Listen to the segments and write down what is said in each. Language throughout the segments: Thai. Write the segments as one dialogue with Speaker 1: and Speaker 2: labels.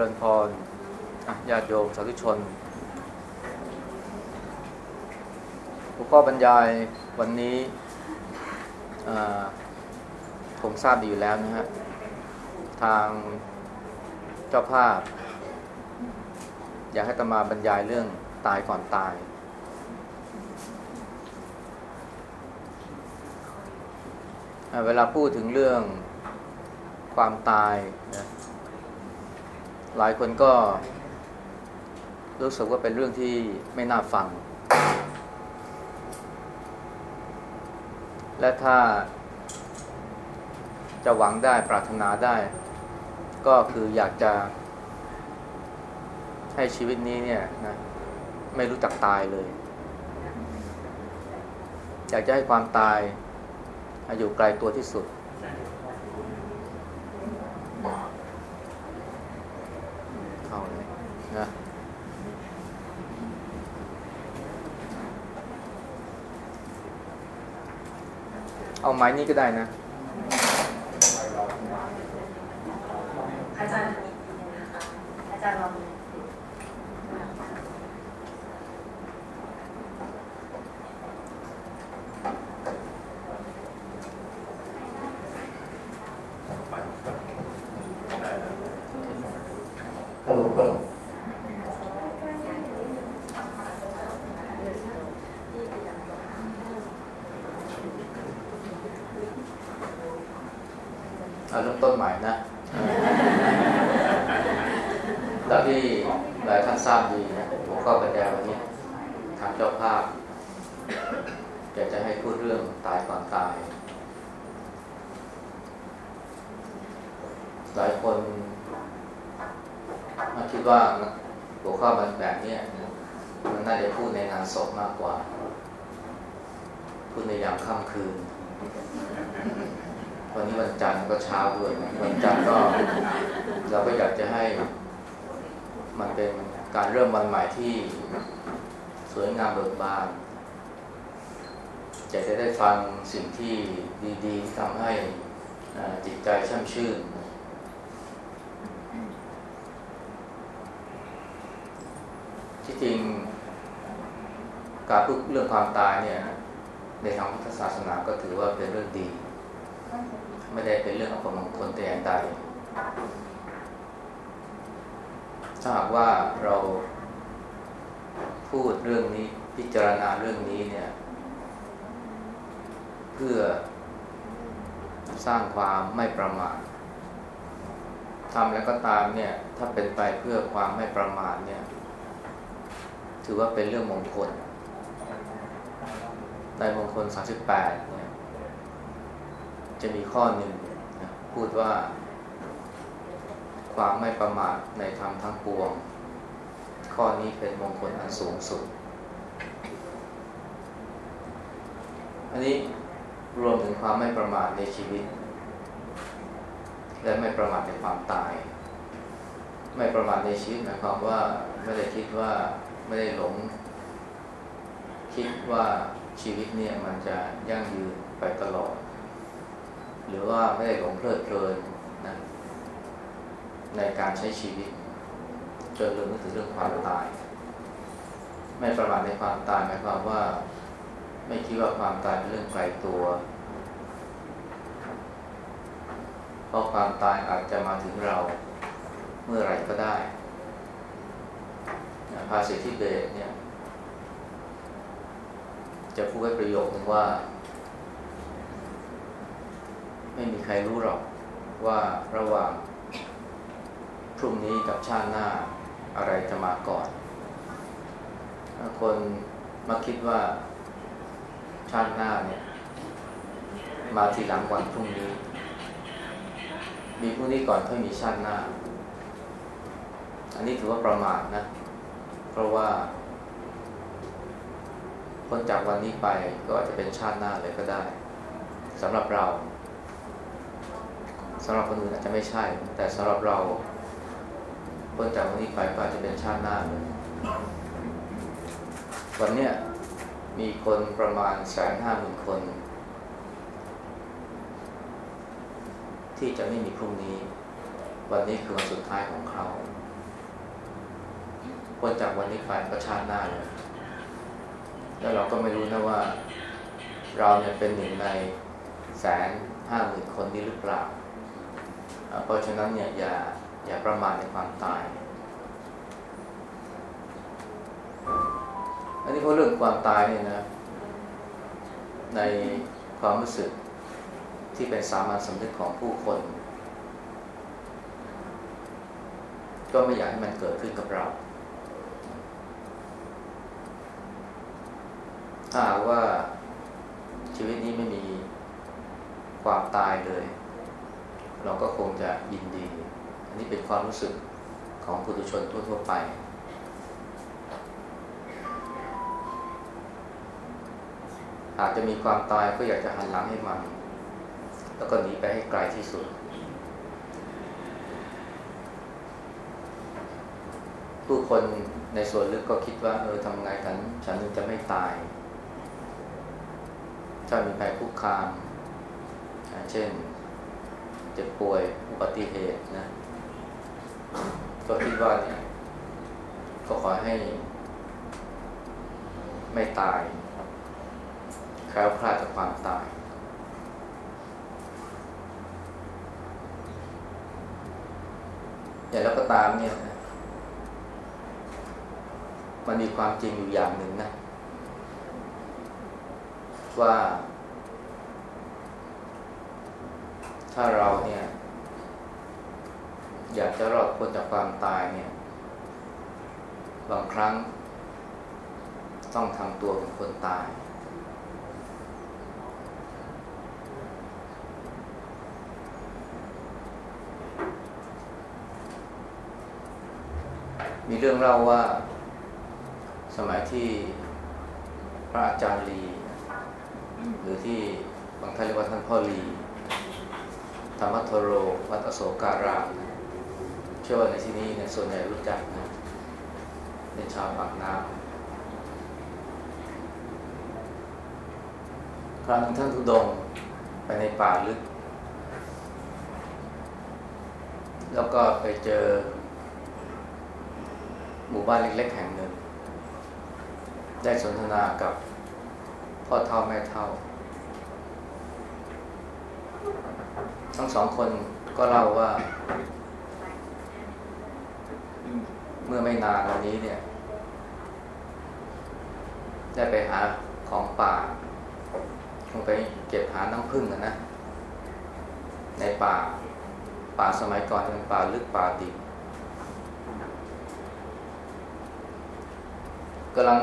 Speaker 1: ริญพรญาติโยมสาธุชนหัวข้อบรรยายวันนี้ผมทราบดีอยู่แล้วนะฮะ ทางเจ้าภาพ อยากให้ตมาบรรยายเรื่องตายก่อนตาย เวลาพูดถึงเรื่องความตายนะ หลายคนก็รู้สึกว่าเป็นเรื่องที่ไม่น่าฟัง และถ้าจะหวังได้ปรารถนาได้ ก็คืออยากจะ ให้ชีวิตนี้เนี่ยนะไม่รู้จักตายเลย อยากจะให้ความตายอยู่ไกลตัวที่สุดนะเอา ไม้นี้ก็ได้นะ
Speaker 2: 18
Speaker 1: เนี่ยจะมีข้อหนึ่งนะพูดว่า ความไม่ประมาทในธรรมทั้งปวง ข้อนี้เป็นมงคลอันสูงสุด อันนี้รวมถึงความไม่ประมาทในชีวิต และไม่ประมาทในความตาย ไม่ประมาทในชีวิตหมายความว่าไม่ได้คิดว่าไม่ได้หลง คิดว่า ชีวิตเนี่ยมันจะยั่งยืนไปตลอด หรือว่าไม่ได้หลงเพลิดเพลินนะในการใช้ชีวิตจนลืมนึกถึงเรื่องความตาย ไม่ประมาทในความตายหมายความว่า ไม่คิดว่าความตายเป็นเรื่องไกลตัว เพราะความตายอาจจะมาถึงเราเมื่อไรก็ได้ภาษิตที่เบสเนี่ย จะพูดไว้ประโยคนึงว่า ไม่มีใครรู้หรอกว่าระหว่างพรุ่งนี้กับชาติหน้าอะไรจะมาก่อนคนมาคิดว่าชาติหน้าเนี่ย มาทีหลังวันพรุ่งนี้ มีพรุ่งนี้ก่อนถ้ามีชาติหน้า อันนี้ถือว่าประมาทนะ เพราะว่า คนจากวันนี้ไปก็อาจจะเป็นชาติหน้าเลยก็ได้สำหรับเราสำหรับคนอื่นอาจจะไม่ใช่ แต่สำหรับเราพ้นจากวันนี้ไปก็อาจจะเป็นชาติหน้าเลยวันเนี้ยมีคนประมาณแสนห้าหมื่นคน ที่จะไม่มีพรุ่งนี้ วันนี้คือวันสุดท้ายของเขาพ้นจากวันนี้ไปก็ชาติหน้าเลย แล้วเราก็ไม่รู้นะว่า เราเนี่ยเป็นหนึ่งในแสนห้าหมื่นคนนี้หรือเปล่า เพราะฉะนั้นเนี่ยอย่าอย่าประมาทในความตาย อันนี้เพราะเรื่องความตายเนี่ยนะ ในความรู้สึกที่เป็นสามัญสำนึกของผู้คน ก็ไม่อยากให้มันเกิดขึ้นกับเรา ถ้าว่าชีวิตนี้ไม่มีความตายเลย เราก็คงจะยินดี อันนี้เป็นความรู้สึกของผู้ทุชนทั่วๆไปหากจะมีความตายก็อยากจะหันหลังให้มัน แล้วก็หนีไปให้ไกลที่สุด ผู้คนในส่วนลึกก็คิดว่า เออทำไงกันฉันถึงจะไม่ตาย ถ้ามีภัยคุกคาม เช่น เจ็บป่วยอุบัติเหตุนะ ก็คิดว่าเนี่ยก็ขอให้ ไม่ตายแคล้วคลาดจากความตายอย่แล้วก็ตามเนี่ย มันมีความจริงอยู่อย่างหนึ่งนะ ว่า ถ้าเราเนี่ย อยากจะรอดพ้นจากความตายเนี่ย บางครั้ง ต้องทำตัวเป็นคนตาย มีเรื่องเล่าว่าสมัยที่พระอาจารย์ลี หรือที่บางท่านเรียกว่าท่านพ่อลีธรรมทโรวัดอโศการามเชื่อว่าในที่นี้เนี่ยส่วนใหญ่รู้จักนะในชาวปากน้ำครั้งท่านทุดงไปในป่าลึก แล้วก็ไปเจอ หมู่บ้านเล็กๆแห่งหนึ่ง ได้สนทนากับ พ่อเท่าแม่เท่า ทั้งสองคนก็เล่าว่า เมื่อไม่นานวันนี้เนี่ย ได้ไปหาของป่าคงไปเก็บหาน้ำผึ้งกันนะ ในป่า ป่าสมัยก่อนเป็นป่าลึกป่าดิบกำลัง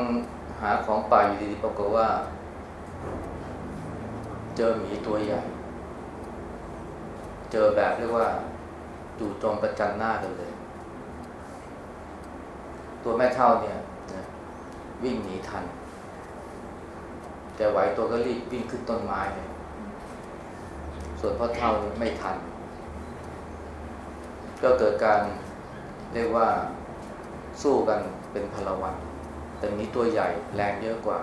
Speaker 1: หาของป่าอยู่ดีๆปรากฏว่า เจอหมีตัวใหญ่ เจอแบบเรียกว่าจู่โจมประจันหน้ากันเลย ตัวแม่เท่าเนี่ยนะวิ่งหนีทัน แต่ไหวตัวก็รีบวิ่งขึ้นต้นไม้เลยส่วนพ่อเท่าไม่ทัน ก็เกิดการเรียกว่าสู้กันเป็นพลวัน แต่นี้ตัวใหญ่แรงเยอะกว่า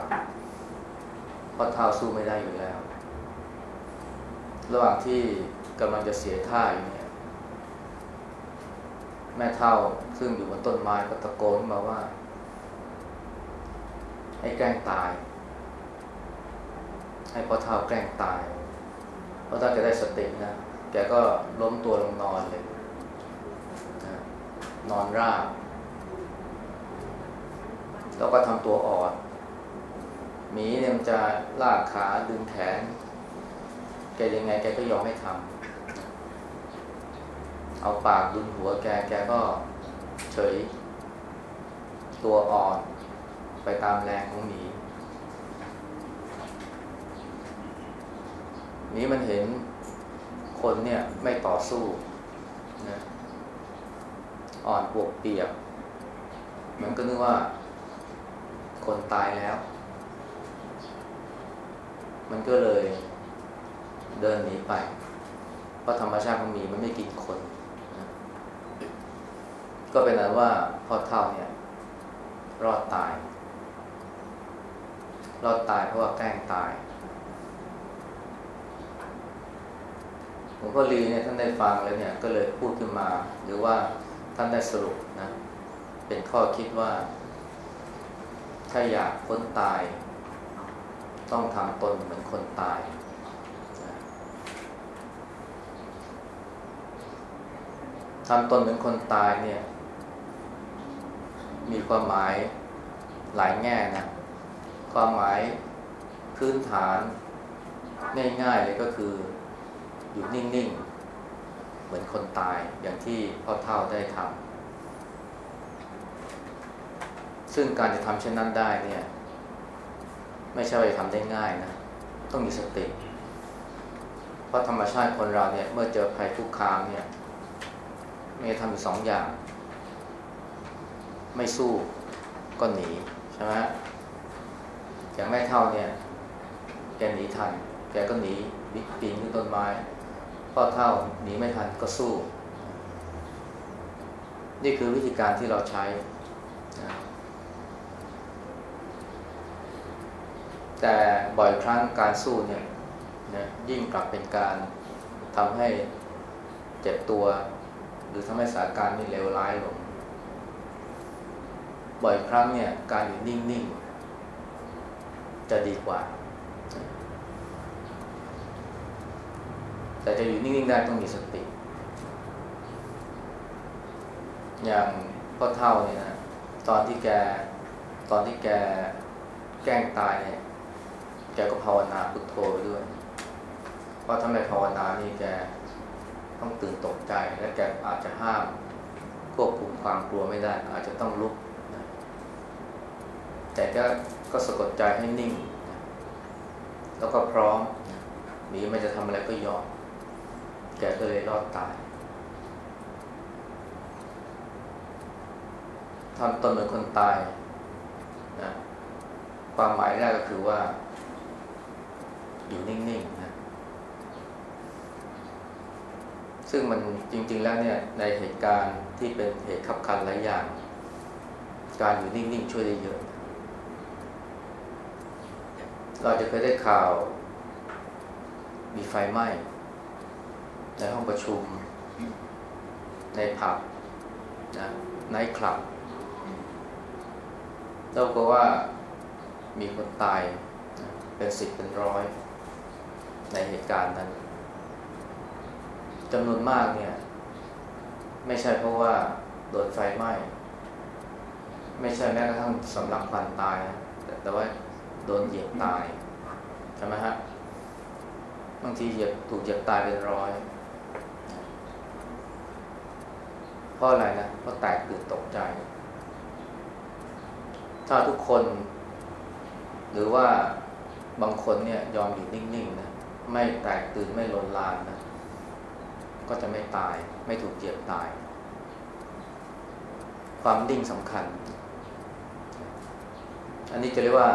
Speaker 1: พ่อเท่าสู้ไม่ได้อยู่แล้ว ระหว่างที่กำลังจะเสียท่าอยู่เนี่ยแม่เท่าซึ่งอยู่บนต้นไม้ก็ตะโกนมาว่า ให้แกล้งตาย ให้พ่อเท่าแกล้งตายพราะถ้าแกได้สตินะแกก็ล้มตัวลงนอนเลยนะนอนราบแล้วก็ทำตัวอ่อนหมีเนี่ยมันจะลากขาดึงแขน กยังไงแกก็ยอมไม่ทำเอาปากดุนหัวแกแกก็เฉย ตัวอ่อนไปตามแรงของหมีหมีมันเห็นคนเนี่ยไม่ต่อสู้นะอ่อนปวกเปียก มันก็นึกว่า คนตายแล้ว มันก็เลย เดินหนีไป เพราะธรรมชาติของหมีมันไม่กินคนนะก็เป็นนั้นว่าพ่อเท่าเนี่ย รอดตาย รอดตายเพราะว่าแกล้งตายหลวงพ่อลีเนี่ยท่านได้ฟังแล้วเนี่ยก็เลยพูดขึ้นมา หรือว่าท่านได้สรุปนะ เป็นข้อคิดว่า ถ้าอยากพ้นตาย ต้องทำตนเหมือนคนตาย ทำตนเหมือนคนตายเนี่ย มีความหมายหลายแง่นะ ความหมายพื้นฐานง่ายๆเลยก็คืออยู่นิ่งๆ เหมือนคนตายอย่างที่พ่อเท่าได้ทำซึ่งการจะทำเช่นนั้นได้เนี่ย ไม่ใช่ว่าจะทำได้ง่ายนะ ต้องมีสติ เพราะธรรมชาติคนเราเนี่ย เมื่อเจอภัยคุกคามเนี่ย ไม่ทำอยู่สองอย่าง ไม่สู้ก็หนีใช่ไหมอย่างแม่เท่าเนี่ยแกหนีทัน แกก็หนีปีนขึ้นต้นไม้พ่อเท่าหนีไม่ทันก็สู้ นี่คือวิธีการที่เราใช้นะแต่บ่อยครั้งการสู้เนี่ยนะยิ่งกลับเป็นการทำให้เจ็บตัว หรือทำให้สถานการณ์นี่เลวร้ายลง บ่อยครั้งเนี่ยการอยู่นิ่ง ๆ จะดีกว่า แต่จะอยู่นิ่ง ๆ ได้ต้องมีสติ อย่างพ่อเท่าเนี่ยนะตอนที่แกตอนที่แกแกล้งตายเนี่ยแกก็ภาวนาพุทโธไปด้วย เพราะถ้าไมภาวนานี่แก ต้องตื่นตกใจและแกอาจจะห้ามควบคุมความกลัวไม่ได้ อาจจะต้องลุกนะแต่ก็ก็สะกดใจให้นิ่งนะแล้วก็พร้อมหมีมันจะทำอะไรก็ยอมแกก็เลยรอดตายทำตนเหมือนคนตายนะความหมายแรกก็คือว่า อยู่นิ่งๆนะ ซึ่งมันจริง ๆ แล้วเนี่ยในเหตุการณ์ที่เป็นเหตุขับคันหลายอย่าง การอยู่นิ่ง ๆ ช่วยได้เยอะ เราจะเคยได้ข่าว มีไฟไหม้ ในห้องประชุม ในผับนะในคลับแล้วก็ว่ามีคนตายเป็นสิบเป็นร้อย ในเหตุการณ์นั้น จำนวนมากเนี่ย ไม่ใช่เพราะว่าโดนไฟไหม้ไม่ใช่แม้กระทั่งสำลักควันตายนะแต่แต่ว่าโดนเหยียบตายใช่ไหมฮะบางทีเหยียบถูกเหยียบตายเป็นร้อยเพราะอะไรนะเพราะแตกตื่นตกใจ ถ้าทุกคน หรือว่าบางคนเนี่ยยอมอยู่นิ่งๆนะไม่แตกตื่นไม่ลนลานนะ ก็จะไม่ตาย ไม่ถูกเหยียบตาย ความนิ่งสำคัญ อันนี้จะเรียกว่า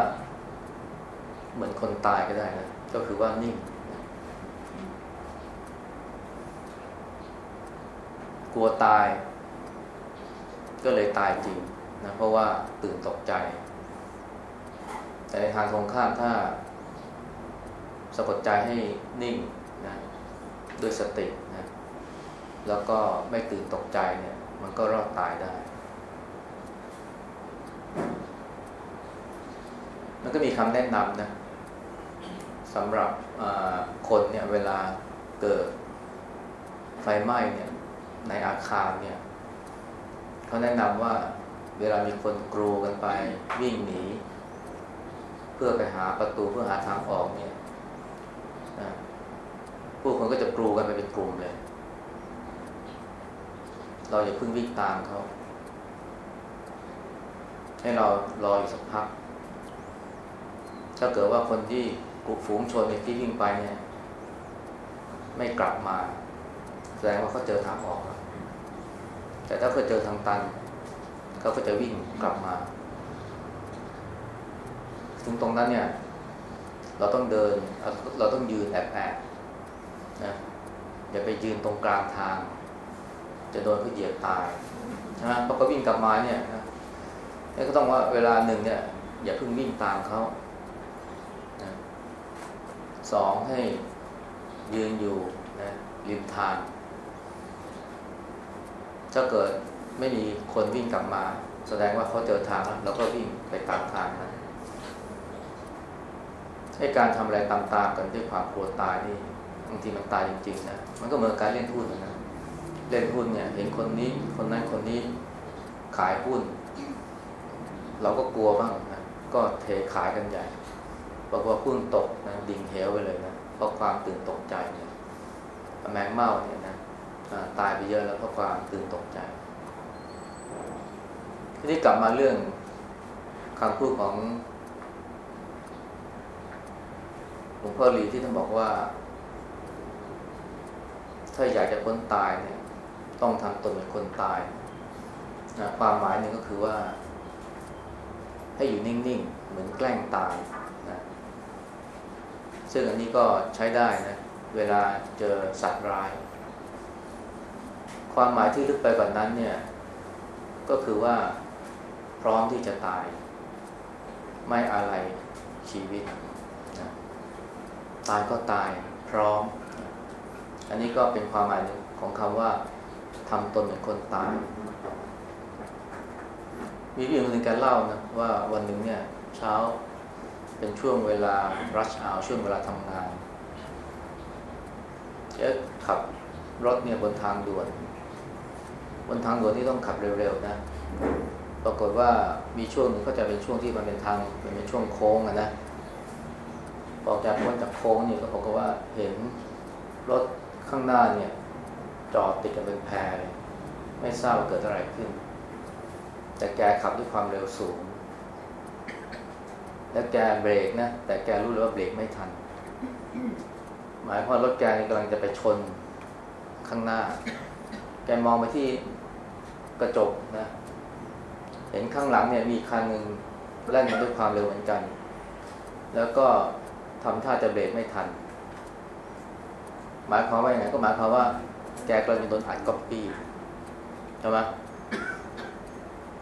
Speaker 1: เหมือนคนตายก็ได้นะก็คือว่านิ่ง กลัวตาย ก็เลยตายจริงนะเพราะว่าตื่นตกใจ แต่ในทางตรงข้ามถ้าสะกดใจให้นิ่งนะด้วยสตินะ แล้วก็ไม่ตื่นตกใจเนี่ย มันก็รอดตายได้ มันก็มีคำแนะนำนะสำหรับคนเนี่ยเวลาเกิดไฟไหม้เนี่ยในอาคารเนี่ยเขาแนะนำว่าเวลามีคนกรูกันไปวิ่งหนี เพื่อไปหาประตูเพื่อหาทางออกเนี่ยผู้คนก็จะกรูกันไปเป็นกลุ่มเลย เราอย่าเพิ่งวิ่งตามเขา ให้เรารออยู่สักพัก ถ้าเกิดว่าคนที่กลุ่มฝูงชนในที่วิ่งไปเนี่ย ไม่กลับมา แสดงว่าเขาเจอทางออกแล้วแต่ถ้าเขาเจอทางตันเขาก็จะวิ่งกลับมา ถึงตรงนั้นเนี่ย เราต้องเดิน เราต้องยืนแอบแอบนะอย่าไปยืนตรงกลางทาง จะโดนเขาเหยียบตายนะพอเขาวิ่งกลับมาเนี่ยนะก็ต้องว่าเวลาหนึ่งเนี่ยอย่าเพิ่งวิ่งตามเขานะสองให้ยืนอยู่นะริมทางถ้าเกิดไม่มีคนวิ่งกลับมา แสดงว่าเขาเจอทางแล้วเราก็วิ่งไปตามทางนั้นให้การทำอะไรตามๆกันด้วยความกลัวตายนี่บางทีมันตายจริงๆนะมันก็เหมือนการเล่นหุ้นนะ เล่นหุ้นเนี่ย เห็นคนนี้ คนนั้นคนนี้ขายหุ้น เราก็กลัวบ้างนะก็เทขายกันใหญ่บอกว่าหุ้นตกนะดิ่งเหวไปเลยนะเพราะความตื่นตกใจเนี่ยแมงเม่าเนี่ยนะตายไปเยอะแล้วเพราะความตื่นตกใจ ทีนี้กลับมาเรื่องคำพูดของหลวงพ่อหลีที่ท่านบอกว่า ถ้าอยากจะพ้นตายเนี่ย ต้องทำตนเป็นคนตายนะความหมายหนึ่งก็คือว่า ให้อยู่นิ่งๆ เหมือนแกล้งตายนะซึ่งอันนี้ก็ใช้ได้นะ เวลาเจอสัตว์ร้าย ความหมายที่ลึกไปกว่านั้นเนี่ย ก็คือว่าพร้อมที่จะตาย ไม่อะไรชีวิตนะตายก็ตายพร้อม อันนี้ก็เป็นความหมายของคำว่า ทำตนเป็นคนตาย มีพี่คนหนึ่งแกเล่านะว่าวันหนึ่งเนี่ย เช้าเป็นช่วงเวลา rush hour ช่วงเวลาทำงานแกขับรถเนี่ยบนทางด่วน บนทางด่วนที่ต้องขับเร็วๆนะปรากฏว่ามีช่วงนึงก็จะเป็นช่วงที่มันเป็นทางมันเป็นช่วงโค้งอะนะออกจากพ้นจากโค้งเนี่ยก็บอกว่าเห็นรถข้างหน้าเนี่ย จอดติดกันเป็นแพรเลยไม่ทราบว่าเกิดอะไรขึ้น แต่แกขับด้วยความเร็วสูง แล้วแกเบรกนะ แต่แกรู้เลยว่าเบรกไม่ทัน หมายความรถแกกำลังจะไปชนข้างหน้า แกมองไปที่กระจกนะ เห็นข้างหลังเนี่ยมีคันหนึ่งแล่นมาด้วยความเร็วเหมือนกัน แล้วก็ทำท่าจะเบรกไม่ทัน หมายความว่าอย่างไรก็หมายความว่า แกกำลังจะโดนอัดก๊อปปี้ใช่ไหม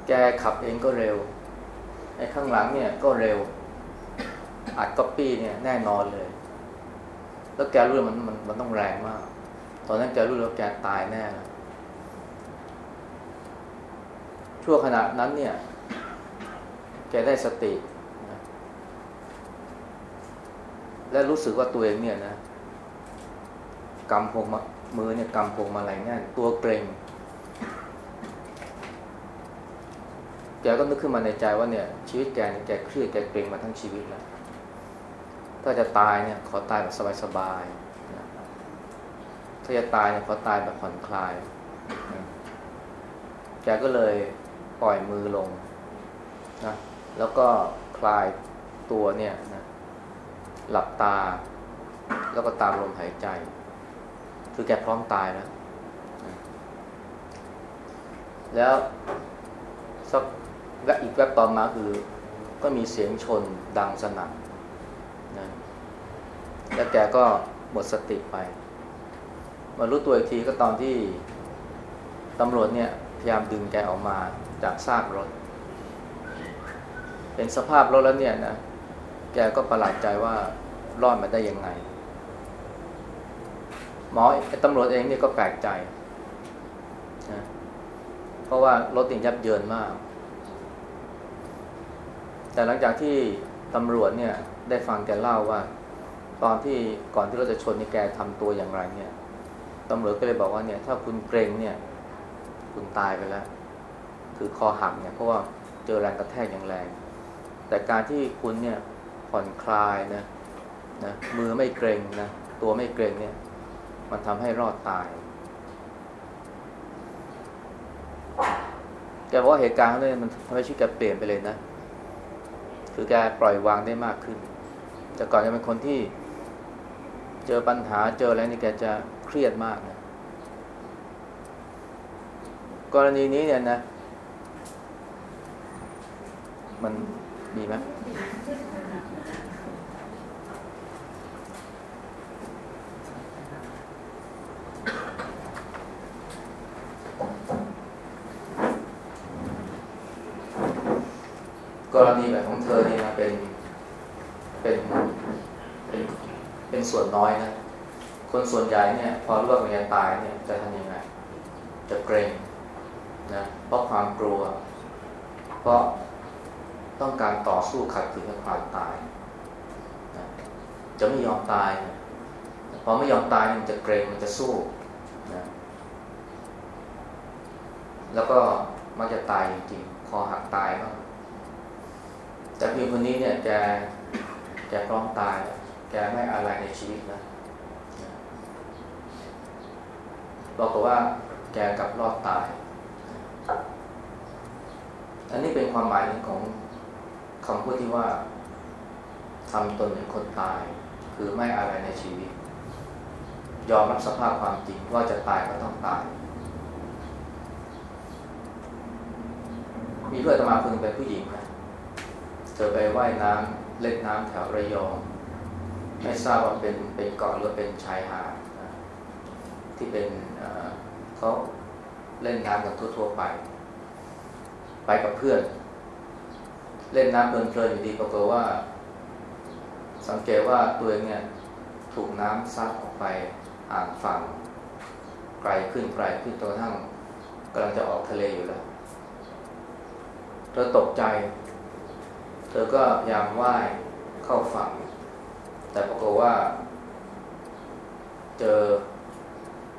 Speaker 1: แกขับเองก็เร็วไอ้ข้างหลังเนี่ยก็เร็ว อัดก๊อปปี้เนี่ยแน่นอนเลย แล้วแกรู้มันมันมันต้องแรงมาก ตอนนั้นแกรู้แล้วแกตายแน่ชั่วขณะนั้นเนี่ย แกได้สตินะและรู้สึกว่าตัวเองเนี่ยนะกำพงมื มือเนี่ยกำพงมาอะไรแน่นตัวเกรงแกก็นึกขึ้นมาในใจว่าเนี่ยชีวิตแกเนี่ยแกเครียดแกเกรงมาทั้งชีวิตแล้วถ้าจะตายเนี่ยขอตายแบบสบายๆถ้าจะตายเนี่ยขอตายแบบผ่อนคลาย แกก็เลยปล่อยมือลงนะแล้วก็คลายตัวเนี่ยนะหลับตา แล้วก็ตามลมหายใจ คือแกพร้อมตายแล้ว แล้วสักและอีกแวบต่อมาคือ ก็มีเสียงชนดังสนั่นนะแล้วแกก็หมดสติไป มารู้ตัวอีกทีก็ตอนที่ตำรวจเนี่ยพยายามดึงแกออกมาจากซากรถ เป็นสภาพรถแล้วเนี่ยนะ แกก็ประหลาดใจว่ารอดมาได้ยังไง หมอตำรวจเองเนี่ยก็แปลกใจนะเพราะว่ารถติดยับเยินมาก แต่หลังจากที่ตำรวจเนี่ยได้ฟังแกเล่าว่า ตอนที่ก่อนที่เราจะชนนี่แกทำตัวอย่างไรเนี่ยตำรวจก็เลยบอกว่าเนี่ย ถ้าคุณเกรงเนี่ย คุณตายไปแล้ว คือคอหักเนี่ยเพราะว่าเจอแรงกระแทกอย่างแรง แต่การที่คุณเนี่ยผ่อนคลายนะนะมือไม่เกรงนะตัวไม่เกรงเนี่ย มันทำให้รอดตาย แกบอกว่าเหตุการณ์นี้มันทำให้ชีวิตแกเปลี่ยนไปเลยนะ คือแกปล่อยวางได้มากขึ้น แต่ก่อนจะเป็นคนที่ เจอปัญหาเจออะไรนี่แกจะเครียดมากนะกรณีนี้เนี่ยนะ มันมีไหมกรณีแบบของเธอนี่นะเป็น เป็น เป็น เป็ น้อยนะ คนส่วนใหญ่เนี่ย พอรู้ว่ามันจะตายเนี่ยจะทำยังไง จะเกรงนะเพราะความกลัว เพราะต้องการต่อสู้ขัดขืนกับความตายนะจะไม่ยอมตายนะพอไม่ยอมตายมันจะเกรงมันจะสู้นะแล้วก็มักจะตายจริงๆคอหักตายบ้างแต่ผู้หญิงคนนี้เนี่ยแกแกพร้อมตายแกไม่อะไรในชีวิตนะบอกว่าแกกลับรอดตาย อันนี้เป็นความหมายหนึ่งของคำพูดที่ว่าทำตนเป็นคนตาย คือไม่อะไรในชีวิต ยอมรับสภาพความจริงว่าจะตายก็ต้องตาย มีเพื่อนตมาคนนึงเป็นผู้หญิงนะเธอไปไว่ายน้ำเล่นน้ำแถวระยอง ไม่ทราบว่าเป็นเป็นเกาะหรือเป็นชายหาดที่เป็นเขาเล่นน้ำกันทั่วๆไป ไปกับเพื่อน เล่นน้ำเพลินๆอยู่ดีปรากฏว่า สังเกตว่าตัวเองเนี่ยถูกน้ำซัดออกไปอ่างฝั่งไกลขึ้นไกลขึ้นจนกระทั่งกำลังจะออกทะเลอยู่แล้ว เธอตกใจ เธอก็พยายามว่ายเข้าฝั่ง แต่ปรากฏว่า เจอ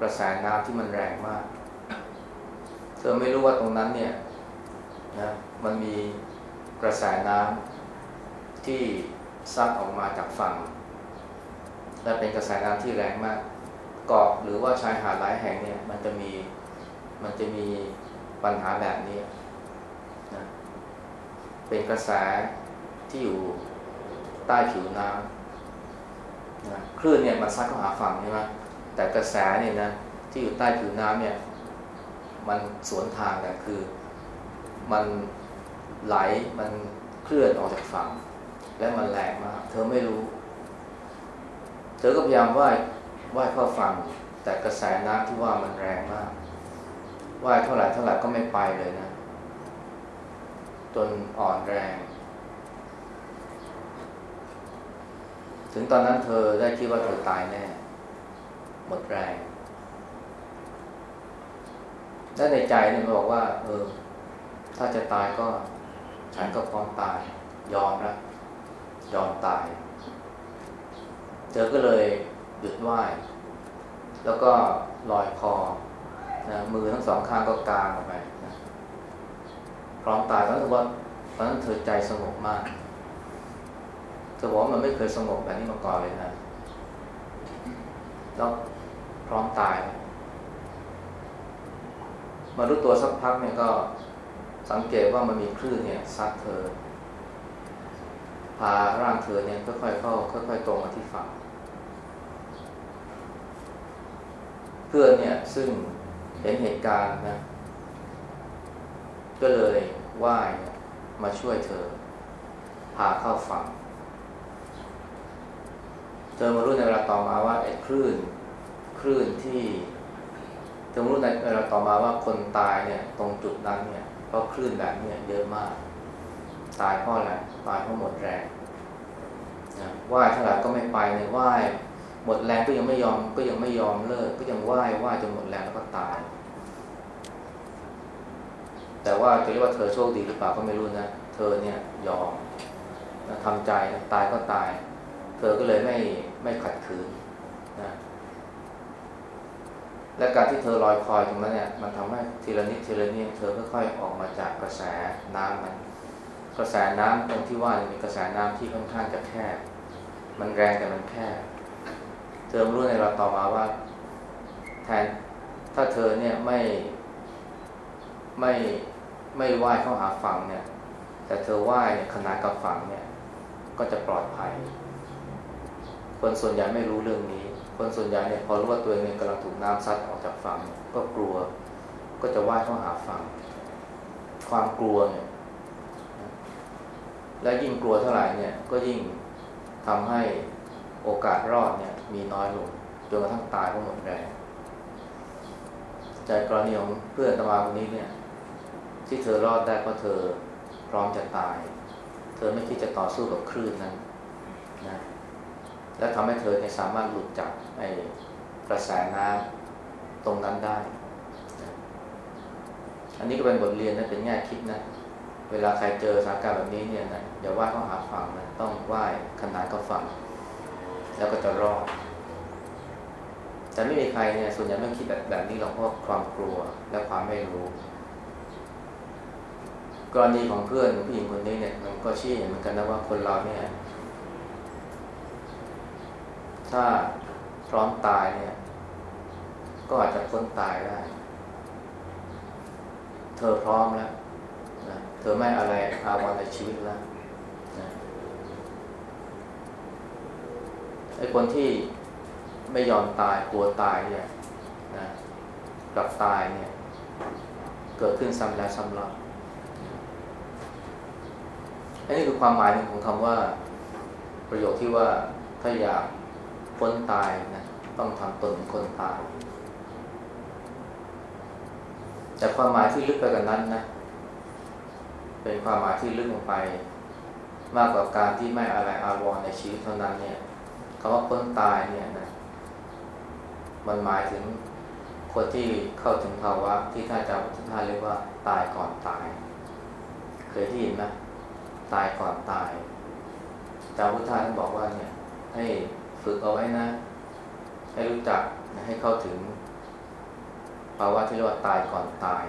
Speaker 1: กระแสน้ำที่มันแรงมาก เธอไม่รู้ว่าตรงนั้นเนี่ยนะมันมีกระแสน้ำที่ซัดออกมาจากฝั่ง และเป็นกระแสน้ำที่แรงมากเกาะหรือว่าชายหาดหลายแห่งเนี่ยมันจะมีมันจะมีปัญหาแบบนี้นะเป็นกระแสที่อยู่ใต้ผิวน้ำ นะคลื่นเนี่ยมันซัดเข้าหาฝั่งใช่ไหมแต่กระแสเนี่ยนะที่อยู่ใต้ผิวน้ำเนี่ย มันสวนทางกันคือมันไหลมันเคลื่อนออกจากฝั่ง และมันแรงมาก เธอไม่รู้ เธอก็พยายามว่ายว่ายเข้าฝั่ง แต่กระแสน้ำที่ว่ามันแรงมากว่ายเท่าไหร่เท่าไหร่ก็ไม่ไปเลยนะ จนอ่อนแรง ถึงตอนนั้นเธอได้คิดว่าเธอตายแน่ หมดแรงและในใจเนี่ยมันบอกว่า เออ ถ้าจะตายก็ ฉันก็พร้อมตาย ยอมล้วยอมตาย เธอก็เลยหยุดไหว้แล้วก็ลอยคอนะมือทั้งสองข้างก็กางออกไปนะพร้อมตายตอนนั้นว่าตอนนั้นเธอใจสงบมาก เธอบอกว่ามันไม่เคยสงบแบบนี้มาก่อนเลยนะแล้วพร้อมตาย มารู้ตัวสักพักเนี่ยก็สังเกตว่ามันมีคลื่นเนี่ยซัดเธอ พาร่างเธอเนี่ยค่อยๆเข้าค่อยๆตรงมาที่ฝั่งเพื่อนเนี่ยซึ่งเห็นเหตุการณ์นะก็เลยว่ายมาช่วยเธอ พาเข้าฝั่ง เธอมารู้ในเวลาต่อมาว่าไอ้คลื่นคลื่นที่เธอมารู้ในเวลาต่อมาว่าคนตายเนี่ย ตรงจุดนั้นเนี่ยเพราะคลื่นแบบเนี้เยอะมาก ตายเพราะอะไรตายเพราะหมดแรงนะว่ายเท่าไหร่ก็ไม่ไปเนี่ยว่ายหมดแรงก็ยังไม่ยอมก็ยังไม่ยอมเลิก ก็ยังว่ายว่ายจนหมดแรงแล้วก็ตาย แต่ว่าจะเรียกว่าเธอโชคดีหรือเปล่าก็ไม่รู้นะ เธอเนี่ยยอมทำใจตายก็ตาย เธอก็เลยไม่ไม่ขัดขืนนะและการที่เธอลอยคอยตรงนั้นเนี่ยมันทำให้ทีละนิดทีละนิดเธอค่อยๆออกมาจากกระแสน้ำมัน กระแสน้ำตรงที่ว่ามีกระแสน้ำที่ค่อนข้างจะแคบมันแรงแต่มันแคบเธอรู้ในเราต่อมาว่า แทนถ้าเธอเนี่ยไม่ไม่ไม่ว่ายเข้าหาฝั่งเนี่ย แต่เธอว่ายเนี่ยขนาดกับฝั่งเนี่ย ก็จะปลอดภัย คนส่วนใหญ่ไม่รู้เรื่องนี้ คนส่วนใหญ่เนี่ยพอรู้ว่าตัวเองกำลังถูกน้ำซัดออกจากฝั่งก็กลัว ก็จะว่ายเข้าหาฝั่ง ความกลัวเนี่ยและยิ่งกลัวเท่าไหร่เนี่ยก็ยิ่งทำให้โอกาสรอดเนี่ยมีน้อยลงจนกระทั่งตายเพราะหมดแรงใจกรณีของเพื่อนตมาคนนี้เนี่ย ที่เธอรอดได้เพราะเธอพร้อมจะตาย เธอไม่คิดจะต่อสู้กับคลื่นนั้น และทำให้เธอเนี่ยสามารถหลุดจากไอ้กระแสน้ำตรงนั้นได้ อันนี้ก็เป็นบทเรียนนะเป็นแง่คิดนะ เวลาใครเจอสถานการณ์แบบนี้เนี่ยนะอย่าว่าเขาหาฝั่งนะต้องไหว้ขนานกับฝั่ง แล้วก็จะรอดแต่ไม่มีใครเนี่ยส่วนใหญ่ไม่คิดแบบแบบนี้หรอกเพราะความกลัวและความไม่รู้กรณีของเพื่อนผู้หญิงคนนี้เนี่ยมันก็ชี้เห็นเหมือนกันนะว่าคนเราเนี่ย ถ้าพร้อมตายเนี่ย ก็อาจจะพ้นตายได้ เธอพร้อมแล้วนะเธอไม่อะไรอาวันในชีวิตแล้วนะไอ้คนที่ไม่ยอมตายกลัวตายเนี่ยนะกลับตายเนี่ย เกิดขึ้นซ้ำแล้วซ้ำเล่าอันนี้คือความหมายหนึ่งของคำว่า ประโยคที่ว่าถ้าอยาก พ้นตายนะต้องทำตนเป็นคนตาย แต่ความหมายที่ลึกไปกว่านั้นนะเป็นความหมายที่ลึกลงไป มากกว่าการที่ไม่อะไรอาวรในชีวิตเท่านั้นเนี่ยคำว่าพ้นตายเนี่ยนะมันหมายถึงคนที่เข้าถึงภาวะที่ท่านอาจารย์พุทธทาสเรียกว่าตายก่อนตาย เคยได้ยินไหมตายก่อนตายอาจารย์พุทธทาสท่านบอกว่าเนี่ยให้ ฝึกเอาไว้นะ ให้รู้จักให้เข้าถึง ภาวะที่เรียกว่าตายก่อนตาย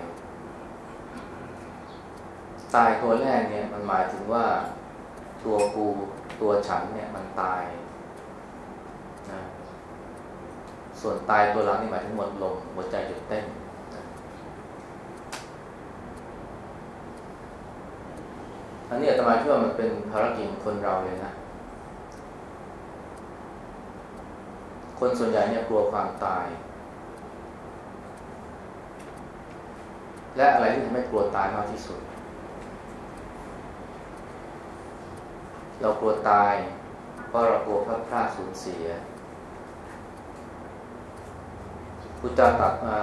Speaker 1: ตายตัวแรกเนี่ยมันหมายถึงว่าตัวกูตัวฉันเนี่ยมันตายนะส่วนตายตัวหลังนี่หมายถึงหมดลมหัวใจหยุดเต้นอันนี้อาตมาคิดว่ามันเป็นภารกิจคนเราเลยนะ คนส่วนใหญ่เนี่ยกลัวความตาย และอะไรที่ทำให้กลัวตายมากที่สุด เรากลัวตาย เพราะเรากลัวพลาดพลาดสูญเสียพุทธเจ้าตรัสมา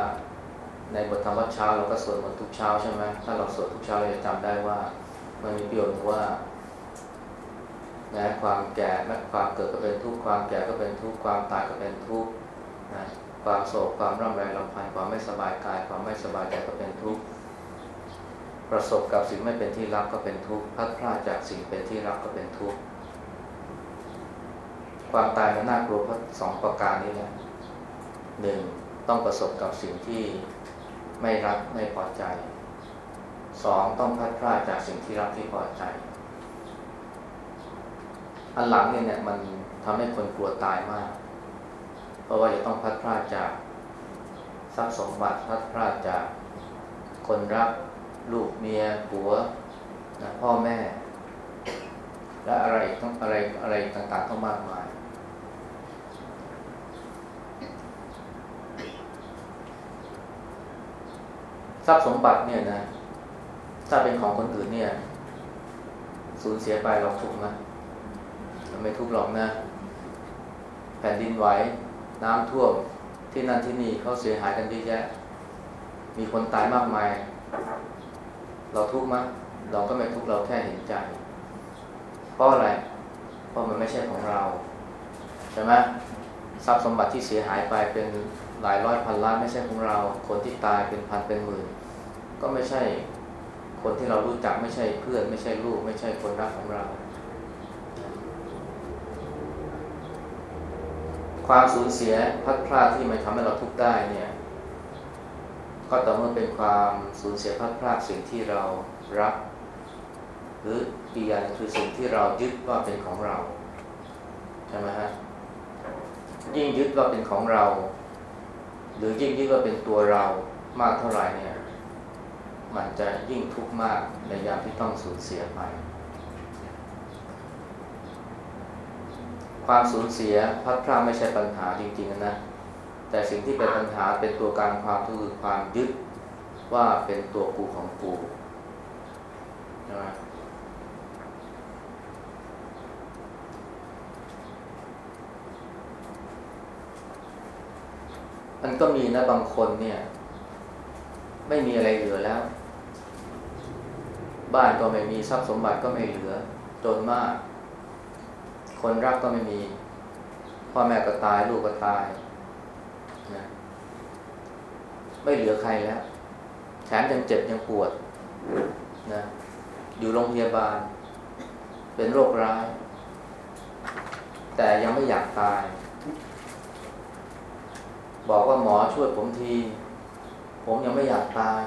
Speaker 1: ในบทธรรมวัดเช้าเราก็สวดมนต์ทุกเช้าใช่ไหมถ้าเราสวดทุกเช้าเราจะจำได้ว่า มันมีประโยชน์ว่า นะความแก่และความเกิดก็เป็นทุกข์ความแก่ก็เป็นทุกข์ความตายก็เป็นทุกข์นะความโศกความร่ำไรลำพันความไม่สบายกาย ความไม่สบายใจก็เป็นทุกข์ประสบกับสิ่งไม่เป็นที่รักก็เป็นทุกข์พัดพลาดจากสิ่งเป็นที่รักก็เป็นทุกข์ความตายมันน่ากลัวเพราะสองประการนี้แหละหนึ่งต้องประสบกับสิ่งที่ไม่รักไม่พอใจสองต้องพัดพลาดจากสิ่งที่รักที่พอใจ อันหลังเนี่ยเนี่ยมันทำให้คนกลัวตายมาก เพราะว่าจะต้องพัดพลาดจากทรัพย์สมบัติพัดพลาดจาก คนรักลูกเมียผัวนะพ่อแม่ และอะไรต้องอะไรอะไรต่างๆต้องมากมาย ทรัพย์สมบัติเนี่ยนะ ถ้าเป็นของคนอื่นเนี่ยสูญเสียไปเราทุกข์ไหม ไม่ทุกข์หรอกนะ แผ่นดินไหวน้ำท่วมที่นั่นที่นี่เขาเสียหายกันเยอะแยะ มีคนตายมากมาย เราทุกข์มั้ยเราก็ไม่ทุกข์เราแค่เห็นใจ เพราะอะไร เพราะมันไม่ใช่ของเรา ใช่ไหมทรัพย์สมบัติที่เสียหายไปเป็นหลายร้อยพันล้านไม่ใช่ของเรา คนที่ตายเป็นพันเป็นหมื่น ก็ไม่ใช่คนที่เรารู้จักไม่ใช่เพื่อน ไม่ใช่ลูก ไม่ใช่คนรักของเรา ความสูญเสียพัดพลาดที่มันทำให้เราทุกข์ได้เนี่ย ก็ต่อเมื่อเป็นความสูญเสียพัดพลาดสิ่งที่เรารัก หรืออีกอย่างคือสิ่งที่เรายึดว่าเป็นของเราใช่ไหมฮะยิ่งยึดว่าเป็นของเรา หรือยิ่งยึดว่าเป็นตัวเรามากเท่าไหร่เนี่ย มันจะยิ่งทุกข์มากในยามที่ต้องสูญเสียไป ความสูญเสียพัดพลาดไม่ใช่ปัญหาจริงๆนะแต่สิ่งที่เป็นปัญหาเป็นตัวการความทุกข์คือความยึดว่าเป็นตัวกูของกูใช่ไหมมันก็มีนะบางคนเนี่ย ไม่มีอะไรเหลือแล้ว บ้านก็ไม่มีทรัพย์สมบัติก็ไม่เหลือจนมาก คนรักก็ไม่มี พ่อแม่ก็ตาย ลูกก็ตายนะไม่เหลือใครแล้วแถมยังเจ็บยังปวดนะอยู่โรงพยาบาล เป็นโรคร้าย แต่ยังไม่อยากตาย บอกว่าหมอช่วยผมที ผมยังไม่อยากตาย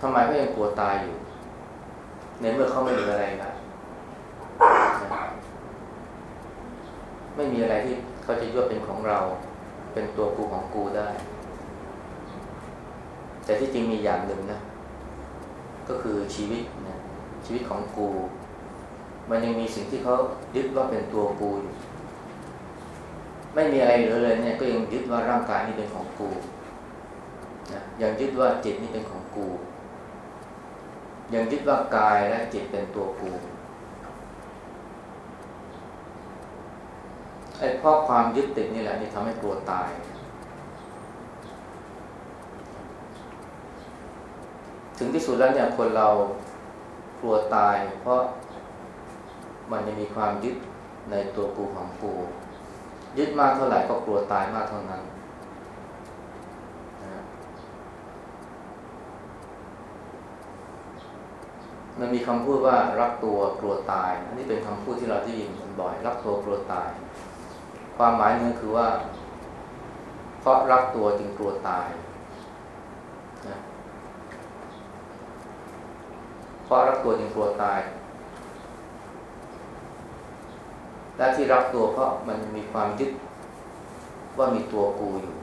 Speaker 1: ทำไมเขายังกลัวตายอยู่ ในเมื่อเขาไม่มีอะไรแล้วไม่มีอะไรที่เขาจะยั่วเป็นของเรา เป็นตัวกูของกูได้ แต่ที่จริงมีอย่างหนึ่งนะ ก็คือชีวิตนะชีวิตของกู มันยังมีสิ่งที่เขายึดว่าเป็นตัวกูอยู่ไม่มีอะไรเหลือเลยเนี่ยก็ยังยึดว่าร่างกายนี่เป็นของกูนะยังยึดว่าจิตนี่เป็นของกู ยังยึดว่ากายและจิตเป็นตัวกูไอ้เพราะความยึดติดนี่แหละนี่ทำให้กลัวตาย ถึงที่สุดแล้วเนี่ยคนเรากลัวตาย เพราะมันยังมีความยึดในตัวกูของกู ยึดมากเท่าไหร่ก็กลัวตายมากเท่านั้น มันมีคำพูดว่ารักตัวกลัวตาย อันนี้เป็นคำพูดที่เราได้ยินบ่อย รักตัวกลัวตาย ความหมายนึงคือว่า เพราะรักตัวจึงกลัวตายนะเพราะรักตัวจึงกลัวตาย และที่รักตัวเพราะมันมีความยึดว่ามีตัวกูอยู่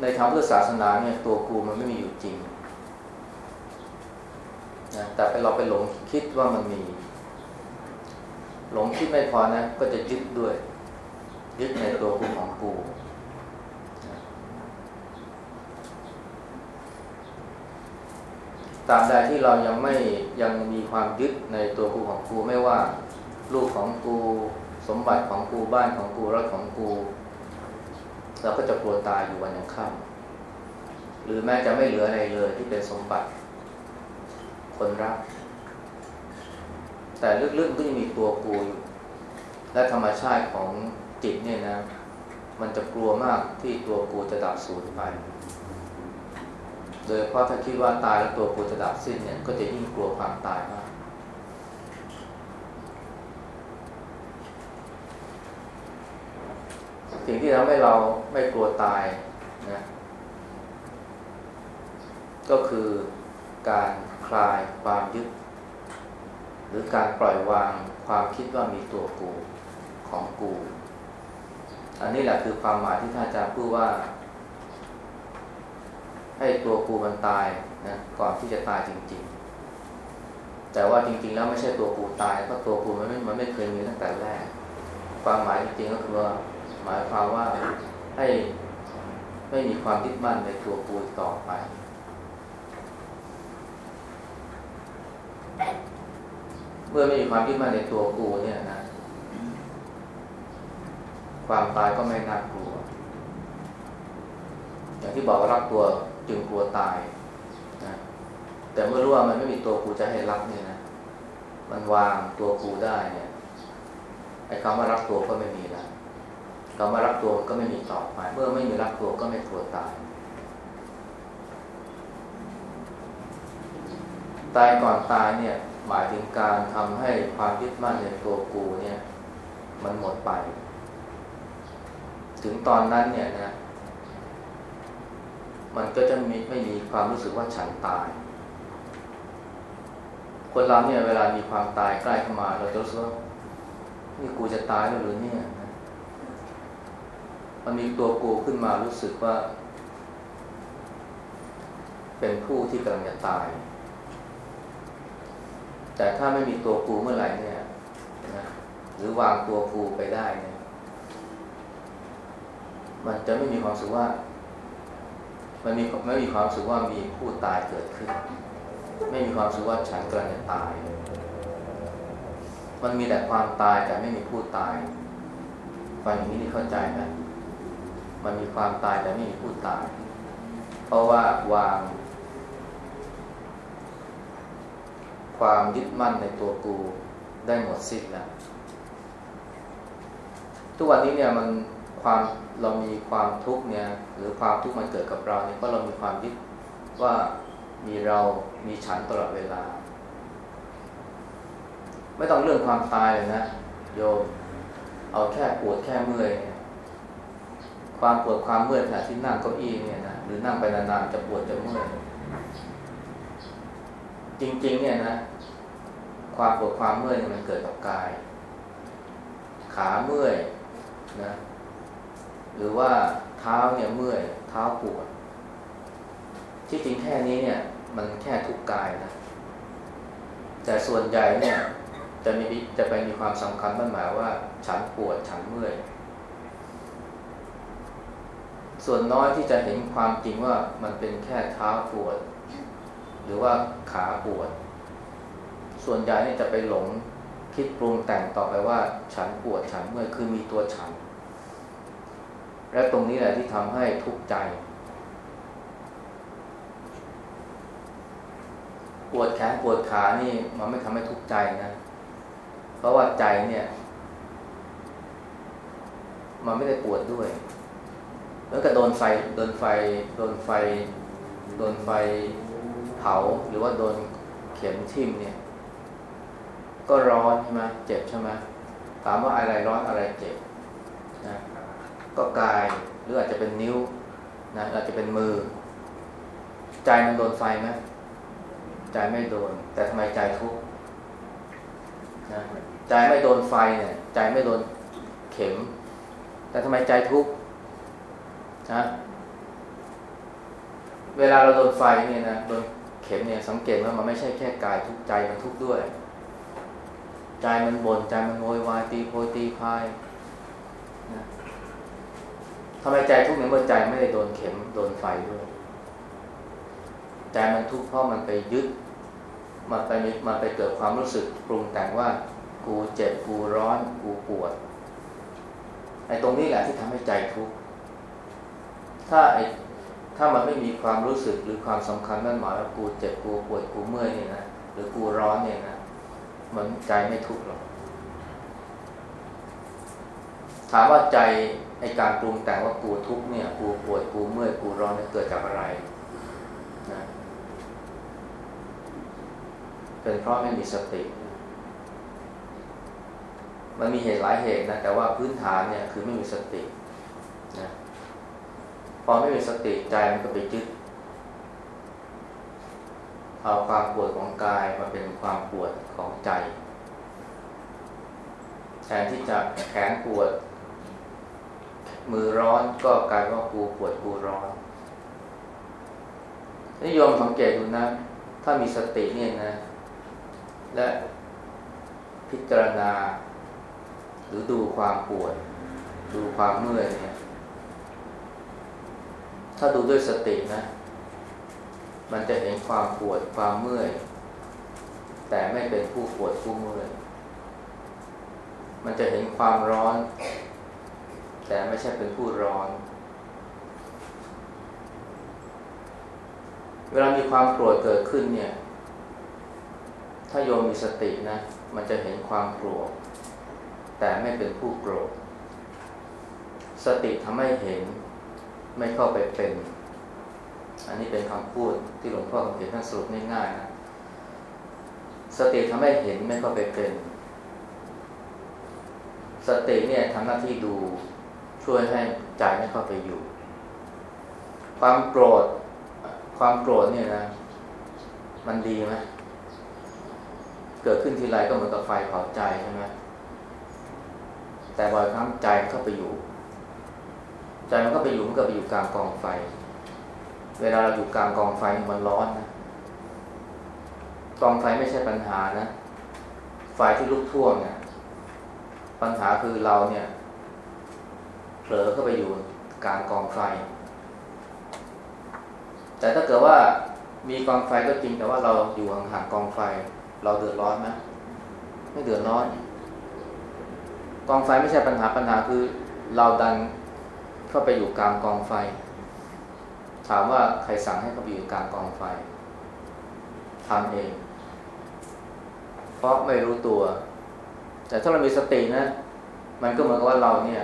Speaker 1: ในทางพุทธศาสนาเนี่ยตัวกูมันไม่มีอยู่จริงนะแต่เราไปหลงคิดว่ามันมี หลงคิดไม่พอนะ ก็จะยึดด้วย ยึดในตัวกูของกูตามใดที่เรายังไม่ยังมีความยึดในตัวกูของกูไม่ว่าลูกของกู สมบัติของกูบ้านของกูรถของกู เราก็จะกลัวตายอยู่วันยังค่ำหรือแม้จะไม่เหลืออะไรเลยที่เป็นสมบัติ คนรัก แต่ลึกๆก็ยังมีตัวกูอยู่ และธรรมชาติของจิตเนี่ยนะ มันจะกลัวมากที่ตัวกูจะดับสูญไป โดยเพราะถ้าคิดว่าตายแล้วตัวกูจะดับสิ้นเนี่ย ก็จะยิ่งกลัวความตายมาก สิ่งที่ทำให้เราไม่กลัวตายนะก็คือการคลายความยึด หรือการปล่อยวางความคิดว่ามีตัวกูของกู อันนี้แหละคือความหมายที่ท่านอาจารย์พูดว่า ให้ตัวกูมันตายนะก่อนที่จะตายจริง ๆ แต่ว่าจริง ๆ แล้วไม่ใช่ตัวกูตายเพราะตัวกูมันไม่มันไม่เคยมีตั้งแต่แรก ความหมายจริงๆก็คือว่า หมายความว่าให้ไม่มีความยึดมั่นในตัวกูต่อไป เมื่อไม่มีความยึดมั่นในตัวกูเนี่ยนะ ความตายก็ไม่น่ากลัว อย่างที่บอกว่ารักตัวจึงกลัวตายนะแต่เมื่อรู้ว่ามันไม่มีตัวกูจะให้รักเนี่ยนะ มันวางตัวกูได้เนี่ยไอ้คำว่ารักตัวก็ไม่มีแล้ว คำว่ารักตัวก็ไม่มีต่อไป เมื่อไม่มีรักตัวก็ไม่กลัวตาย ตายก่อนตายเนี่ยหมายถึงการทำให้ความยึดมั่นในตัวกูเนี่ยมันหมดไป ถึงตอนนั้นเนี่ยนะ มันก็จะมีไม่มีความรู้สึกว่าฉันตาย คนเราเนี่ยเวลามีความตายใกล้เข้ามา เราจะรู้สึกว่านี่กูจะตายแล้วหรือเนี่ย มันมีตัวกูขึ้นมารู้สึกว่า เป็นผู้ที่กำลังจะตาย แต่ถ้าไม่มีตัวกูเมื่อไหร่เนี่ยนะหรือวางตัวกูไปได้เนี่ยมันจะไม่มีความสึกว่า มันมีไม่มีความสึกว่ามีผู้ตายเกิดขึ้น ไม่มีความสึกว่าฉันกำลังจะตาย มันมีแต่ความตายแต่ไม่มีผู้ตายฟังอย่างนี้นี่เข้าใจไหม มันมีความตายแต่ไม่มีผู้ตาย เพราะว่าวาง ความยึดมั่นในตัวกูได้หมดสิ้นแล้วทุกวันนี้เนี่ยมันความเรามีความทุกข์เนี่ย หรือความทุกข์มันเกิดกับเราเนี่ยก็เรามีความยึดว่ามีเรามีฉันตลอดเวลา ไม่ต้องเรื่องความตายเลยนะโยมเอาแค่ปวดแค่เมื่อย ความปวดความเมื่อยขณะที่นั่งเก้าอี้เนี่ยนะหรือนั่งไปนานๆจะปวดจะเมื่อยจริงๆ เนี่ยนะความปวดความเมื่อยมันเกิดกับกาย ขาเมื่อยนะหรือว่าเท้าเนี่ยเมื่อยเท้าปวด ที่จริงแค่นี้เนี่ย มันแค่ทุกกายนะแต่ส่วนใหญ่เนี่ย จะมีจะไปมีความสำคัญมั่นหมายว่า ฉันปวดฉันเมื่อย ส่วนน้อยที่จะเห็นความจริงว่ามันเป็นแค่เท้าปวด หรือว่าขาปวด ส่วนใหญ่เนี่ยจะไปหลงคิดปรุงแต่งต่อไปว่า ฉันปวดฉันเมื่อยคือมีตัวฉัน และตรงนี้แหละที่ทำให้ทุกข์ใจ ปวดแขนปวดขานี่มันไม่ทำให้ทุกข์ใจนะ เพราะว่าใจเนี่ย มันไม่ได้ปวดด้วย แล้วก็โดนไฟโดนไฟโดนไฟโดนไฟเผาหรือว่าโดนเข็มทิ่มเนี่ย ก็ร้อนใช่ไหมเจ็บใช่ไหมถามว่าอะไรร้อนอะไรเจ็บนะก็กายหรืออาจจะเป็นนิ้วนะอาจจะเป็นมือ ใจมันโดนไฟไหมใจไม่โดน แต่ทำไมใจทุกข์นะใจไม่โดนไฟเนี่ย ใจไม่โดนเข็ม แต่ทำไมใจทุกข์ นะเวลาเราโดนไฟเนี่ยนะโดนเข็มเนี่ยสังเกตว่ามันไม่ใช่แค่กายทุกใจมันทุกข์ด้วย ใจมันบน่นใจมันโวยวายตีโพยตีพายนะทำไมใจทุกข์เนี่ยเมื่อใจไม่ได้โดนเข็มโดนไฟด้วยใจมันทุกข์เพราะมันไปยึดมันไปมันไปเกิดความรู้สึกปรุงแต่งว่ากูเจ็บกูร้อนกูปวดไอ้ตรงนี้แหละที่ทำให้ใจทุกข์ ถ้าไอ้ถ้ามันไม่มีความรู้สึกหรือความสำคัญนั่นหมายว่ากูเจ็บกูปวดกูเมื่อยเนี่ยนะหรือกูร้อนเนี่ยนะมันใจไม่ทุกข์หรอกถามว่าใจไอการปรุงแต่งว่ากูทุกข์เนี่ยกูปวดกูเมื่อยกูร้อนเนี่ยเกิดจากอะไรนะเป็นเพราะไม่มีสติ มันมีเหตุหลายเหตุนะแต่ว่าพื้นฐานเนี่ยคือไม่มีสติ พอไม่มีสติใจมันก็ไปยึดเอาความปวดของกายมาเป็นความปวดของใจแทนที่จะแขนปวด มือร้อนก็กลายว่ากูปวดกูร้อนนิยมสังเกตดูนะ ถ้ามีสติเนี่ยนะ และพิจารณา หรือดูความปวด ดูความเมื่อยเนี่ย ถ้าดูด้วยสตินะ มันจะเห็นความปวดความเมื่อย แต่ไม่เป็นผู้ปวดผู้เมื่อย มันจะเห็นความร้อน แต่ไม่ใช่เป็นผู้ร้อน เวลามีความโกรธเกิดขึ้นเนี่ย ถ้าโยมมีสตินะ มันจะเห็นความโกรธ แต่ไม่เป็นผู้โกรธ สติทำให้เห็น ไม่เข้าไปเป็น อันนี้เป็นคำพูดที่หลวงพ่อคำเขียนท่านสรุปง่ายๆนะสติทำให้เห็นไม่เข้าไปเป็น สติเนี่ยทำหน้าที่ดูช่วยให้ใจไม่เข้าไปอยู่ ความโกรธความโกรธเนี่ยนะ มันดีไหมเกิดขึ้นทีไรก็เหมือนกับไฟเผาใจใช่ไหมแต่บ่อยครั้งใจเข้าไปอยู่ ใจมันก็ไปอยู่มันก็ไปอยู่กลางกองไฟ เวลาเราอยู่กลางกองไฟมันร้อนนะกองไฟไม่ใช่ปัญหานะ ไฟที่ลุกท่วมเนี่ยปัญหาคือเราเนี่ยเผลอเข้าไปอยู่กลางกองไฟ แต่ถ้าเกิดว่ามีกองไฟก็จริงแต่ว่าเราอยู่ห่างๆกองไฟ เราเดือดร้อนไหมไม่เดือดร้อน กองไฟไม่ใช่ปัญหาปัญหาคือ เราดัน เข้าไปอยู่กลางกองไฟ ถามว่าใครสั่งให้เขาไปอยู่กลางกองไฟทำเอง เพราะไม่รู้ตัว แต่ถ้าเรามีสตินะ มันก็เหมือนกับว่าเราเนี่ย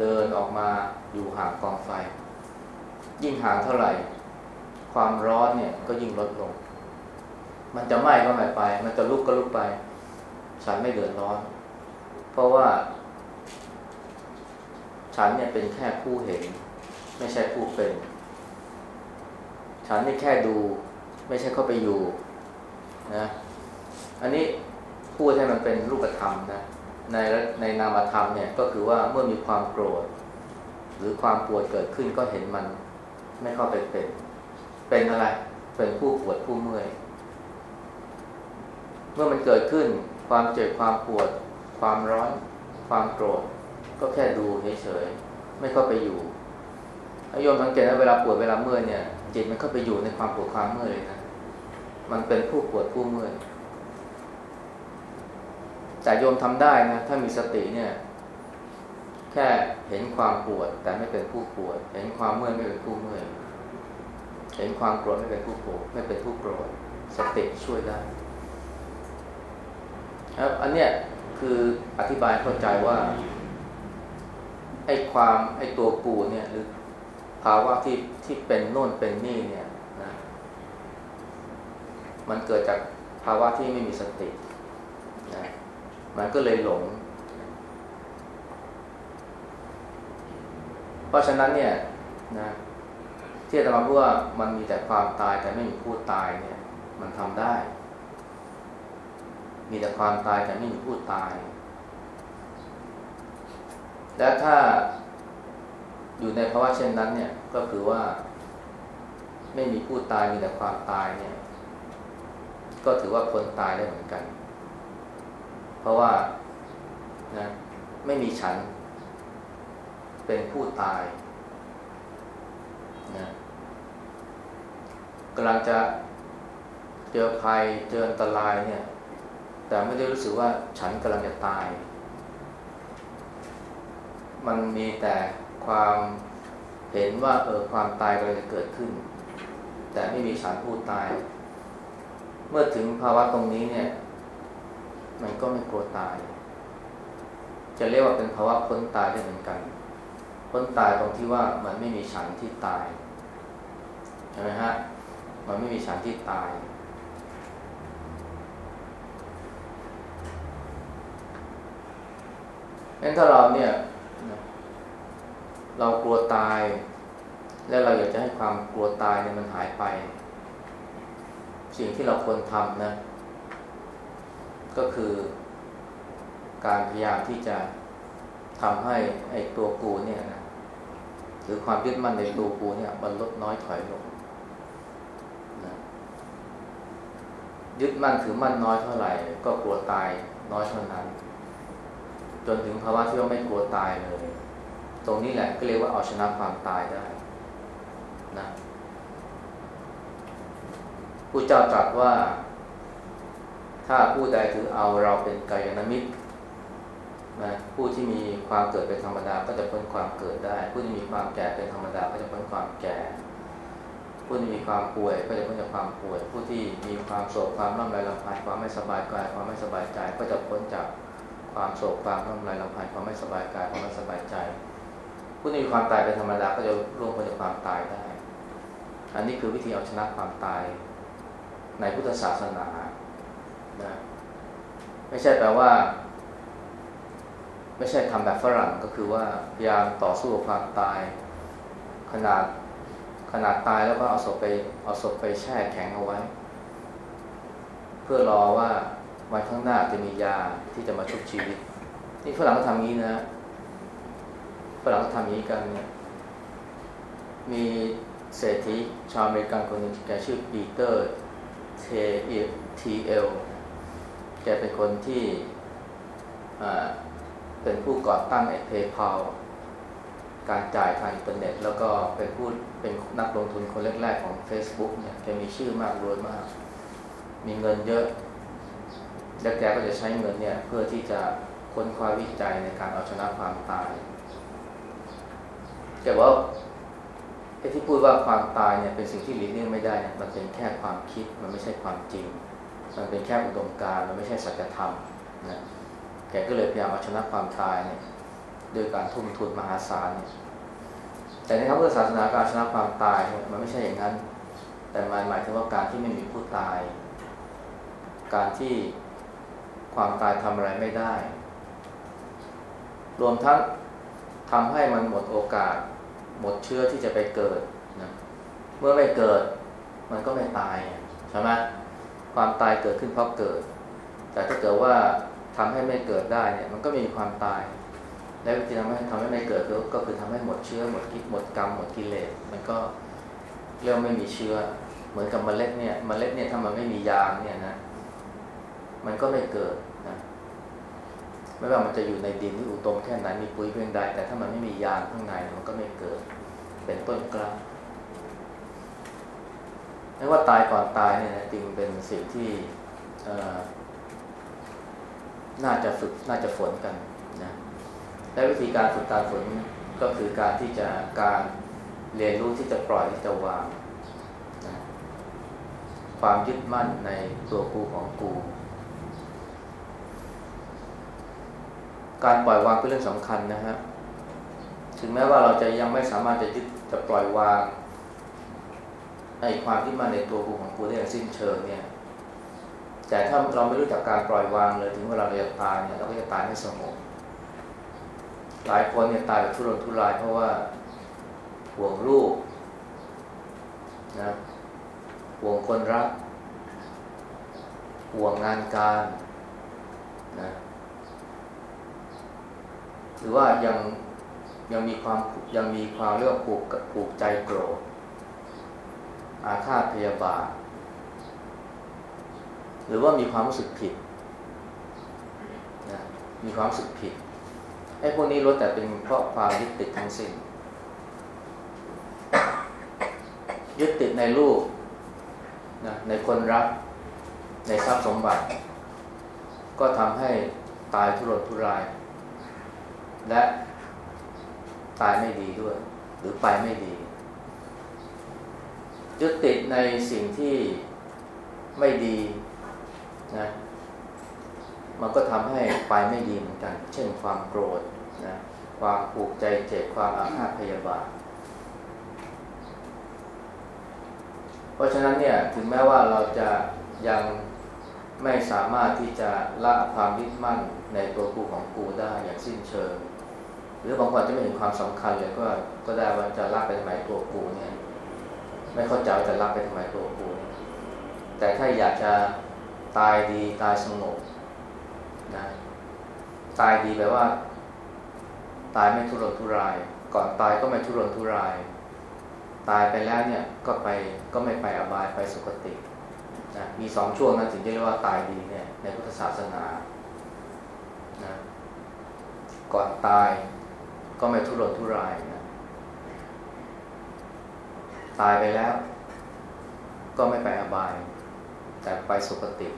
Speaker 1: เดินออกมาอยู่ห่างกองไฟ ยิ่งห่างเท่าไหร่ ความร้อนเนี่ยก็ยิ่งลดลง มันจะไหม้ก็ไหม้ไป มันจะลุกก็ลุกไป ฉันไม่เดือดร้อน เพราะว่า ฉันเนี่ยเป็นแค่ผู้เห็น ไม่ใช่ผู้เป็น ฉันนี่แค่ดู ไม่ใช่เข้าไปอยู่นะอันนี้พูดให้มันเป็นรูปธรรมนะในในนามธรรมเนี่ยก็คือว่าเมื่อมีความโกรธ หรือความปวดเกิดขึ้นก็เห็นมันไม่เข้าไปเป็น เป็นอะไร เป็นผู้ปวดผู้เมื่อย เมื่อมันเกิดขึ้นความเจ็บความปวด ความร้อน ความโกรธ ก็แค่ดูเฉยๆไม่เข้าไปอยู่โยมสังเกตว่าเวลาปวดเวลาเมื่อยเนี่ยจิตมันเข้าไปอยู่ในความปวดความเมื่อยเลยนะมันเป็นผู้ปวดผู้เมื่อยแต่โยมทำได้นะถ้ามีสติเนี่ย แค่เห็นความปวด แต่ไม่เป็นผู้ปวด เห็นความเมื่อยไม่เป็นผู้เมื่อยเห็นความโกรธไม่เป็นผู้โกรธไม่เป็นผู้โกรธสติช่วยได้ครับอันเนี้ยคืออธิบายเข้าใจว่า ไอ้ความไอ้ตัวปูเนี่ยหรือภาวะที่ที่เป็นโน่นเป็นนี่เนี่ยนะมันเกิดจากภาวะที่ไม่มีสตินะมันก็เลยหลง เพราะฉะนั้นเนี่ยนะที่อาจารย์พูดว่ามันมีแต่ความตายแต่ไม่มีผู้ตายเนี่ย มันทำได้ มีแต่ความตายแต่ไม่มีผู้ตาย และถ้าอยู่ในภาวะเช่นนั้นเนี่ยก็คือว่า ไม่มีผู้ตายมีแต่ความตายเนี่ย ก็ถือว่าคนตายได้เหมือนกัน เพราะว่านะไม่มีฉัน เป็นผู้ตายนะกำลังจะเจอภัยเจออันตรายเนี่ย แต่ไม่ได้รู้สึกว่าฉันกำลังจะตาย มันมีแต่ความเห็นว่าเออความตายกำลังจะเกิดขึ้น แต่ไม่มีฉันผู้ตาย เมื่อถึงภาวะตรงนี้เนี่ย มันก็ไม่กลัวตาย จะเรียกว่าเป็นภาวะพ้นตายได้เหมือนกันพ้นตายตรงที่ว่ามันไม่มีฉันที่ตายใช่ไหมฮะมันไม่มีฉันที่ตาย งั้นถ้าเราเนี่ย เรากลัวตาย แล้วเราอยากจะให้ความกลัวตายเนี่ยมันหายไป สิ่งที่เราควรทำนะ ก็คือการพยายามที่จะทำให้ไอ้ตัวกูเนี่ยนะหรือความยึดมั่นในตัวกูเนี่ยมันลดน้อยถอยลงนะยึดมั่นถือมั่นน้อยเท่าไหร่ ก็กลัวตายน้อยเท่านั้น จนถึงภาวะที่ว่าไม่กลัวตายเลย ตรงนี้แหละก็เรียกว่าเอาชนะความตายได้นะผู้เจ้าตรัสว่า ถ้าผู้ใดถือเอาเราเป็นกายนามิตรนะผู้ที่มีความเกิดเป็นธรรมดาก็จะพ้นความเกิดได้ ผู้ที่มีความแก่เป็นธรรมดาก็จะพ้นความแก่ ผู้ที่มีความป่วยก็จะพ้นจากความป่วย ผู้ที่มีความโศกความร่ำไรลำพันความไม่สบายกายความไม่สบายใจก็จะพ้นจากความโศกความร่ำไรลำพันความไม่สบายกายความไม่สบายใจ ผู้ที่มีความตายเป็นธรรมดาก็จะร่วงพ้นจากความตายได้ อันนี้คือวิธีเอาชนะความตายในพุทธศาสนานะไม่ใช่แปลว่า ไม่ใช่ทำแบบฝรั่งก็คือว่าพยายามต่อสู้กับความตาย ขนาดขนาดตายแล้วก็เอาศพไปเอาศพไปแช่แข็งเอาไว้ เพื่อรอว่าวันข้างหน้าจะมียาที่จะมาชุบชีวิต นี่ฝรั่งก็ทำงี้นะ ฝรั่งก็ทำงี้กันเนี่ยมีเศรษฐีชาวอเมริกันคนหนึ่งแกชื่อปีเตอร์เททีเอลแกเป็นคนที่เป็นผู้ก่อตั้งไอ้ PayPal การจ่ายทางอินเทอร์เน็ต แล้วก็เป็นผู้เป็นนักลงทุนคนแรกๆของ Facebook เนี่ยแกมีชื่อมากรวยมาก มีเงินเยอะแล้วแกก็จะใช้เงินเนี่ยเพื่อที่จะค้นคว้าวิจัยในการเอาชนะความตาย แกบอกไอ้ที่พูดว่าความตายเนี่ยเป็นสิ่งที่หลีกเลี่ยงไม่ได้เนี่ยมันเป็นแค่ความคิดมันไม่ใช่ความจริง มันเป็นแค่อุดมการมันไม่ใช่สัจธรรมนะแกก็เลยพยายามมาชนะความตายเนี่ยโดยการทุ่มทุนมหาศาลเนี่ยแต่ในทางพุทธศาสนาการชนะความตายเนี่ยมันไม่ใช่อย่างนั้น แต่มันหมายถึงว่าการที่ไม่มีผู้ตาย การที่ความตายทำอะไรไม่ได้ รวมทั้ง ทำให้มันหมดโอกาส หมดเชื้อที่จะไปเกิดนะเมื่อไม่เกิดมันก็ไม่ตายใช่ไหมความตายเกิดขึ้นเพราะเกิด แต่ถ้าเกิดว่าทำให้ไม่เกิดได้เนี่ยมันก็มีความตาย และวิธีทำให้ทำให้ไม่เกิดก็คือทำให้หมดเชื้อหมดกิหมดกรรมหมดกิเลสมันก็เรียกไม่มีเชื้อ เหมือนกับเมล็ดเนี่ยเมล็ดเนี่ยถ้ามันไม่มียางเนี่ยนะมันก็ไม่เกิด ไม่ว่ามันจะอยู่ในดินที่อุดมแค่ไหนมีปุ๋ยเพียงใด แต่ถ้ามันไม่มียางข้างในมันก็ไม่เกิด เป็นต้นกล้าไม่ว่าตายก่อนตายเนี่ยนะจริงเป็นสิ่งที่น่าจะฝึกน่าจะฝนกันนะและวิธีการฝึกการฝนก็คือการที่จะการเรียนรู้ที่จะปล่อยที่จะวางนะความยึดมั่นในตัวกูของกู การปล่อยวางเป็นเรื่องสำคัญนะฮะถึงแม้ว่าเราจะยังไม่สามารถจะยึดจะปล่อยวางไอ้ความที่มาในตัวกูของกูได้อย่างสิ้นเชิงเนี่ย แต่ถ้าเราไม่รู้จักการปล่อยวางเลยถึงเวลาเราจะตายเนี่ยเราก็จะตายไม่สงบหลายคนเนี่ยตายแบบทุรนทุรายเพราะว่าห่วงลูกนะห่วงคนรักห่วงงานการนะ หรือว่ายังยังมีความยังมีความเรียกว่าผูกผูกใจโกรธ อาฆาตพยาบาท หรือว่ามีความรู้สึกผิดนะมีความรู้สึกผิดไอ้พวกนี้ล้วนแต่เป็นเพราะความยึดติดทั้งสิ้น ยึดติดในลูกนะในคนรัก ในทรัพย์สมบัติ ก็ทำให้ตายทุรนทุราย และตายไม่ดีด้วย หรือไปไม่ดียึดติดในสิ่งที่ไม่ดีนะมันก็ทำให้ไปไม่ดีเหมือนกัน เช่นความโกรธนะความผูกใจเจ็บความอาฆาตพยาบาทเพราะฉะนั้นเนี่ยถึงแม้ว่าเราจะยังไม่สามารถที่จะละความยึดมั่นในตัวกูของกูได้อย่างสิ้นเชิง หรือบางคนจะไม่เห็นความสำคัญเลยก็ก็ได้ว่าจะละไปทำไมตัวกูเนี่ยไม่เข้าใจจะรับไปทำไมตัวกูแต่ถ้าอยากจะตายดีตายสงบนะตายดีแปลว่า ตายไม่ทุรนทุราย ก่อนตายก็ไม่ทุรนทุราย ตายไปแล้วเนี่ยก็ไปก็ไม่ไปอบายไปสุคตินะมีสองช่วงนะถึงจะเรียกว่าตายดีเนี่ยในพุทธศาสนานะก่อนตาย ก็ไม่ทุรนทุรายนะตายไปแล้ว ก็ไม่ไปอบาย แต่ไปสุคติ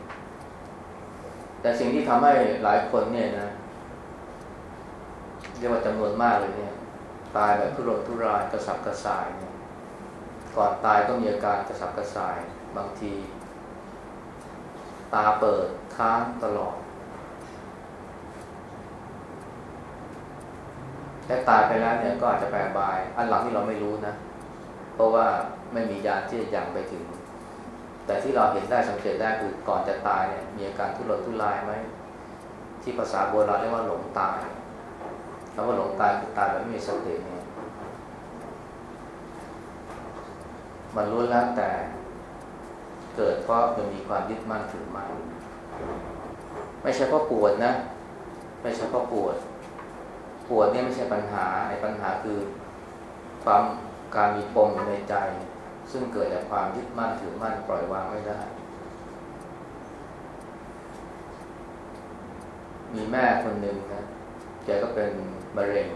Speaker 1: แต่สิ่งที่ทำให้หลายคนเนี่ยนะเรียกว่าจำนวนมากเลยเนี่ย ตายแบบทุรนทุรายกระสับกระส่ายเนี่ยก่อนตายก็มีอาการกระสับกระส่าย บางที ตาเปิดค้างตลอด แต่ตายไปแล้วเนี่ยก็อาจจะไปอบาย อันหลังที่เราไม่รู้นะ เพราะว่าไม่มียาที่จะยังไปถึง แต่ที่เราเห็นได้สังเกตได้คือก่อนจะตายเนี่ยมีอาการทุรนทุรายไหมที่ภาษาโบราณเรียกว่าหลงตายคำว่าหลงตายคือตายแบบไม่มีสติเนี่ยมันรู้แล้วแต่เกิดเพราะมันมีความยึดมั่นถือมั่นไม่ใช่เพราะปวดนะ ไม่ใช่เพราะปวด ปวดเนี่ยไม่ใช่ปัญหาไอ้ปัญหาคือความการมีปมอยู่ในใจ ซึ่งเกิดจากความยึดมั่นถือมั่นปล่อยวางไม่ได้ มีแม่คนหนึ่งนะแกก็เป็นมะเร็ง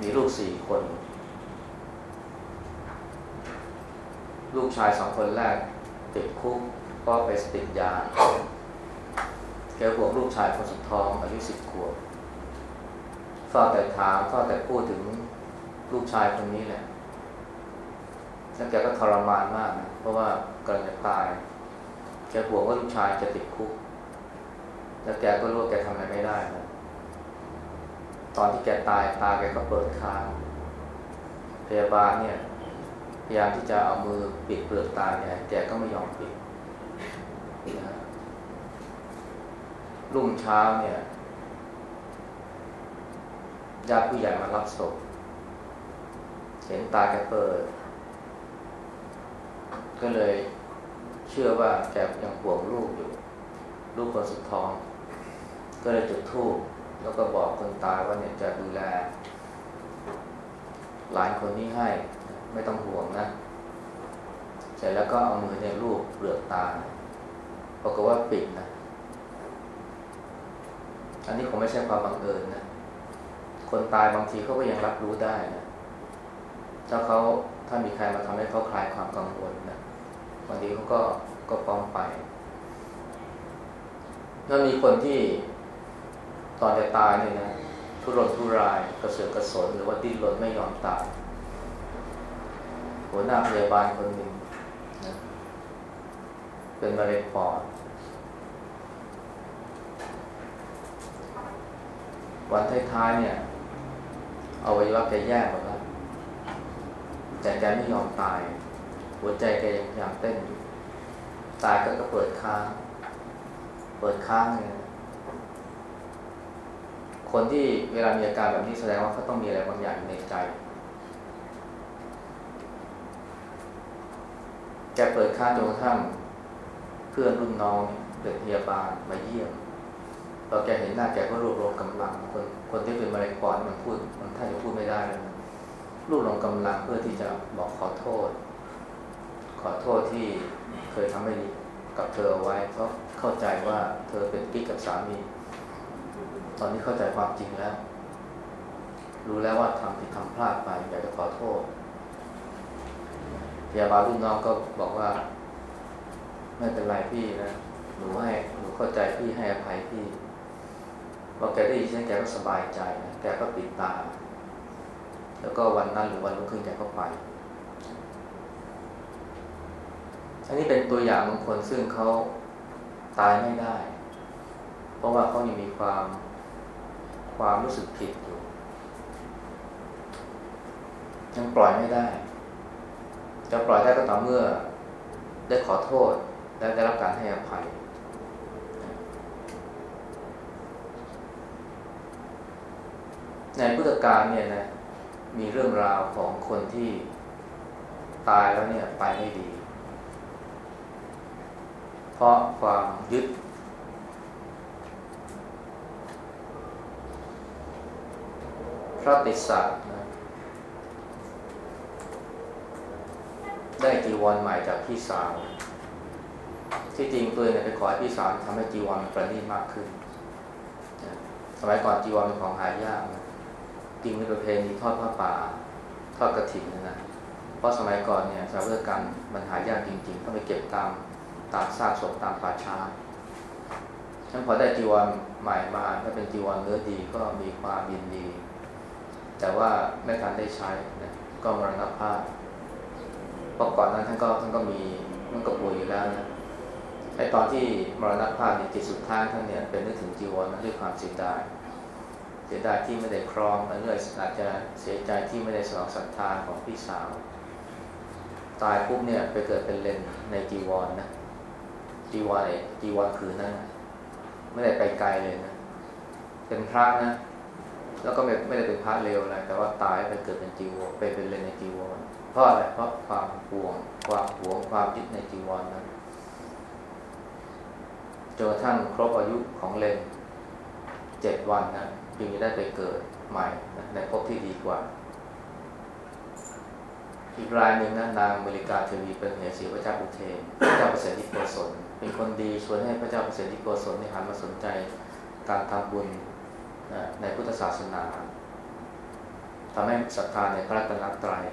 Speaker 1: มีลูกสี่คน ลูกชายสองคนแรกติดคุกเพราะไปติดยาแกห่วงลูกชายคนสุดท้องอายุสิบขวบ เฝ้าแต่ถามเฝ้าแต่พูดถึงลูกชายคนนี้แหละแล้วแกก็ทรมานมากนะเพราะว่ากำลังจะตาย แกห่วงว่าลูกชายจะติดคุก แล้วแกก็รู้ว่าแกทำอะไรไม่ได้นะตอนที่แกตายตาแกก็เปิดค้างพยาบาลเนี่ยพยายามที่จะเอามือปิดเปลือกตาเนี่ยแกก็ไม่ยอมปิดนะรุ่งเช้าเนี่ย ญาติผู้ใหญ่มารับศพเห็นตาแกเปิด ก็เลยเชื่อว่าแกยังห่วงลูกอยู่ ลูกคนสุดท้อง ก็เลยจุดธูปแล้วก็บอกคนตายว่าเนี่ยจะดูแล หลานคนนี้ให้ไม่ต้องห่วงนะเสร็จแล้วก็เอามือเนี่ยลูบเปลือกตาปรากฏว่าปิดนะ อันนี้คงไม่ใช่ความบังเอิญนะ คนตายบางทีเขาก็ยังรับรู้ได้นะถ้าเขาถ้ามีใครมาทำให้เขาคลายความกังวลนะบางทีเขาก็ก็ป้องไปแล้วมีคนที่ตอนจะตายเนี่ยนะทุรนทุรายกระเสือกกระสนหรือว่าดิ้นรนไม่ยอมตาย หัวหน้าพยาบาลคนหนึ่งนะเป็นมะเร็งปอดวันท้ายๆเนี่ย อวัยวะแกแย่หมดแล้วแต่แกไม่ยอมตาย หัวใจแกยังพยายามเต้นอยู่ตายก็ก็เปิดค้าง เปิดค้างเนี่ยคนที่เวลามีอาการแบบนี้แสดงว่าเขาต้องมีอะไรบางอย่างในใจ แกเปิดค้างจนกระทั่งเพื่อนรุ่นน้องเป็นพยาบาลมาเยี่ยม พอแกเห็นหน้าแกก็รวบรวมกำลัง คนคนที่เป็นมะเร็งปอดมันพูดมันถ้าจะพูดไม่ได้แล้วนะรวบรวมกำลังเพื่อที่จะบอกขอโทษ ขอโทษที่เคยทำไม่ดีกับเธอเอาไว้เพราะเข้าใจว่าเธอเป็นกิ๊กกับสามี ตอนนี้เข้าใจความจริงแล้ว รู้แล้วว่าทำผิดทำพลาดไปอยากจะขอโทษพยาบาลรุ่นน้องก็บอกว่า ไม่เป็นไรพี่นะหนูให้หนูเข้าใจพี่ให้อภัยพี่ พอแกได้ยินเช่นแกก็สบายใจนะแกก็ปิดตา แล้วก็วันนั้นหรือวันรุ่งขึ้นแกก็ไป อันนี้เป็นตัวอย่างของคนซึ่งเขาตายไม่ได้ เพราะว่าเขายังมีความความรู้สึกผิดอยู่ ยังปล่อยไม่ได้ จะปล่อยได้ก็ต่อเมื่อได้ขอโทษและได้รับการให้อภัย ในพุทธกาลเนี่ยนะมีเรื่องราวของคนที่ตายแล้วเนี่ยไปไม่ดี เพราะความยึด พระติสสะนะได้จีวรใหม่จากพี่สาว ที่จริงตัวเนี่ยไปขอให้พี่สาวทำให้จีวรประณีตมากขึ้น สมัยก่อนจีวรเป็นของหายากนะ จริงเป็นประเพณีทอดผ้าป่าทอดกระถิ่นนะนะเพราะสมัยก่อนเนี่ยสาวเลือกกันมันหายากจริงๆต้องไปเก็บตามตามซากศพตามป่าช้าฉันพอได้จีวรใหม่มาถ้าเป็นจีวรเนื้อดีก็มีความยินดี แต่ว่าไม่ทันได้ใช้นะก็มรณภาพเพราะก่อนนั้นท่านก็ท่านก็มีมันก็ป่วยอยู่แล้วนะไอตอนที่มรณภาพในจิตสุดท้ายท่านเนี่ยเป็นนึกถึงจีวรนั้นด้วยความเสียดาย สียดายที่ไม่ได้ครองและเนื่ออาจจะเสียใจที่ไม่ได้สนองศรัทธาของพี่สาว ตายปุ๊บเนี่ยไปเกิดเป็นเลนในจีวรนนะจีวรจีวรผืนนั้นนะไม่ได้ไปไกลเลยนะเป็นพระนะ แล้วก็ไม่ไม่ได้เป็นพระเลวอะไรแต่ว่าตายไปเกิดเป็นจีวรไปเป็นเลนในจีวรเพราะอะไรเพราะความห่วงความหวงความยึดในจีวรนั้นจนกระทั่งครบอายุของเลนเจ็ดวันนะ จึงจะได้ไปเกิดใหม่ในภพที่ดีกว่า อีกรายหนึ่งนะนางเมริกาเทวีเป็นเหสีพระเจ้าอุเทนพระเจ้าเปรตที่โกศลเป็นคนดีชวนให้พระเจ้าเปรตที่โกศลในหันมาสนใจการทำบุญนะในพุทธศาสนาทำให้ศรัทธาในพระรัตนตรัย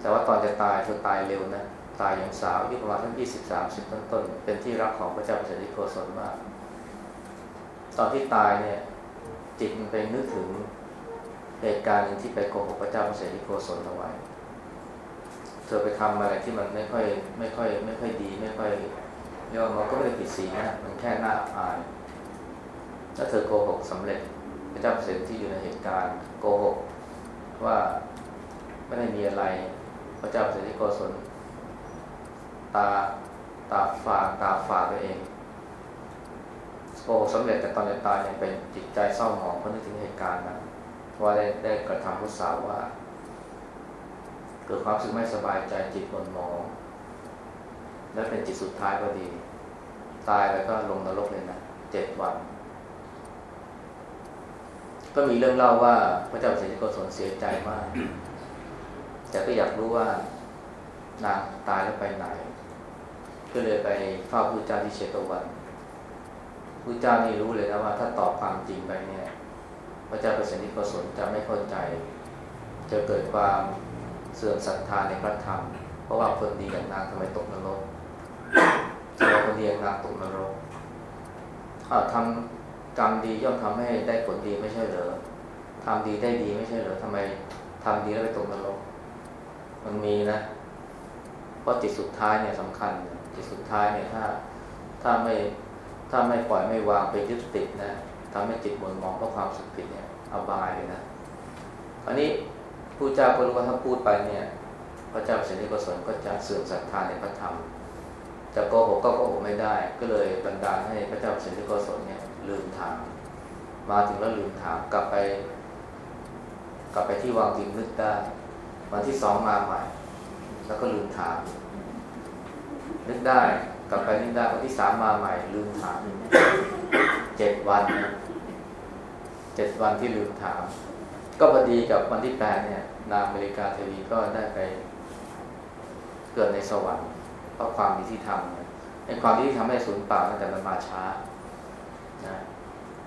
Speaker 1: แต่ว่าตอนจะตายเธอตายเร็วนะ ตายอย่างสาวอายุประมาณทั้งยี่สิบสามสิบต้นๆ เป็นที่รักของพระเจ้าเปรตที่โกศลมาก ตอนที่ตายเนี่ย จิตมันไปนึกถึงเหตุการณ์หนึ่งที่ไปโกหกพระเจ้าเปรตที่โกศลเอาไว้ เธอไปทำอะไรที่มันไม่ค่อยไม่ค่อย ไม่ค่อยดี ไม่ค่อยเรียกว่ามันก็ไม่ได้ผิดศีลนะมันแค่หน้าอายถ้าเธอโกหกสำเร็จพระเจ้าเปรตที่อยู่ในเหตุการณ์โกหกว่าไม่ได้มีอะไรพระเจ้าเปรตที่โกศลตาตาฝาตาฝาตัวเอง โกหกสำเร็จแต่ตอนจะตายเนี่ยเป็นจิตใจเศร้าหมองเพราะนึกถึงเหตุการณ์นะว่าได้ได้กระทำผู้สาวว่า เกิดความรู้สึกไม่สบายใจจิตหม่นหมองและเป็นจิตสุดท้ายพอดี ตายแล้วก็ลงนรกเลยนะเจ็ดวัน ก็มีเรื่องเล่าว่าพระเจ้าเสด็จโกศลเสียใจมากแต่ก็อยากรู้ว่านางตายแล้วไปไหน ก็เลยไปเฝ้าพระเจ้าที่เชตวัน พระเจ้านี่รู้เลยนะว่าถ้าตอบความจริงไปเนี่ยพระเจ้าเปรตโกศลจะไม่เข้าใจ จะเกิดความเสื่อมศรัทธาในพระธรรม เพราะว่าคนดีอย่างนางทำไมตกนรกทำไมคนดีอย่างนางตกนรกอ้าทำกรรมดีย่อมทำให้ได้ผลดีไม่ใช่เหรอทำดีได้ดีไม่ใช่เหรอทำไมทำดีแล้วไปตกนรก มันมีนะ เพราะจิตสุดท้ายเนี่ยสำคัญ จิตสุดท้ายเนี่ยถ้า ถ้าไม่ ถ้าไม่ปล่อยไม่วางไปยึดติดนะทำให้จิตหมุนมองเพราะความสุขผิดเนี่ยอบายเลยนะอันนี้ผู้เจ้าก็รู้ว่าถ้าพูดไปเนี่ยพระเจ้าเสด็จกุศลก็จะเสื่อมศรัทธาในพระธรรมจะโกหกก็โกหกไม่ได้ ก็เลยบันดาลให้พระเจ้าเสด็จกุศลเนี่ยลืมถามมาถึงแล้วลืมถามกลับไป กลับไปที่วางจิงนึกได้วันที่สองมาใหม่ แล้วก็ลืมถามนึกได้ ลับไปนึกได้วันที่สามมาใหม่ ลืมถามเจ็ดวันนะเจ็ดวันที่ลืมถาม ก็พอดีกับวันที่แปดเนี่ย นางอเมริกาเทวีก็ได้ไป เกิดในสวรรค์เพราะความดีที่ทำในความดีที่ทำให้สูญเปล่าแต่มันมาช้านะ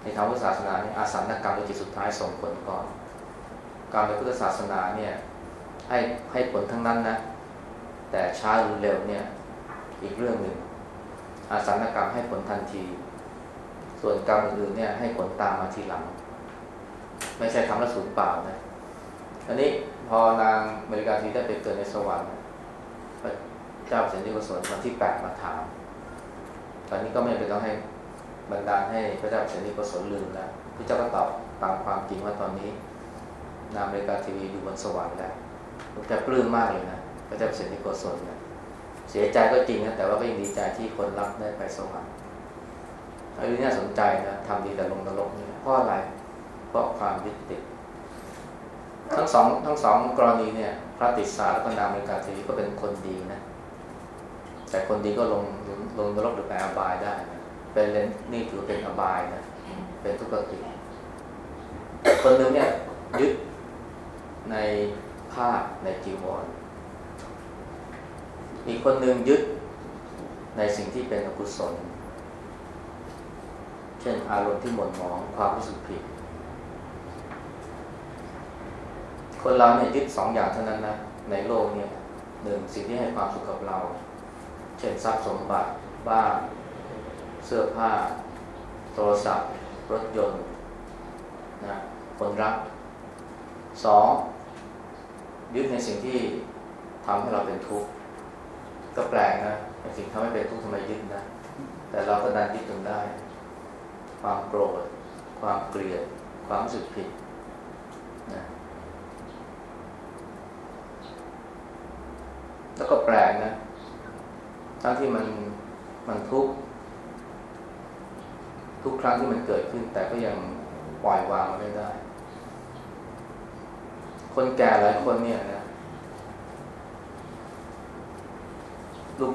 Speaker 1: ในทางพุทธศาสนาเนี่ยอาสันกรรมเป็นจิตสุดท้ายส่งผลก่อนการในพุทธศาสนาเนี่ย ให้ให้ผลทั้งนั้นนะแต่ช้าหรือเร็วเนี่ย อีกเรื่องหนึ่ง อาสันกรรมให้ผลทันที ส่วนกรรมอื่นเนี่ยให้ผลตามมาทีหลัง ไม่ใช่ทำแล้วสูญเปล่านะอันนี้พอนางเมริกาทีได้ไปเกิดในสวรรค์พระเจ้าเสด็จกุศลวันที่แปดมาถาม ตอนนี้ก็ไม่เป็นต้องให้บรรดาให้พระเจ้าเสด็จกุศลลืมแล้วพระเจ้าก็ตอบตามความจริงว่าตอนนี้ นางเมริกาทีวีอยู่บนสวรรค์แล้วพระเจ้าปลื้มมากเลยนะพระเจ้าเสด็จกุศลเนี่ย เสียใจก็จริงนะแต่ว่าก็ยังดีใจที่คนรับได้ไปสวรรค์อันนี้น่าสนใจนะทำดีแต่ลงนรกนี่เพราะอะไร เพราะความยึดติด ทั้งสองทั้งสองกรณีเนี่ย พระติสสาและก็นางมริกาทีวีก็เป็นคนดีนะ แต่คนดีก็ลงลงนรกหรือไปอบายได้นะเป็นเลนนี่ถือเป็นอบายนะ เป็นทุกข์ติคนหนึ่งเนี่ยยึดในผ้าในจีวร อีกคนหนึ่งยึดในสิ่งที่เป็นอกุศล เช่นอารมณ์ที่หม่นหมองความรู้สึกผิด คนเราเนี่ยยึดสองอย่างเท่านั้นนะ ในโลกเนี่ยหนึ่งสิ่งที่ให้ความสุขกับเรา เช่นทรัพย์สมบัติบ้านเสื้อผ้า โทรศัพท์ รถยนต์นะคนรักสองยึดในสิ่งที่ทำให้เราเป็นทุกข์ ก็แปลกนะสิ่งทำให้เป็นทุกข์ทำไมยึดนะ แต่เราก็ดันยึดจนได้ ความโกรธ ความเกลียด ความรู้สึกผิดนะแล้วก็แปลกนะ ทั้งที่มันมันทุกข์ทุกครั้งที่มันเกิดขึ้น แต่ก็ยังปล่อยวางมันไม่ได้ คนแก่หลายคนเนี่ยนะ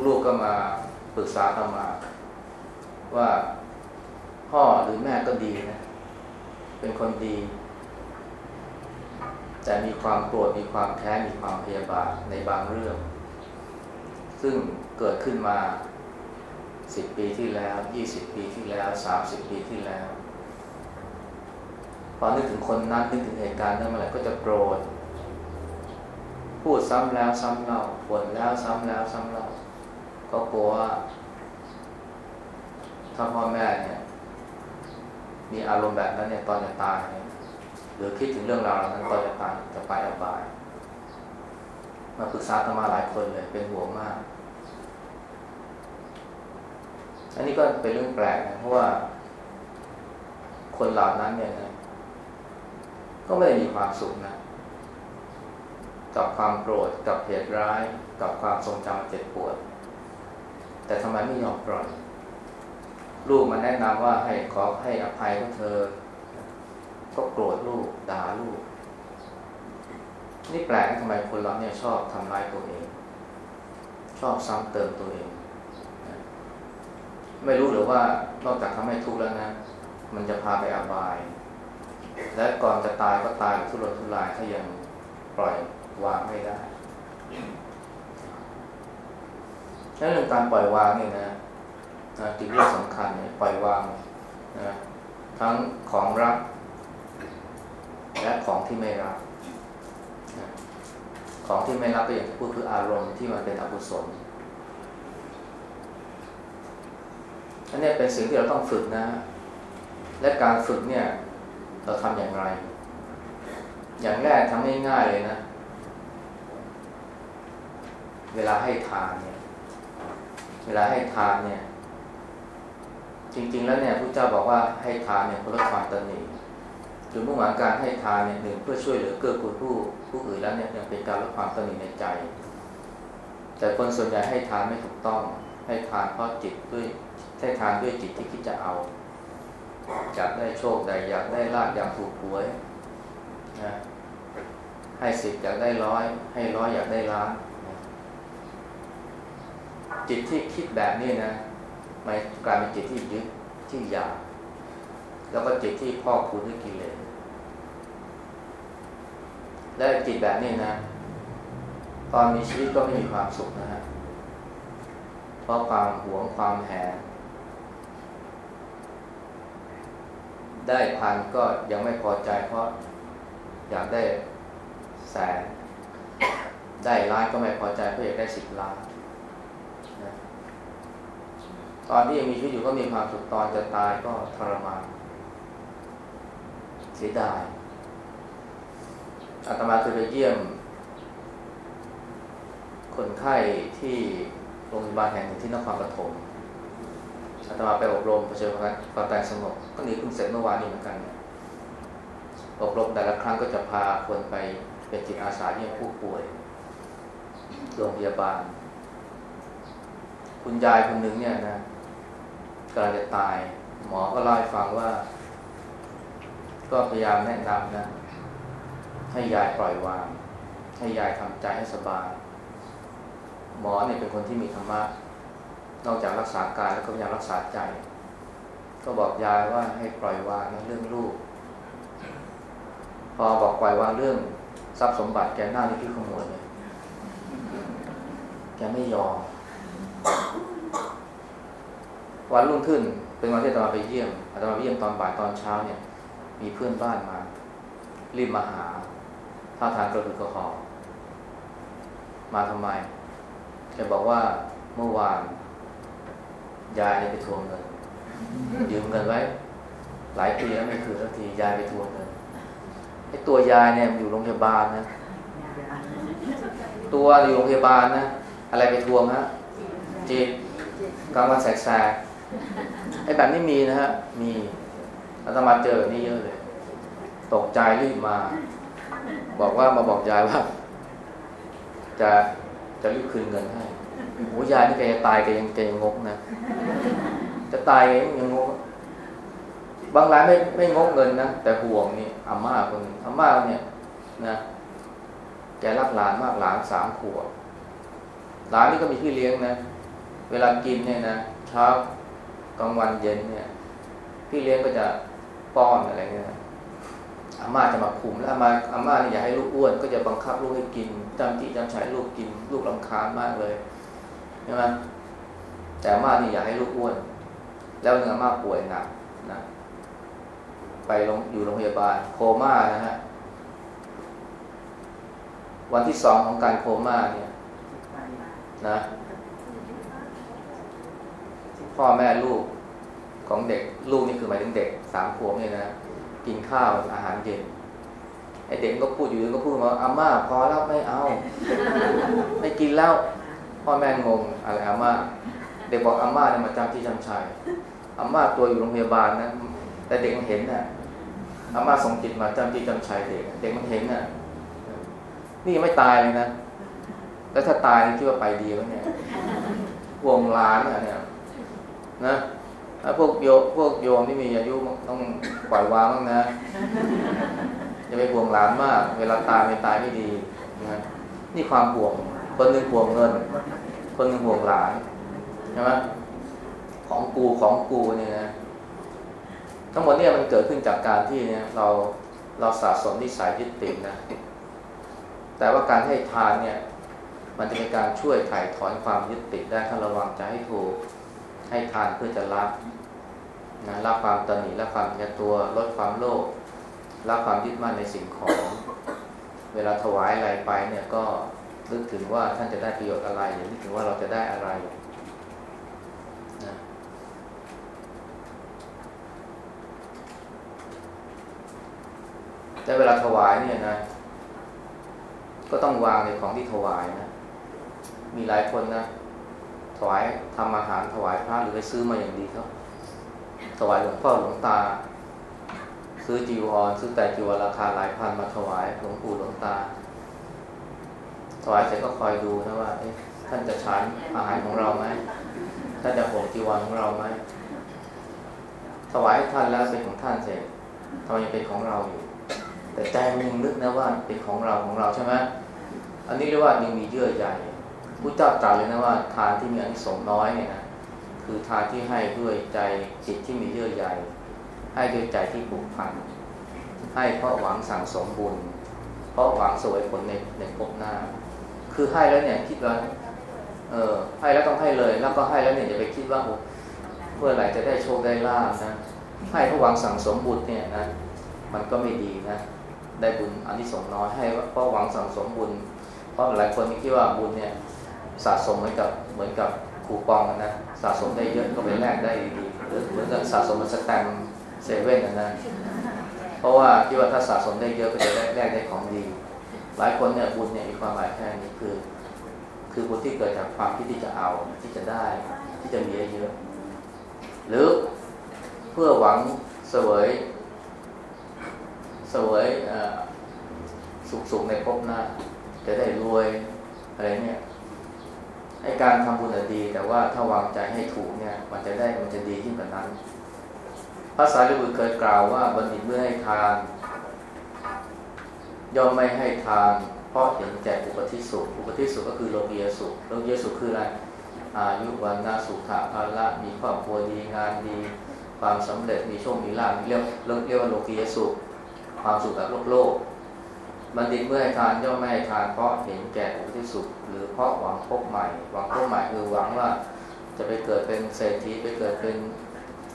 Speaker 1: ลูกๆก็มาปรึกษากันมา ว่าพ่อหรือแม่ก็ดีนะ เป็นคนดี แต่มีความโกรธมีความแค้นมีความพยาบาทในบางเรื่อง ซึ่งเกิดขึ้นมาสิบปีที่แล้วยี่สิบปีที่แล้วสามสิบปีที่แล้วพอนึกถึงคนนั้นนึกถึงเหตุการณ์นั้นเมื่อไหร่ก็จะโกรธพูดซ้ำแล้วซ้ำเล่าบ่นแล้วซ้ำแล้วซ้ำเล่า ก็กลัวว่าถ้าพ่อแม่เนี่ย มีอารมณ์แบบนั้นเนี่ยตอนจะตายเนี่ยหรือคิดถึงเรื่องราวเหล่านั้นตอนจะตายจะไปอบาย มาปรึกษาธรรมาหลายคนเลยเป็นห่วงมาก อันนี้ก็เป็นเรื่องแปลกนะเพราะว่า คนเหล่านั้นเนี่ยนะก็ไม่ได้มีความสุขนะกับความโกรธกับเหตุร้าย กับความทรงจำเจ็บปวด แต่ทำไมไม่ยอมปล่อย ลูกมาแนะนำว่าให้ขอให้อภัยกับเธอ ก็โกรธลูกด่าลูก นี่แปลกทำไมคนเราเนี่ยชอบทำร้ายตัวเอง ชอบซ้ำเติมตัวเอง ไม่รู้หรือว่านอกจากทำให้ทุกข์แล้วนะ มันจะพาไปอบาย และก่อนจะตายก็ตายทุรนทุรายถ้ายังปล่อยวางไม่ได้ แล้วเรื่องการปล่อยวางเนี่ยนะจิตเรื่องสำคัญเนี่ยปล่อยวางนะทั้งของรัก และของที่ไม่รักนะของที่ไม่รักก็อย่างที่พูดคืออารมณ์ที่มันเป็นอกุศลอันนี้เป็นสิ่งที่เราต้องฝึกนะ และการฝึกเนี่ยเราทำอย่างไร อย่างแรกทำง่ายๆเลยนะ เวลาให้ทานเนี่ย เวลาให้ทานเนี่ย จริง ๆ แล้วเนี่ยพระเจ้าบอกว่าให้ทานเนี่ยเพื่อลดความตนีหรือมุ่งหมายการให้ทานเนี่ยหนึ่งเพื่อช่วยเหลือเกื้อกูลผู้ผู้อื่นแล้วเนี่ยยังเป็นการลดความตนีในใจ แต่คนส่วนใหญ่ให้ทานไม่ถูกต้อง ให้ทานเพราะจิตด้วยให้ทานด้วยจิตที่คิดจะเอาอยากได้โชคใดอยากได้ลาบอยากถูกหวยนะให้สิบอยากได้ร้อยให้ร้อยอยากได้ล้าน จิตที่คิดแบบนี้นะมันกลายเป็นจิตที่ยึดที่อยากแล้วก็จิตที่พอกพูนด้วยกิเลสและจิตแบบนี้นะ ตอนมีชีวิตก็ไม่มีความสุขนะฮะเพราะความหวงความแหนได้พันก็ยังไม่พอใจเพราะอยากได้แสน ได้ล้านก็ไม่พอใจเพราะอยากได้สิบล้านนะ ตอนที่ยังมีชีวิตอยู่ก็มีความสุขตอนจะตายก็ทรมานเสียดายอาตมาเคยไปเยี่ยม คนไข้ที่โรงพยาบาลแห่งหนึ่งที่นครปฐมอาตมาไปอบรมเผชิญความตายสงบก็นี่เพิ่งเสร็จเมื่อวานนี้เหมือนกัน อบรมแต่ละครั้งก็จะพาคนไปเป็นจิตอาสาเยี่ยมผู้ป่วย โรงพยาบาล คุณยายคนหนึ่งเนี่ยนะ กำลังจะตาย หมอก็เล่าให้ฟังว่า ก็พยายามแนะนำนะ ให้ยายปล่อยวาง ให้ยายทำใจให้สบาย หมอเนี่ยเป็นคนที่มีธรรมะนอกจากรักษากายแล้วก็พยายามรักษาใจ ก็บอกยายว่าให้ปล่อยวางเรื่องลูก พอบอกปล่อยวางเรื่องทรัพย์สมบัติแกหน้านี่พี่ขโมยเลยแกไม่ยอม วันรุ่งขึ้น เป็นวันที่อาตมาไปเยี่ยมอาตมาไปเยี่ยมตอนบ่ายตอนเช้าเนี่ย มีเพื่อนบ้านมา รีบมาหาท่าทางกระตือกระหอบมาทำไมแกบอกว่าเมื่อวาน ยายไปทวงเงินยืมเงินไว้ หลายปีแล้วไม่คืนสักทียายไปทวงเงินไอ้ตัวยายเนี่ยอยู่โรงพยาบาลนะ ตัวอยู่โรงพยาบาลนะ อะไรไปทวงฮะจิตกลางวันแสกๆ ไอ้แบบนี้มีนะฮะ มีอาตมาเจอนี่เยอะเลย ตกใจรีบมา บอกว่ามาบอกยายว่า จะจะรีบคืนเงินให้โอ้ยายนี่แกจะตายแกยังแกยังงกนะ จะตายยังงก บางรายไม่ไม่งกเงินนะ แต่ห่วงนี่อาม่าคนอาม่าเนี่ยนะแกรักหลานมากหลานสามขวบหลานนี่ก็มีพี่เลี้ยงนะ เวลากินเนี่ยนะเช้า ลางวันเย็นเนี่ย พี่เลี้ยงก็จะป้อนอะไรเงี้ยอาม่าจะมาคุมแล้วอาม่าอาม่าเนี่ยอยากให้ลูกอ้วนก็จะบังคับลูกให้กินจำที่จำใช้ลูกกิน ลูกลำคาญมากเลยใช่ไหมแต่อาม่านี่อยากให้ลูกอ้วน แล้วเนื้ออาม่าป่วยหนักนะไปโรงอยู่โรงพยาบาลโคม่านะฮะวันที่สองของการโคม่าเนี่ยนะ พ่อแม่ลูกของเด็กลูกนี่คือหมายถึงเด็กสามขวบเนี่ยนะกินข้าวอาหารเย็นไอเด็กก็พูดอยู่ก็พูดมาอาม่าพอแล้วไม่เอา ไม่กินแล้วพ่อแม่งงอะไรอาม่าเด็กบอกอาม่าเนี่ยมาจำที่จำชัยอาม่าตัวอยู่โรงพยาบาลนะแต่เด็กมันเห็นน่ะอาม่าส่งจิตมาจำจิตจำชัยเด็กเด็กมันเห็นน่ะนี่ไม่ตายเลยนะแล้วถ้าตายคิดว่าไปดีแล้วเนี่ยวงล้านอะเนี่ย นะถ้าพวกโยพวกโยมที่มีอายุต้องปล่อยวางบ้างนะอย่าไปห่วงหลานมาก เวลาตายไม่ตายไม่ดีนะนี่ความห่วง คนหนึ่งห่วงเงิน คนหนึ่งห่วงหลานใช่ไหมของกูของกูเนี่ยนะทั้งหมดเนี่ยมันเกิดขึ้นจากการที่เนี่ยเราเราสะสมนิสัยยึดติดนะ แต่ว่าการให้ทานเนี่ย มันจะเป็นการช่วยถ่ายถอนความยึดติดได้ถ้าระวังใจให้ถูก ให้ทานเพื่อจะละนะละความตนีละความยตัวลดความโลภละความยึดมั่นในสิ่งของ เวลาถวายอะไรไปเนี่ยก็นึกถึงว่าท่านจะได้ประโยชน์อะไรอย่านึกถึงว่าเราจะได้อะไรนะแต่เวลาถวายเนี่ยนะ ก็ต้องวางในของที่ถวายนะ มีหลายคนนะ ถวายทำอาหารถวายพระหรือไปซื้อมาอย่างดีครับ ถวายหลวงพ่อหลวงตา ซื้อจีวรซื้อแต่จีวรราคาหลายพันมาถวายหลวงปู่หลวงตา ถวายเสร็จก็คอยดูนะว่าท่านจะฉันอาหารของเราไหมท่านจะห่วงจีวรของเราไหมถวายท่านแล้วเป็นของท่านเสร็จทำไมยังเป็นของเราอยู่ แต่ใจมันยังนึกนะว่าเป็นของเราของเราใช่ไหมอันนี้เรียกว่ายังมีเยื่อใย พุทธเจ้าตรัสเลยนะว่าทานที่มีอนิสงส์น้อยเนี่ยนะคือทานที่ให้ด้วยใจจิตที่มีเยื่อใยให้ด้วยใจที่ผูกพันให้เพราะหวังสั่งสมบุญ เพราะหวังสวยผลในในภพหน้า คือให้แล้วเนี่ยคิดว่าเออให้แล้วต้องให้เลย แล้วก็ให้แล้วเนี่ยอย่าไปคิดว่าเมื่อไหร่จะได้โชคได้ลาบนะให้เพราะหวังสั่งสมบุญเนี่ยนะมันก็ไม่ดีนะได้บุญอันที่สงน้อยให้เพราะหวังสั่งสมบุญ เพราะหลายคนคิดว่าบุญเนี่ย สะสมเหมือนกับเหมือนกับคูปองนะสะสมได้เยอะก็ไปแลกได้ดีหรือเหมือนกับสะสมมันสแตมเซเว่นนะนะเพราะว่าคิดว่าถ้าสะสมได้เยอะก็จะแลกได้ของดี หลายคนเนี่ยบุญเนี่ยมีความหมายแค่นี้คือ คือบุญที่เกิดจากความที่ที่จะเอาที่จะได้ที่จะมีเยอะหรือเพื่อหวังเสวยเสวยสุขสุขในภพหน้า จะได้รวยอะไรเนี่ย ไอการทำบุญดี แต่ว่าถ้าวางใจให้ถูกเนี่ยมันจะได้มันจะดียิ่งกว่านั้นพระสารีบุตรเคยกล่าวว่าบัณฑิตเมื่อให้ทานย่อมไม่ให้ทานเพราะเห็นแก่อุปธิสุขอุปธิสุขก็คือโลกียสุขโลกียสุขคืออะไรอายุวันนาสุขะภาละมีครอบครัวดีงานดี ความสำเร็จมีโชคมีลาภเรียกเรียกว่าโลกียสุข ความสุขแบบโลกโลก บัณฑิตเมื่อให้ทานย่อมไม่ให้ทานเพราะเห็นแก่อุปธิสุข หรือเพราะหวังพบใหม่ หวังพบใหม่คือหวังว่าจะไปเกิดเป็นเศรษฐีไปเกิดเป็น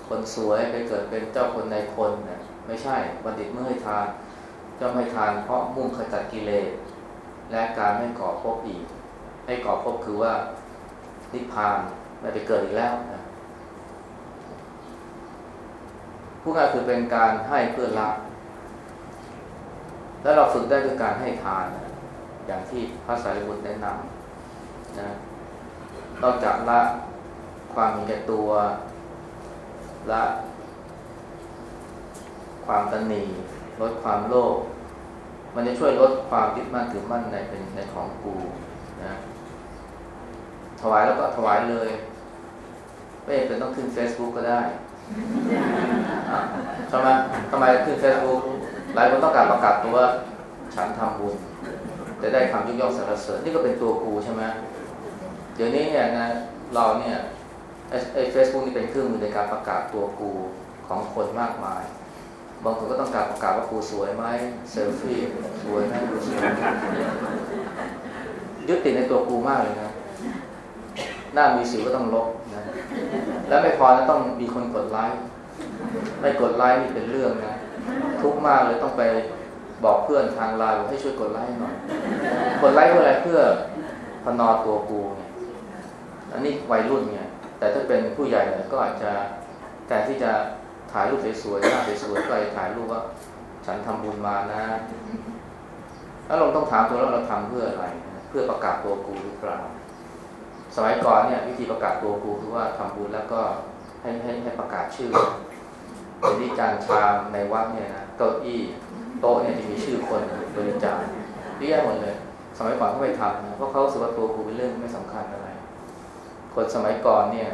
Speaker 1: คนสวยไปเกิดเป็นเจ้าคนในคนเนี่ยไม่ใช่บัณฑิตเมื่อให้ทานย่อมให้ทานเพราะมุ่งขจัดกิเลสและการไม่ก่อภพอีก ให้ก่อภพคือว่านิพพานไม่ไปเกิดอีกแล้วนะผู้งานคือเป็นการให้เพื่อละ แล้วเราฝึกได้ด้วยการให้ทานนะอย่างที่พระสารีบุตรแนะนำนะนอกจากละความมีแก่ตัวละความตันหนีลดความโลภมันจะช่วยลดความยึดมั่นถือมั่นในเป็นในของกูนะถวายแล้วก็ถวายเลย ไม่เป็นต้องขึ้น Facebook ก็ได้ทำไหมทำไมขึ้น Facebook หลายคนต้องการประกาศตัวว่าฉันทำบุญจะได้คำยกย่องสรรเสริญนี่ก็เป็นตัวกูใช่ไหมเดี๋ยวนี้เนี่ยนะเราเนี่ยไอ้เฟซบุ๊กนี่เป็นเครื่องมือในการประกาศตัวกูของคนมากมาย บางคนก็ต้องการประกาศว่ากูสวยไหมเซลฟี่สวยไหมกูสวยยึดติดในตัวกูมากเลยนะหน้ามีสิวก็ต้องลบนะแล้วไม่พอนะต้องมีคนกดไลค์ไม่กดไลค์นี่เป็นเรื่องนะ ทุกมากเลยต้องไปบอกเพื่อนทางไลน์ให้ช่วยกดไลค์หน่อยกดไลค์เพื่ออะไรเพื่อพนอตัวกูเนี่ยอันนี้วัยรุ่นเนี่ยแต่ถ้าเป็นผู้ใหญ่เนี่ยก็อาจจะแต่ที่จะถ่ายรูปสวยๆหน้าสวยๆก็ถ่ายรูปว่า ฉันทำบุญมานะแล้วเราต้องถามตัวเราเราทำเพื่ออะไร เพื่อประกาศตัวกูหรือเปล่า สมัยก่อนเนี่ยวิธีประกาศตัวกูคือว่าทำบุญแล้วก็ให้ให้ให้ประกาศชื่อ บริจาคชามในวัดเนี่ยนะเก้าอี้โต๊ะเนี่ยจะมีชื่อคนบริจาคเรียกหมดเลย สมัยก่อนเขาไม่ทำนะเพราะเขาสึกว่าตัวครูเป็นเรื่องไม่สำคัญอะไร คนสมัยก่อนเนี่ย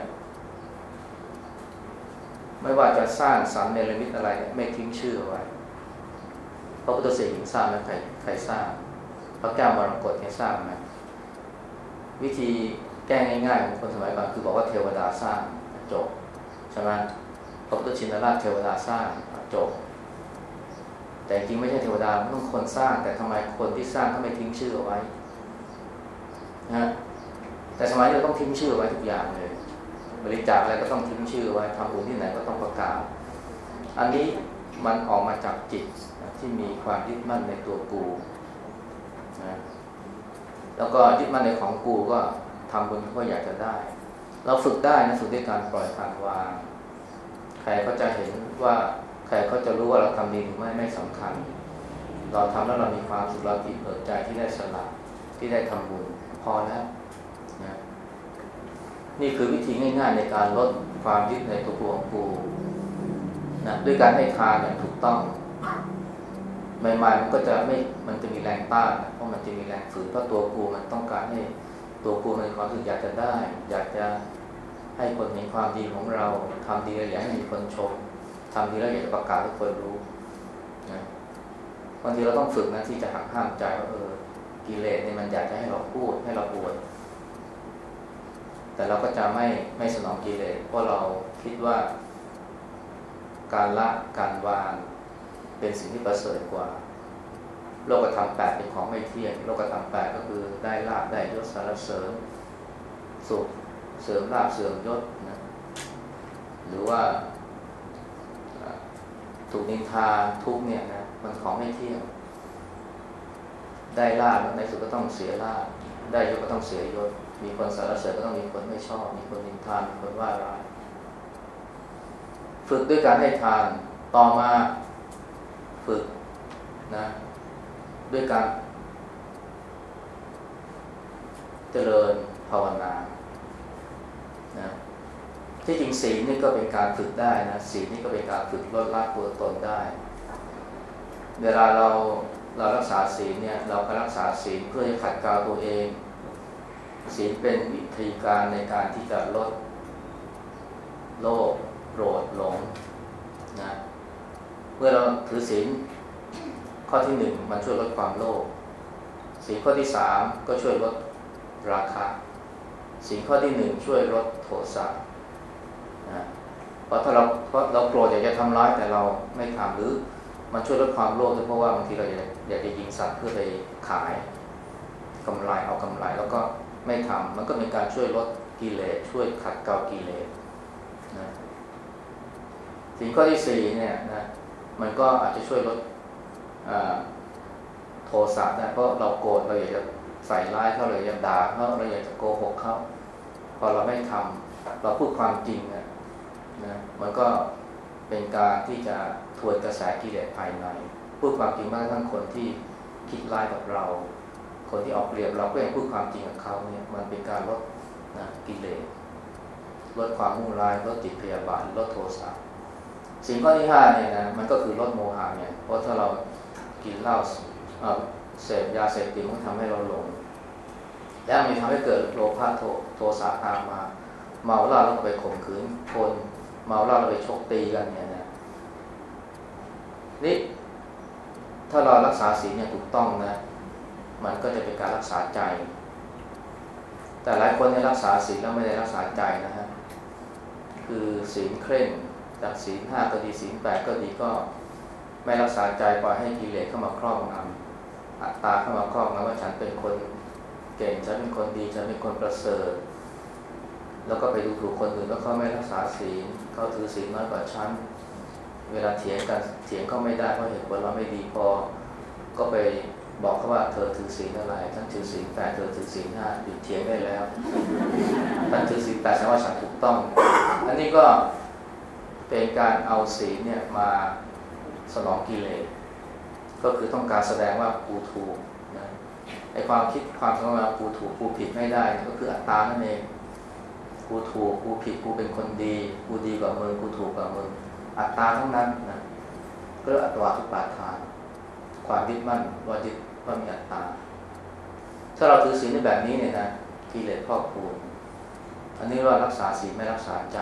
Speaker 1: ไม่ว่าจะสร้างสรรค์เนรมิตอะไร ไม่ทิ้งชื่อไว้พระพุทธเสกหิงสร้างไหมใครใครสร้างพระแก้วมรกตเนี่ยสร้างไหมวิธีแก้ง่ายๆของคนสมัยก่อนคือบอกว่าเทวดาสร้างจบใช่ไหม พระพุทธชินราชเทวดาสร้างจบ แต่จริงไม่ใช่เทวดาต้องคนสร้าง แต่ทำไมคนที่สร้างเขาไม่ทิ้งชื่อเอาไว้นะแต่สมัยนี้เราต้องทิ้งชื่อไว้ทุกอย่างเลย บริจาคอะไรก็ต้องทิ้งชื่อไว้ทำบุญที่ไหนก็ต้องประกาศ อันนี้มันออกมาจากจิตที่มีความยึดมั่นในตัวกูนะแล้วก็ยึดมั่นในของกูก็ทำบุญเพราะอยากจะได้ เราฝึกได้นะฝึกด้วยการปล่อยการวาง ใครก็จะเห็นว่าใครเขาจะรู้ว่าเราทำดีหรือไม่ไม่สำคัญ เราทำแล้วเรามีความสุขเราอิ่มเอิบใจที่ได้สละที่ได้ทำบุญพอแล้วนะนี่คือวิธีง่ายๆในการลดความยึดในตัวกูของกูนะด้วยการให้ทานอย่างถูกต้องใหม่ๆมันก็จะไม่มันจะมีแรงต้านเพราะมันจะมีแรงฝืนเพราะตัวกูมันต้องการให้ตัวกูมันความรู้สึกอยากจะได้ อยากจะ ให้คนเห็นความดีของเราทำดีแล้วอยากให้มีคนชมทำดีแล้วอยากจะประกาศให้คนรู้นะบางทีเราต้องฝึกนะที่จะหักห้ามใจว่าเออกิเลสเนี่ยมันอยากจะให้เราพูดให้เราปวดแต่เราก็จะไม่ไม่สนองกิเลสเพราะเราคิดว่า การละการวางเป็นสิ่งที่ประเสริฐกว่า โลกธรรมแปดเป็นของไม่เที่ยงโลกธรรมแปดก็คือได้ลาบได้ยศสารเสริญสุข เสริมลาบเสริมยศนะหรือว่าถูกนินทาทุกเนี่ยนะมันของไม่เที่ยงได้ลาบในสุดก็ต้องเสียลาบได้ยศก็ต้องเสียยศมีคนสารเสริญก็ต้องมีคนไม่ชอบ มีคนนินทามีคนว่าร้ายฝึกด้วยการให้ทานต่อมาฝึกนะด้วยการเจริญภาวนา ที่จริงศีลนี่ก็เป็นการฝึกได้นะศีลนี่ก็เป็นการฝึกลดละตัวตนได้ เวลาเราเรารักษาศีลเนี่ยเราก็รักษาศีลเพื่อจะขัดเกลาตัวเอง ศีลเป็นวิธีการในการที่จะลดโลภโกรธหลงนะเมื่อเราถือศีลข้อที่หนึ่งมันช่วยลดความโลภศีลข้อที่สามก็ช่วยลดราคะศีลข้อที่หนึ่งช่วยลดโทสะ ราะถ้าเราเพราะเราโกรธอยากจะทำร้ายแต่เราไม่ทำหรือมันช่วยลดความโลภด้วยเพราะว่าบางทีเราอยากอยากจะยิงสัตว์เพื่อไปขายกำไรเอากำไรแล้วก็ไม่ทำมันก็เป็นการช่วยลดกิเลสช่วยขัดเกลากิเลสนะสิ่งข้อที่สี่เนี่ยนะมันก็อาจจะช่วยลดโทสะได้เพราะเราโกรธเราอยากจะใส่ร้ายเขาเลยอยากด่าเขาเราอยากจะโกหกเขาพอเราไม่ทำเราพูดความจริงนะ นะมันก็เป็นการที่จะทวนกระแสกิเลสภายใน พูดความจริงมากทั้งคนที่คิดร้ายกับเรา คนที่ออกเปรียบเราก็ยังพูดความจริงกับเขาเนี่ยมันเป็นการลดนะกิเลสลดความมุ่งร้ายลดจิตพยาบาทลดโทสะสิ่งข้อที่ห้าเนี่ยนะมันก็คือลดโมหะเนี่ยเพราะถ้าเรากินเหล้าเสพยาเสพติดมันทำให้เราหลงแล้วมันทำให้เกิดโลภะโทโทสะตามมา เมาเหล้าแล้วก็ไปข่มขืนคน เมาเหล้าแล้วไปชกตีกันเนี่ยนะนี่ถ้าเรารักษาศีลเนี่ยถูกต้องนะ มันก็จะเป็นการรักษาใจ แต่หลายคนเนี่ยรักษาศีลแล้วไม่ได้รักษาใจนะฮะคือศีลเคร่งจากศีลห้าก็ดีศีลแปดก็ดีก็ไม่รักษาใจปล่อยให้กิเลสเข้ามาครอบงำอัตตาเข้ามาครอบงำว่าฉันเป็นคนเก่งฉันเป็นคนดีฉันเป็นคนประเสริฐ แล้วก็ไปดูถูกคนอื่นว่าเขาไม่รักษาศีลเขาถือศีลน้อยกว่าฉันเวลาเถียงกันเถียงเขาไม่ได้เพราะเหตุผลเราไม่ดีพอ ก็ไปบอกเขาว่าเธอถือศีลอะไรฉันถือศีลแปดเธอถือศีลห้าหยุดเถียงได้แล้วฉันถือศีลแปดแสดงว่าฉันถูกต้อง อันนี้ก็เป็นการเอาศีลเนี่ยมาสนองกิเลสก็คือต้องการแสดงว่ากูถูกนะไอความคิดความสมมติว่ากูถูกกูผิดไม่ได้ก็คืออัตตานั่นเอง กูถูกกูผิดกูเป็นคนดี กูดีกว่ามึงกูถูกกว่ามึงอัตตาทั้งนั้นนะก็อัตวาทุปาทาน ความยึดมั่นว่ายึดว่ามีอัตตา ถ้าเราถือศีลในแบบนี้เนี่ยนะกิเลสครอบคลุมอันนี้ว่ารักษาศีลไม่รักษาใจ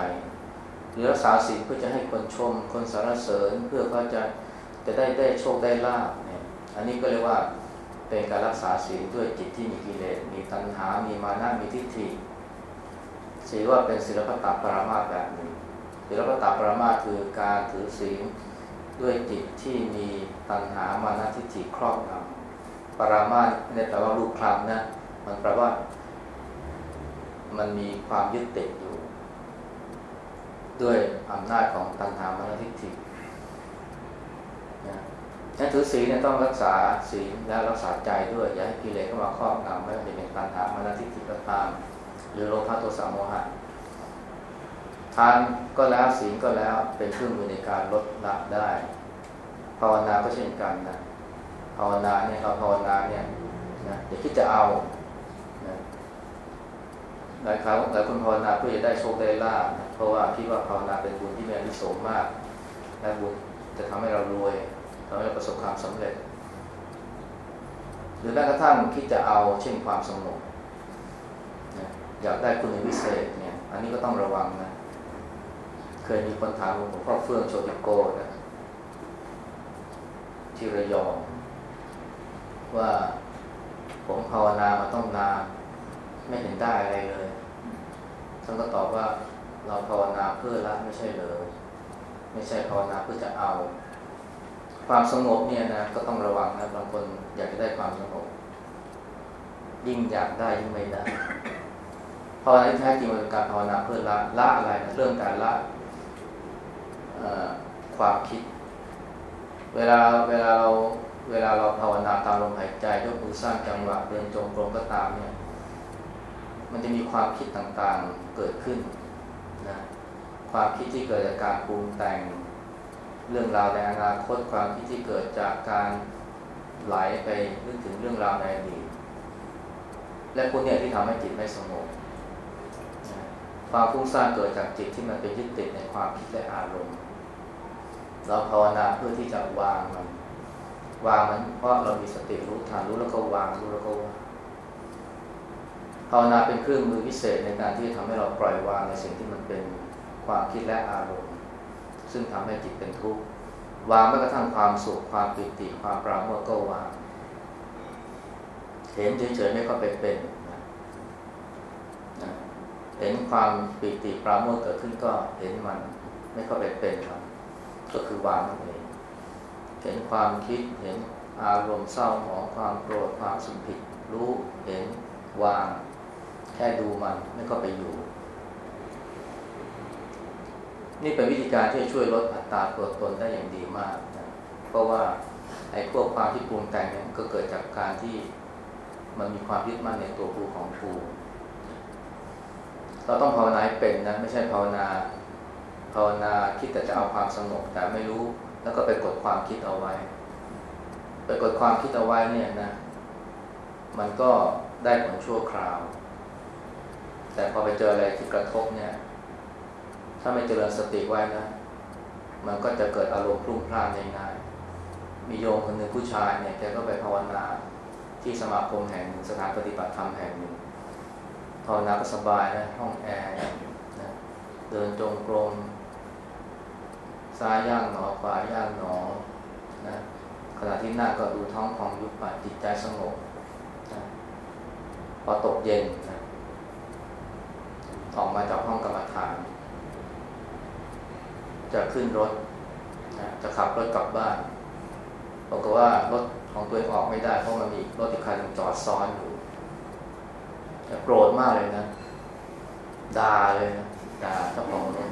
Speaker 1: หรือรักษาศีลเพื่อจะให้คนชม คนสรรเสริญเพื่อเขาจะจะได้ได้โชคได้ลาภเนี่ยอันนี้ก็เรียกว่าเป็นการรักษาศีลด้วยจิตที่มีกิเลสมีตัณหา มีมานะมีทิฏฐิ ศีลว่าเป็นศิลปตปรามาสแบบหนึ่งศิลปตปรามาสคือการถือศีลด้วยจิตที่มีตัณหามานะทิฏฐิครอบงำปรามาสเนี่ยแปลว่าลูกคลำนะมันแปลว่า มันมีความยึดติดอยู่ ด้วยอำนาจของตัณหามานะทิฏฐินะนั้นถือศีลเนี่ยต้องรักษาศีลและรักษาใจด้วย อย่าให้กิเลสเข้ามาครอบงำไม่ว่าจะเป็นตัณหามานะทิฏฐิก็ตาม หรือโลภะโทสะโมหะทานก็แล้วศีลก็แล้วเป็นเครื่องมือในการลดละได้ภาวนาก็เช่นกันนะภาวนาเนี่ยเราภาวนาเนี่ยนะอย่าคิดจะเอานะหลายครั้งหลายคนภาวนาเพื่อจะได้โชคได้ลาภนะเพราะว่าคิดว่าภาวนาเป็นบุญที่มีอนิสงส์มากและบุญจะทำให้เรารวยทำให้เราประสบความสำเร็จ หรือแม้กระทั่งคิดจะเอาเช่นความสงบ อยากได้คุณวิเศษเนี่ย อันนี้ก็ต้องระวังนะ เคยมีคนถามหลวงพ่อเฟื่องโชติโกนะที่ระยอง ว่าผมภาวนามาต้องนานไม่เห็นได้อะไรเลยท่านก็ตอบว่าเราภาวนาเพื่อละไม่ใช่เลย ไม่ใช่ภาวนาเพื่อจะเอา ความสงบเนี่ยนะก็ต้องระวังนะบางคนอยากจะได้ความสงบยิ่งอยากได้ยิ่งไม่ได้ ภาวนาที่แท้จริงมันเป็นการภาวนาเพื่อละละอะไรเรื่องการละความคิด เวลาเวลาเราเวลาเราภาวนาตามลมหายใจยกมือสร้างจังหวะเดินจงกรมก็ตามเนี่ย มันจะมีความคิดต่างๆเกิดขึ้นนะความคิดที่เกิดจากการปรุงแต่งเรื่องราวในอนาคตความคิดที่เกิดจากการไหลไปนึกถึงเรื่องราวในอดีตและพวกนี้ที่ทำให้จิตไม่สงบ ความฟุ้งซ่านเกิดจากจิตที่มันเป็นยึดติดในความคิดและอารมณ์ เราภาวนาเพื่อที่จะวางมัน วางมันเพราะเรามีสติรู้ทันรู้แล้วก็วางรู้แล้วก็วางภาวนาเป็นเครื่องมือพิเศษในการที่จะทำให้เราปล่อยวางในสิ่งที่มันเป็นความคิดและอารมณ์ ซึ่งทำให้จิตเป็นทุกข์วางแม้กระทั่งความสุขความปิติความปราโมทก็วาง เห็นเฉยๆไม่ก็ไปเป็น เห็นความปีติปราโมทเกิดขึ้นก็เห็นมันไม่เข้าไปเป็นมันก็คือวางนั่นเองเห็นความคิดเห็นอารมณ์เศร้าหมองความโกรธความสุขผิด รู้เห็นวาง แค่ดูมันไม่ก็ไปอยู่ นี่เป็นวิธีการที่ช่วยลดอัตราตัวตนได้อย่างดีมากนะเพราะว่าไอ้พวกความที่ปรุงแต่งเนี่ยก็เกิดจากการที่มันมีความยึดมั่นในตัวกูของกู เราต้องภาวนาให้เป็นนะไม่ใช่ภาวนาภาวนาคิดแต่จะเอาความสงบแต่ไม่รู้ แล้วก็ไปกดความคิดเอาไว้ ไปกดความคิดเอาไว้เนี่ยนะ มันก็ได้ผลชั่วคราว แต่พอไปเจออะไรที่กระทบเนี่ย ถ้าไม่เจริญสติไว้นะ มันก็จะเกิดอารมณ์พลุ่งพล่านง่ายๆมีโยมคนหนึ่งผู้ชายเนี่ยแกก็ไปภาวนาที่สมาคมแห่งหนึ่งสถานปฏิบัติธรรมแห่งหนึ่ง ภาวนาก็สบายนะห้องแอร์นะเดินจงกรมซ้ายย่างหนอขวาย่างหนอนะขณะที่หน้าก็ดูท้องพองยุบไปจิตใจสงบนะพอตกเย็นนะออกมาจากห้องกรรมฐาน จะขึ้นรถนะจะขับรถกลับบ้านบอกว่ารถของตัวเองออกไม่ได้เพราะมันมีรถอีกคันจอดซ้อนอยู่ โกรธมากเลยนะด่าเลยนะด่าเจ้าของรถ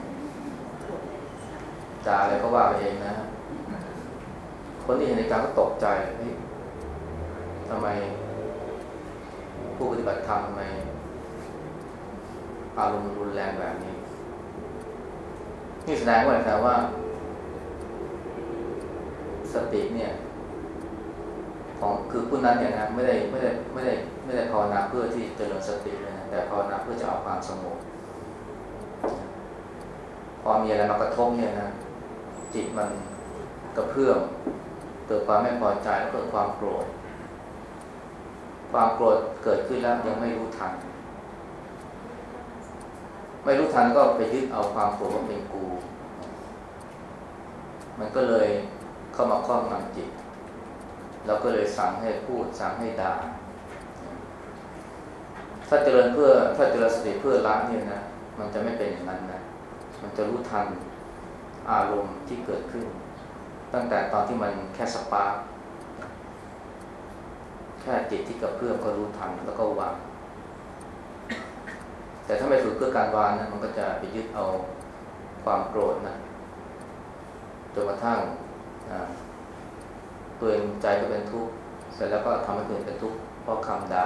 Speaker 1: ด่าอะไรก็ว่าไปเองนะ คนที่เห็นในการก็ตกใจเฮ้ยทำไม ผู้ปฏิบัติธรรมทำไมอารมณ์รุนแรงแบบนี้ นี่แสดงว่าอะไรว่า สติเนี่ย ของคือผู้นั้นเนี่ยนะไม่ได้ไม่ได้ไม่ได้ไม่ได้ภาวนาเพื่อที่จเจริญสติเลยนะแต่ภาวนาเพื่อจะเอาความสงบพอมีอะไรมากระทบเนี่ยนะจิตมันกระเพื่อมเกิดความไม่พอใจแล้วเกิดความโกรธความโกรธเกิดขึ้นแล้วยังไม่รู้ทัน ไม่รู้ทันก็ไปยึดเอาความโกรธว่าเป็นกู มันก็เลยเข้ามาครอบงำจิต แล้วก็เลยสั่งให้พูดสั่งให้ด่าถ้าเจริญเพื่อถ้าเจริญสติเพื่อละเนี่ยนะมันจะไม่เป็นอย่างนั้นนะมันจะรู้ทันอารมณ์ที่เกิดขึ้น ตั้งแต่ตอนที่มันแค่สปาร์แค่จิตที่กระเพื่อมก็รู้ทันแล้วก็วาง แต่ถ้าไม่ฝึกเพื่อการวางนะมันก็จะไปยึดเอาความโกรธนะจนกระทั่ง ตัวเองใจก็เป็นทุกข์เสร็จแล้วก็ทำให้ตัวเองเป็นทุกข์เพราะคำด่า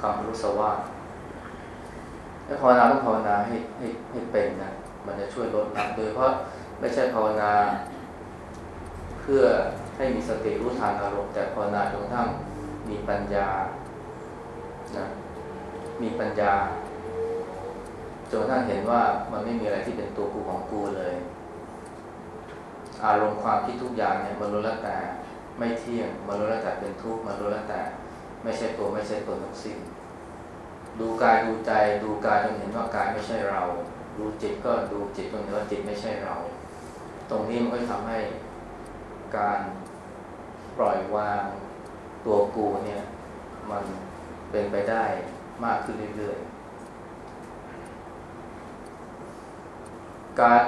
Speaker 1: คำรู้สว่าให้ภาวนาต้องภาวนาให้ให้ให้เป็นนะมันจะช่วยลดละโดยเพราะไม่ใช่ภาวนา เพื่อให้มีสติรู้ทันอารมณ์แต่ภาวนาจนกระทั่งมีปัญญานะมีปัญญาจนกระทั่งเห็นว่ามันไม่มีอะไรที่เป็นตัวกูของกูเลย อารมณ์ความคิดทุกอย่างเนี่ยมันรู้แล้วแต่ ไม่เที่ยงมันรู้แล้วแต่เป็นทุกข์มันรู้แล้วแต่ ไม่ใช่ตัวไม่ใช่ตนทั้งสิ้น ดูกายดูใจดูกายจนเห็นว่ากายไม่ใช่เรา ดูจิตก็ดูจิตจนเห็นว่าจิตไม่ใช่เรา ตรงนี้มันก็ทำให้การปล่อยวางตัวกูเนี่ย มันเป็นไปได้มากขึ้นเรื่อยๆการ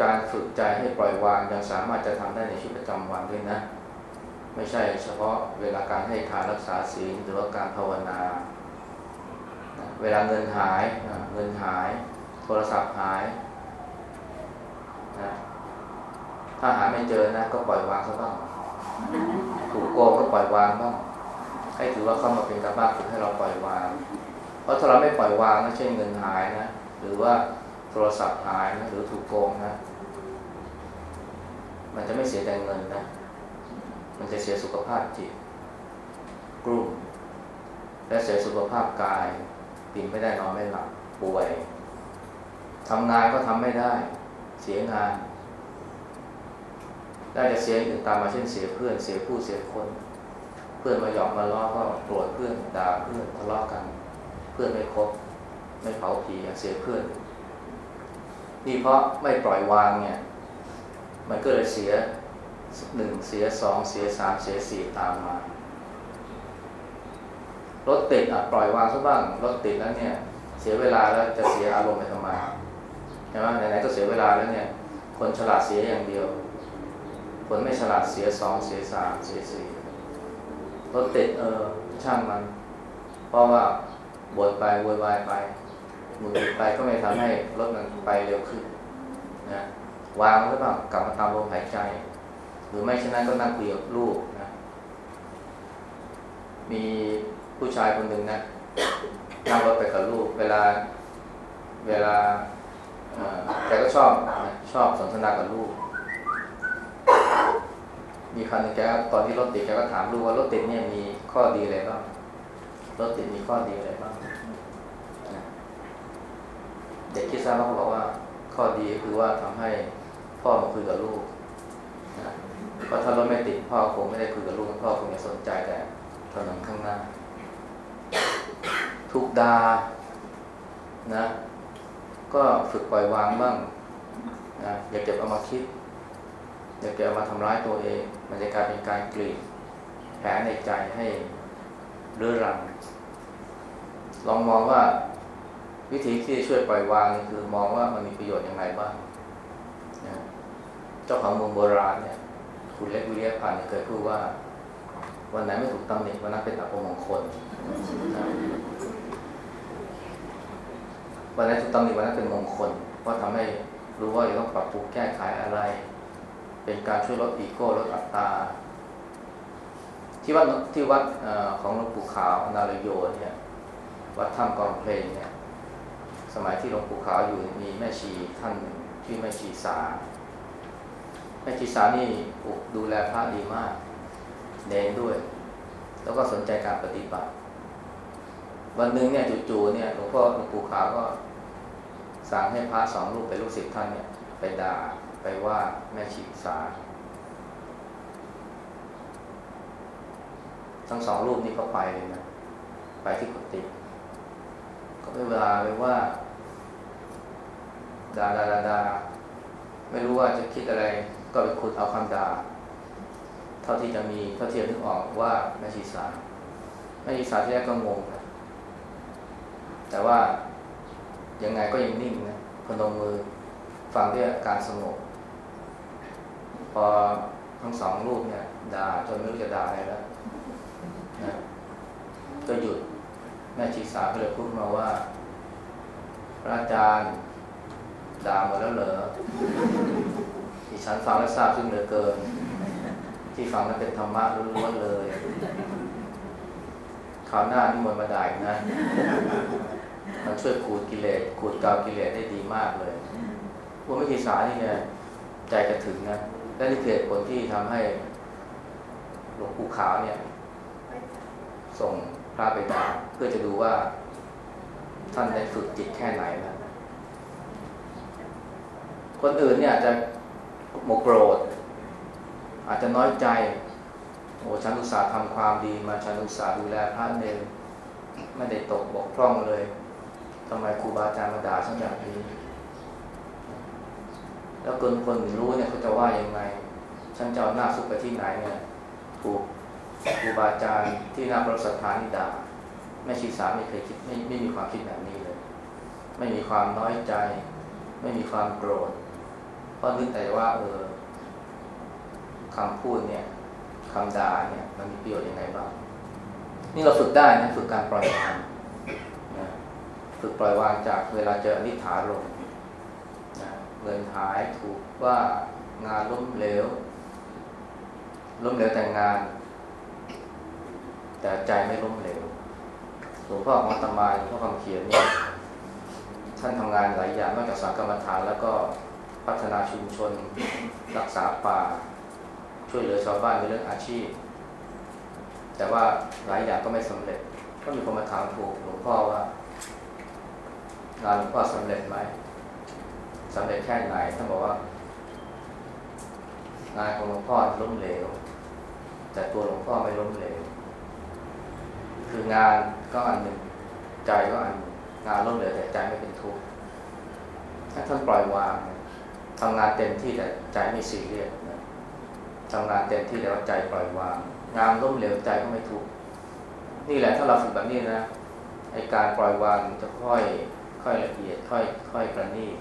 Speaker 1: การฝึกใจให้ปล่อยวางยังสามารถจะทำได้ในชีวิตประจำวันด้วยนะ ไม่ใช่เฉพาะเวลาการให้ทานรักษาศีลหรือว่าการภาวนา เวลาเงินหายเงินหาย โทรศัพท์หายนะถ้าหาไม่เจอนะ ก็ปล่อยวางซะบ้างถูกโกงก็ปล่อยวางบ้างให้ถือว่าเข้ามาเป็นการบ้านฝึกให้เราปล่อยวาง เพราะถ้าเราไม่ปล่อยวางนะเช่นเงินหายนะหรือว่า โทรศัพท์หายนะหรือถูกโกงนะ มันจะไม่เสียแต่เงินนะ มันจะเสียสุขภาพจิตกลุ่มและเสียสุขภาพกายกินไม่ได้นอนไม่หลับป่วยทำงานก็ทำไม่ได้ เสียงานได้จะเสียอื่นตามมาเช่นเสียเพื่อนเสียผู้เสียคน เพื่อนมาหยอกมาล้อก็โกรธเพื่อนด่าเพื่อนทะเลาะกัน เพื่อนไม่คบไม่เผาผีเสียเพื่อน นี่เพราะไม่ปล่อยวางเนี่ย มันก็เลยเสียหนึ่งเสียสองเสียสามเสียสี่ตามมารถติดอะปล่อยวางซะบ้างรถติดแล้วเนี่ย เสียเวลาแล้วจะเสียอารมณ์ไปทำไมใช่ไหมไหนๆก็เสียเวลาแล้วเนี่ย คนฉลาดเสียอย่างเดียว คนไม่ฉลาดเสียสองเสียสามเสียสี่รถติดเออช่างมัน เพราะว่าบ่นไปโวยวายไป หมุนไปก็ไม่ทำให้รถมันไปเร็วขึ้นนะวางหรือเปล่ากลับมาตามลมหายใจ หรือไม่ฉะนั้นก็นั่งคุยกับลูกนะมีผู้ชายคนหนึ่งนะนั่งรถไปกับลูก เวลาเวลาแกก็ชอบชอบสนทนากับลูก มีครั้งนึงแกตอนที่รถติดแกก็ถามลูกว่ารถติดเนี่ยมีข้อดีอะไรบ้างรถติดมีข้อดีอะไรบ้าง เด็กคิดซะเขาบอกว่าข้อดีคือว่าทำให้พ่อมาคุยกับลูกเพราะถ้ารถไม่ติดพ่อคงไม่ได้คุยกับลูกพ่อคงจะสนใจแต่ถนนข้างหน้า ทุกดานะ ก็ฝึกปล่อยวางบ้างนะอย่าเก็บเอามาคิด อย่าเก็บเอามาทำร้ายตัวเอง มันจะกลายเป็นการกรีดแผลในใจให้เรื้อรัง ลองมองว่า วิธีที่ช่วยปล่อยวางคือมองว่ามันมีประโยชน์อย่างไรบ้างนะเจ้าของเมืองโบราณเนี่ยคุณเล็กวิริยพันธ์เคยพูดว่า วันไหนไม่ถูกตำหนิวันนั้นเป็นอัปมงคลวันนั้นถูกตำหนิวันนั้นเป็นมงคล เพราะทำให้รู้ว่าจะต้องปรับปรุงแก้ไขอะไร เป็นการช่วยลดอีโก้ลดอัตราที่วัดที่วัดของหลวงปู่ขาวนาลโยเนี่ยวัดถ้ำกองเพลงเนี่ย สมัยที่หลวงปู่ขาวอยู่มีแม่ชีท่านหนึ่งที่แม่ชีสา แม่ชีสานี่ดูแลพระดีมากเน้นด้วย แล้วก็สนใจการปฏิบัติ วันหนึ่งเนี่ยจู่ๆเนี่ยหลวงพ่อหลวงปู่ขาวก็สั่งให้พระสองรูปเป็นลูกศิษย์ท่านเนี่ย ไปด่าไปว่าแม่ชีสา ทั้งสองรูปนี้ก็ไปเลยนะไปที่กุฏิก็ไปเวลาไปว่า ดาดาดาดาไม่รู้ว่าจะคิดอะไรก็ไปขุดเอาคำด่าเท่าที่จะมีเท่าที่จะนึกออกว่าแม่ชีสาแม่ชีสาที่แรกก็งงนะแต่ว่ายังไงก็ยังนิ่งนะพนมมือฟังด้วยการสงบพอทั้งสองรูปเนี่ยด่าจนไม่รู้จะด่าอะไรแล้วนะก็หยุดแม่ชีสาก็เลยพูดมาว่า พระอาจารย์ ด่าหมดแล้วเหรอที่ฉันฟังแล้วทราบซึ่งเหลือเกิน ที่ฟังนั้นเป็นธรรมะล้วนๆเลยคราวหน้านี่มนมาด่าอีกนะ มันช่วยขูดกิเลสขูดกาวกิเลสได้ดีมากเลยพวกไม่กีสานี่เนี่ยใจกระถึงนะและนี่เกิดผลที่ทำให้หลวงปู่ขาวเนี่ย ส่งพระไปด่าเพื่อจะดูว่าท่านได้ฝึกจิตแค่ไหนนะ คนอื่นเนี่ยอาจจะโมโกรธ อาจจะน้อยใจ โอ้ฉันอุตส่าห์ทำความดีมาฉันอุตส่าห์ดูแลพระเนรไม่ได้ตกบกพร่องเลยทำไมครูบาอาจารย์มาด่าฉันแบบนี้ แล้วคนคนรู้เนี่ยเขาจะว่ายังไง ฉันจะเอาหน้าซุกไปที่ไหนเนี่ยถูกครูบาอาจารย์ที่น่าประสถานนี่ด่าแม่ชีสาไม่เคยคิดไม่ไม่มีความคิดแบบนี้เลย ไม่มีความน้อยใจ ไม่มีความโกรธ เพราะนึกแต่ว่า เออคำพูดเนี่ยคำด่าเนี่ย มันมีประโยชน์ยังไงบ้างนี่เราฝึกได้นะฝึกการปล่อยวางนะฝึกปล่อยวางจากเวลาเจออนิถาลงนะเงินหายถูกว่างานล้มเหลวล้มเหลวแต่งงาน แต่ใจไม่ล้มเหลวหลวงพ่อของตมาหลวงพ่อคำเขียนเนี่ยท่านทำงานหลายอย่างนอกจากสารกรรมฐานแล้วก็ พัฒนาชุมชน รักษาป่า ช่วยเหลือชาวบ้านในเรื่องอาชีพ แต่ว่าหลายอย่างก็ไม่สำเร็จ ก็มีคนมาถามหลวงพ่อว่างานหลวงพ่อสำเร็จไหมสำเร็จแค่ไหนท่านบอกว่างานของหลวงพ่อล้มเหลว แต่ตัวหลวงพ่อไม่ล้มเหลว คืองานก็อันหนึ่งใจก็อันหนึ่งงานล้มเหลวแต่ใจไม่เป็นทุกข์ถ้าท่านปล่อยวาง ทำงานเต็มที่แต่ใจไม่ซีเรียสนะทำงานเต็มที่แต่ว่าใจปล่อยวาง งานล้มเหลวใจก็ไม่ทุกข์นี่แหละถ้าเราฝึกแบบนี้นะไอการปล่อยวางจะค่อยค่อยละเอียดค่อยค่อยประณีต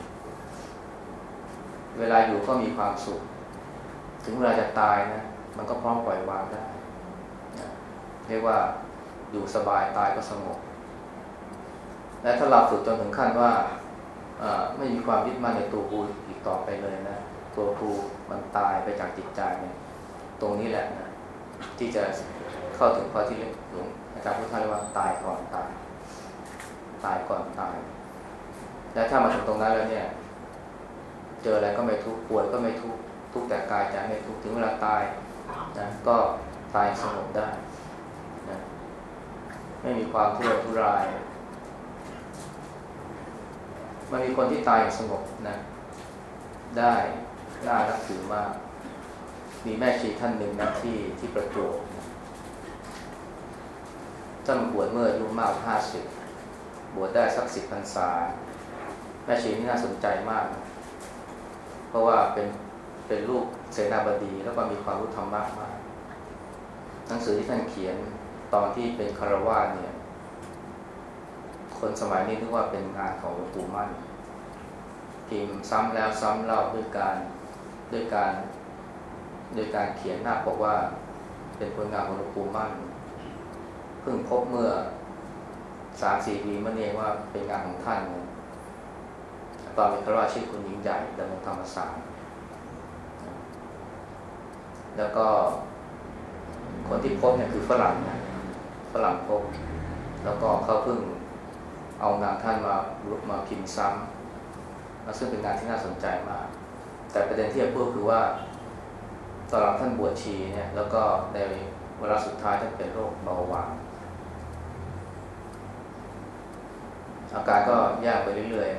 Speaker 1: เวลาอยู่ก็มีความสุข ถึงเวลาจะตายนะ มันก็พร้อมปล่อยวางได้นะเรียกว่าอยู่สบายตายก็สงบและถ้าเราฝึกจนถึงขั้นว่า ไม่มีความยึดมั่นในตัวกูอีกต่อไปเลยนะ ตัวกูมันตายไปจากจิตใจเนี่ยตรงนี้แหละนะที่จะเข้าถึงข้อที่หลวงอาจารย์พุทธาเรียกว่าตายก่อนตาย ตายก่อนตาย และถ้ามาถึงตรงนั้นแล้วเนี่ย เจออะไรก็ไม่ทุกข์ป่วยก็ไม่ทุกข์ทุกแต่กายใจไม่ทุกข์ถึงเวลาตายนะก็ตายสงบได้นะไม่มีความทุรนทุราย มันมีคนที่ตายอย่างสงบนะ ได้น่ารักถือมาก มีแม่ชีท่านหนึ่งนะที่ที่ประจวบท่านบวชเมื่ออายุมากห้าสิบบวชได้สักสิบพรรษา แม่ชีนี่น่าสนใจมากนะเพราะว่าเป็นเป็นลูกเสนาบดีแล้วก็มีความรู้ธรรมะมาก หนังสือที่ท่านเขียนตอนที่เป็นคารวาเนี่ย คนสมัยนี้นึกว่าเป็นงานของหลวงปู่มั่นพิมพ์ซ้ำแล้วซ้ำเล่าด้วยการด้วยการด้วยการเขียนหน้าบอกว่าเป็นผลงานของหลวงปู่มั่นเพิ่งพบเมื่อสามสี่ปีมาเองว่าเป็นงานของท่านตอนเป็นคารวาชื่อคุณหญิงใหญ่ดำรงธรรมศาสตร์แล้วก็คนที่พบเนี่ยคือฝรั่งนะฝรั่งพบ แล้วก็เขาเพิ่ง เอางานท่านมามาพิมพ์ซ้ำซึ่งเป็นงานที่น่าสนใจมาก แต่ประเด็นที่จะพูดคือว่าตอนหลังท่านบวชชีเนี่ยแล้วก็ในเวลาสุดท้ายท่านเป็นโรคเบาหวานอาการก็แย่ไปเรื่อย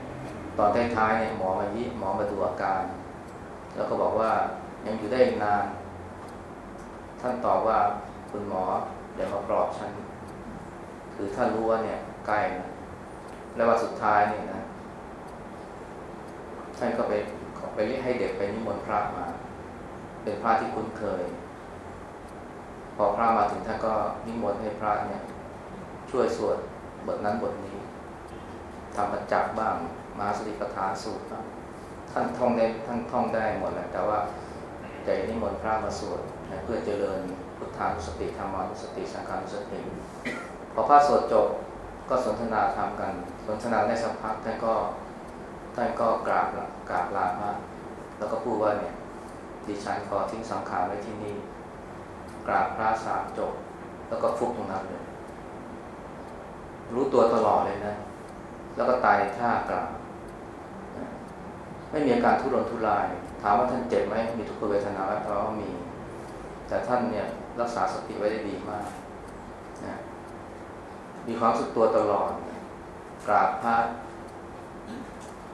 Speaker 1: ๆ ตอนท้ายๆเนี่ยหมอมายิหมอมาดูอาการ แล้วก็บอกว่ายังอยู่ได้อีกนาน ท่านตอบว่าคุณหมอเดี๋ยวมาปลอบฉัน คือท่านรู้ว่าเนี่ย ใกล้นะแล้วว่าสุดท้ายเนี่ยนะท่านก็ไปไปเรียกให้เด็กไปนิมนต์พระมา เป็นพระที่คุ้นเคย พอพระมาถึงท่านก็นิมนต์ให้พระเนี่ย ช่วยสวดบทนั้นบทนี้ทำประจักบ้าง มาสติปัฏฐานสูตรบ้างท่านท่องได้ท่านท่องได้หมดแหละแต่ว่าใจนิมนต์พระมาสวดนะเพื่อเจริญพุทธานุสติธรรมานุสติสังฆานุสติพอพระสวดจบ ก็สนทนาธรรมกัน สนทนาได้สักพักท่านก็ท่านก็กราบกราบลาพระแล้วก็พูดว่าเนี่ยดิฉันขอทิ้งสังขารไว้ที่นี่ กราบพระสามจบ แล้วก็ฟุกตรงนั้นเลย รู้ตัวตลอดเลยนะ แล้วก็ตายท่ากราบไม่มีอาการทุรนทุราย ถามว่าท่านเจ็บไหมมีทุกขเวทนาไหมเพราะว่ามี แต่ท่านเนี่ยรักษาสติไว้ได้ดีมาก มีความสุดตัวตลอด กราบพระ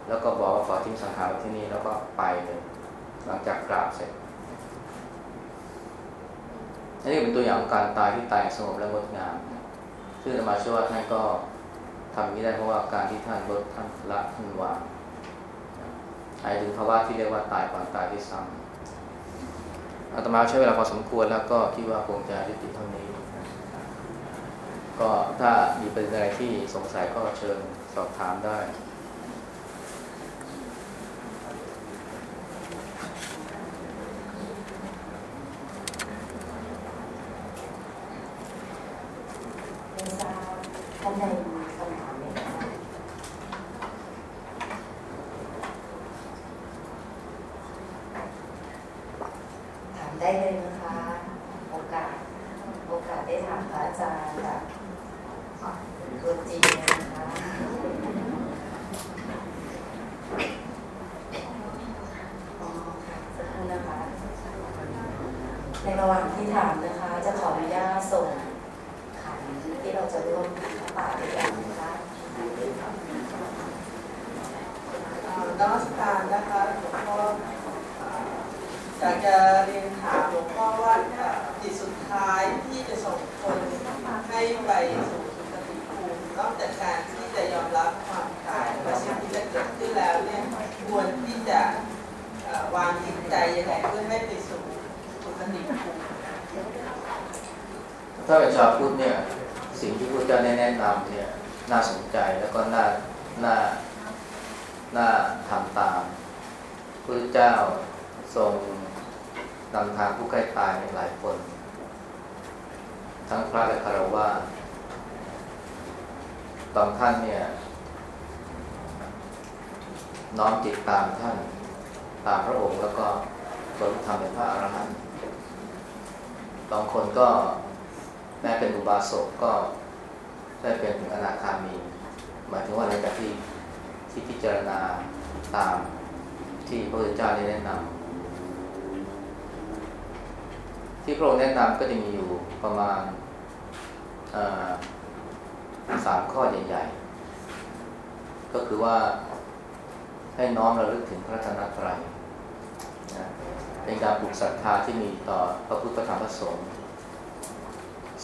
Speaker 1: แล้วก็บอกว่าขอทิ้งสังขารไว้ที่นี่แล้วก็ไปเลยหลังจากกราบเสร็จอันนี้เป็นตัวอย่างของการตายที่ตายสงบและงดงามซึ่งธรรมาเชื่อว่าท่านก็ทำนี้ได้เพราะว่าการที่ท่านลดท่านละท่านวางหมายถึงภาวะที่เรียกว่าตายก่อนตายที่ซ้ำอาตมาใช้เวลาพอสมควรแล้วก็คิดว่าคงจะยุติเท่านี้ ก็ถ้ามีประเด็นอะไรที่สงสัยก็เชิญสอบถามได้
Speaker 2: ไม่ทราบท่านใดมีคำถามไหมคะถามได้เลยนะคะ โอกาส โอกาสได้ถามพระอาจารย์แบบตัวจริงเลยนะคะอ๋อค่ะสักครู่นะคะ ในระหว่างที่ถามนะคะ จะขออนุญาตส่ง ขันที่เราจะร่วมป่าด้วยกันนะคะ
Speaker 3: อ่า นมัสการนะคะหลวงพ่ออยากจะเรียนถามหลวงพ่อว่าจิตสุดท้ายที่จะส่งคนให้ไปสู่สุคติภูมินอกจากการที่จะยอมรับความตายว่าสิ่งที่จะเกิดขึ้นแล้วเนี่ยควรที่จะวางจิตใจยังไงเพื่อให้ไปสู่สุคติภูมิ
Speaker 1: ถ้าเป็นชาวพุทธเนี่ยสิ่งที่พระเจ้าแนะนำเนี่ยน่าสนใจแล้วก็น่าน่า น่าทำตามพระเจ้าทรงนำทางผู้ใกล้ตายหลายคน ทั้งพระและคารวะบางท่านเนี่ย น้อมจิตตามท่านตามพระองค์แล้วก็บรรลุธรรมเป็นพระอรหันต์บางคนก็แม้เป็นอุบาสกก็ได้เป็นถึงอนาคามี หมายถึงว่าหลังจากที่ ที่พิจารณาตามที่พระพุทธเจ้าได้แนะนำที่พระองค์แนะนำก็จะมีอยู่ประมาณสามข้อใหญ่ ๆ ก็คือว่าให้น้อมระลึกถึงพระรัตนตรัยนะเป็นการปลุกศรัทธาที่มีต่อพระพุทธธรรมพระสงฆ์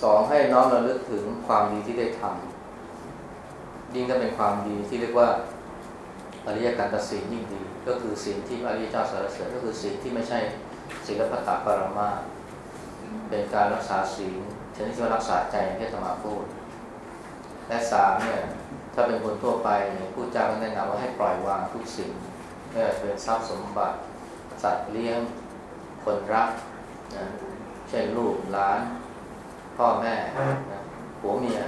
Speaker 1: สองให้น้อมระลึกถึงความดีที่ได้ทำยิ่งถ้าเป็นความดีที่เรียกว่า อริยการตัดสินยิ่งดี ก็คือสิ่งที่อริยเจ้าสรรเสริญก็คือสิ่งที่ไม่ใช่ศีลพัตตปรมาเป็นการรักษาศีลชนิดที่ว่ารักษาใจอย่างที่ธรรมาพูด และสามเนี่ยถ้าเป็นคนทั่วไปผู้เจ้าก็แนะนำว่าให้ปล่อยวางทุกสิ่งไม่ว่าจะเป็นทรัพย์สมบัติ สัตว์เลี้ยง คนรักนะเช่นลูกหลาน พ่อแม่นะผัวเมีย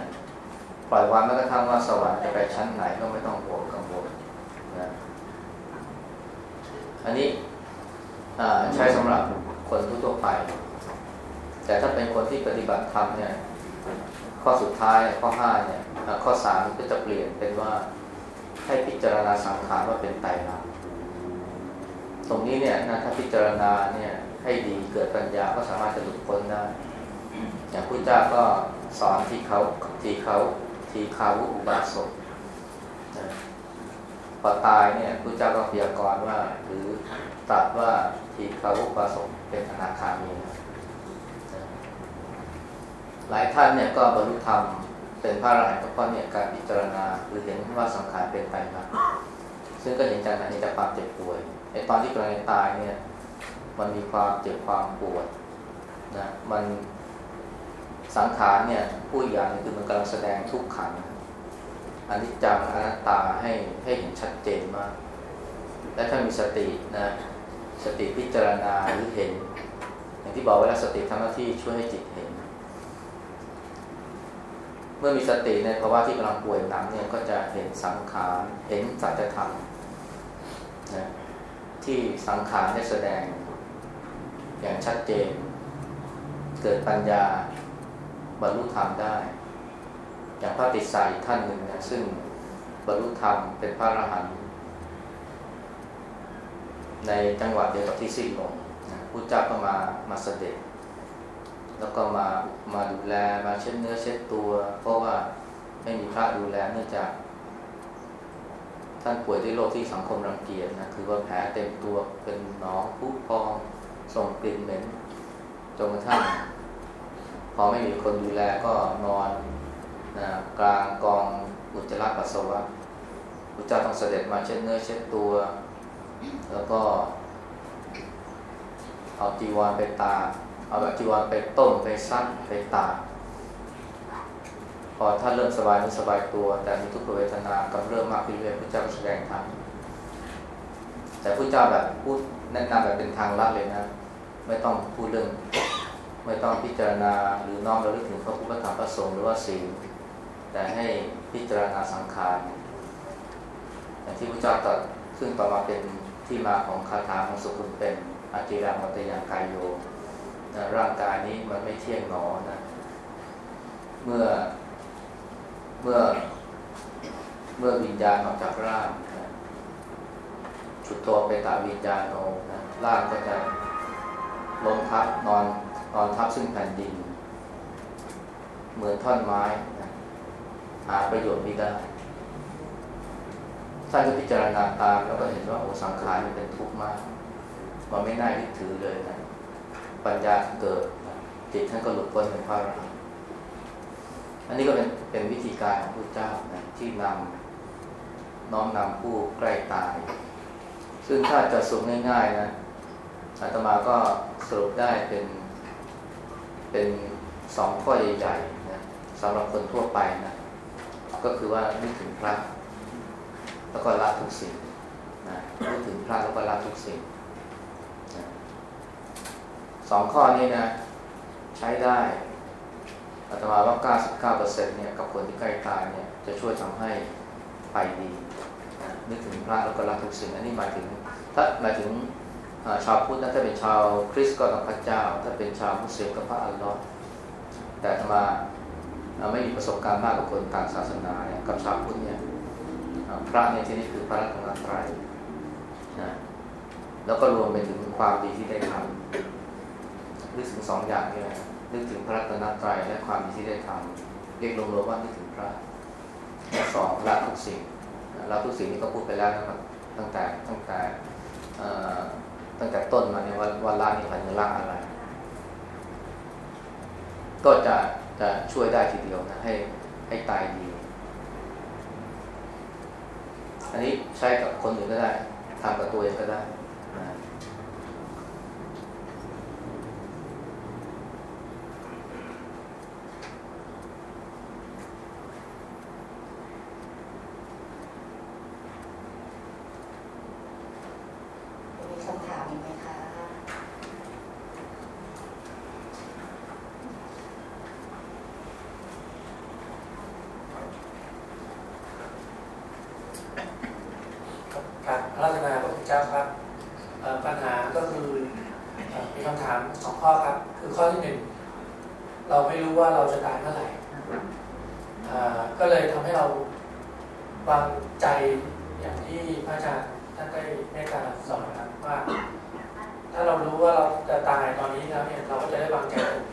Speaker 1: ปล่อยวางแม้กระทั่งว่าสวรรค์จะไปชั้นไหนก็ไม่ต้องห่วงกังวลนะ อันนี้ใช้สำหรับคนทั่วไป แต่ถ้าเป็นคนที่ปฏิบัติธรรมเนี่ย ข้อสุดท้ายข้อห้าเนี่ยข้อสามก็จะเปลี่ยนเป็นว่าให้พิจารณาสังขารว่าเป็นไตรลักษณ์ตรงนี้เนี่ยนะถ้าพิจารณาเนี่ยให้ดีเกิดปัญญาก็สามารถจะหลุดพ้นได้อย่างพุทธเจ้าก็สอนที่เขาที่เขาทีคาวุอุบาสก พอตายเนี่ยพระเจ้าก็พยากรณ์ว่าหรือตรัสว่าทีคาวุปสมเป็นอนาคามีนะหลายท่านเนี่ยก็บรรลุธรรมเป็นพระอรหันต์ก็เพราะเนี่ยการพิจารณาหรือเห็นว่าสังขารเป็นไปมาซึ่งก็เห็นจากนั้นจากความเจ็บป่วยไอตอนที่กำลังตายเนี่ย มันมีความเจ็บความปวดนะมันสังขารเนี่ยผู้อย่างนึงคือมันกำลังแสดงทุกขัง อนนี้จังอนัตตาให้ให้เห็นชัดเจนมาก และถ้ามีสตินะสติพิจารณาหรือเห็น อย่างที่บอกไว้แล้วสติทำหน้าที่ช่วยให้จิตเห็น เมื่อมีสติในภาวะที่กำลังป่วยหนักเนี่ยก็จะเห็นสังขารเห็นสัจธรรมนะที่สังขารได้แสดง อย่างชัดเจน เกิดปัญญาบรรลุธรรมได้ อย่างพระติสสาอีกท่านหนึ่งนะซึ่งบรรลุธรรมเป็นพระอรหันต์ในจังหวัดเดียวกับที่สิ้นลงนะพุทธเจ้าก็มามาเสด็จ แล้วก็มามาดูแลมาเช็ดเนื้อเช็ดตัว เพราะว่าไม่มีพระดูแลเนื่องจาก ท่านป่วยด้วยโรคที่สังคมรังเกียจนะคือว่าแผลเต็มตัวเป็นหนองพุพองส่งกลิ่นเหม็นจนกระทั่งพอไม่มีคนดูแลก็นอน นะกลางกองอุจจาระปัสสาวะพระเจ้าต้องเสด็จมาเช็ดเนื้อเช็ดตัว แล้วก็ เอาจีวรไปตากเอาแบบจีวรไปต้มไปซักไปตากพอท่านเริ่มสบายไม่สบายตัว แต่มีทุกขเวทนากำเริ่มมากขึ้นเรื่อยพระเจ้าก็แสดงธรรมแต่พระเจ้าแบบพูดแนะนำแบบเป็นทางลัดเลยนะ ไม่ต้องพูดเรื่อง ไม่ต้องพิจารณาหรือน้อมระลึกถึงพระพุทธธรรมพระสงฆ์หรือว่าศีล แต่ให้พิจารณาสังขารอย่างที่พระเจ้าตรัสซึ่งต่อมาเป็นที่มาของคาถาของสุขุมเป็นอาจิรังวัตยังกายโยนะร่างกายนี้มันไม่เที่ยงหนอนะ เมื่อเมื่อเมื่อวิญญาณออกจากร่างนะฉุดตัวไปตาวิญญาณโนนะร่างก็จะล้มทับนอนนอนทับซึ่งแผ่นดิน เหมือนท่อนไม้ หาประโยชน์ไม่ได้ท่านก็พิจารณาตามแล้วก็เห็นว่าโอสังขารมันเป็นทุกข์มาก มันไม่น่ายึดถือเลยนะ ปัญญาเกิดจิตท่านก็หลุดพ้นเป็นพระอรหันต์อันนี้ก็เป็นเป็นวิธีการของพระเจ้านะที่นำน้อมนำผู้ใกล้ตาย ซึ่งถ้าจะสรุปง่าย ๆนะอาตมาก็สรุปได้เป็นเป็นสองข้อใหญ่ๆนะสำหรับคนทั่วไปนะ ก็คือว่านึกถึงพระ แล้วก็ละทุกสิ่งนะนึกถึงพระแล้วก็ละทุกสิ่งนะสองข้อนี้นะใช้ได้อาตมาว่า 99%เนี่ยกับคนที่ใกล้ตายเนี่ยจะช่วยทำให้ไปดีนะนึกถึงพระแล้วก็ละทุกสิ่งอันนี้หมายถึงถ้าหมายถึงชาวพุทธนะถ้าเป็นชาวคริสต์ก็ต้องพระเจ้า ถ้าเป็นชาวมุสลิมก็พระอัลลอฮ์แต่มา ไม่มีประสบการณ์มากกว่าคนต่างศาสนาเนี่ยกับชาวพุทธเนี่ยพระเนี่ยที่นี่คือพระรัตนตรัยนะแล้วก็รวมไปถึงความดีที่ได้ทำนึกถึงสองอย่างนี้นะนึกถึงพระรัตนตรัยและความดีที่ได้ทำเรียกรวมๆว่านึกถึงพระสองละทุกสิ่งละทุกสิ่งนี้ก็พูดไปแล้วนะครับตั้งแต่ตั้งแต่ตั้งแต่ต้นมาเนี่ยว่าว่าละนี่พันละอะไร ก็จะ จะช่วยได้ทีเดียวนะให้ให้ตายดี อันนี้ใช้กับคนอื่นก็ได้ทำกับตัวเองก็ได้นะ
Speaker 2: มีคำถามอีกไหมคะ
Speaker 4: การพัฒนาพระพุทธเจ้าครับเอ่อปัญหาก็คือเอ่อมีคำถามสองข้อครับ คือข้อที่หนึ่งเราไม่รู้ว่าเราจะตายเมื่อไหร่เอ่อก็เลยทำให้เราวางใจอย่างที่พระอาจารย์ท่านได้เมตตาสอนครับว่า ถ้าเรารู้ว่าเราจะตายตอนนี้แล้วเนี่ยเราก็จะได้วางใจถูก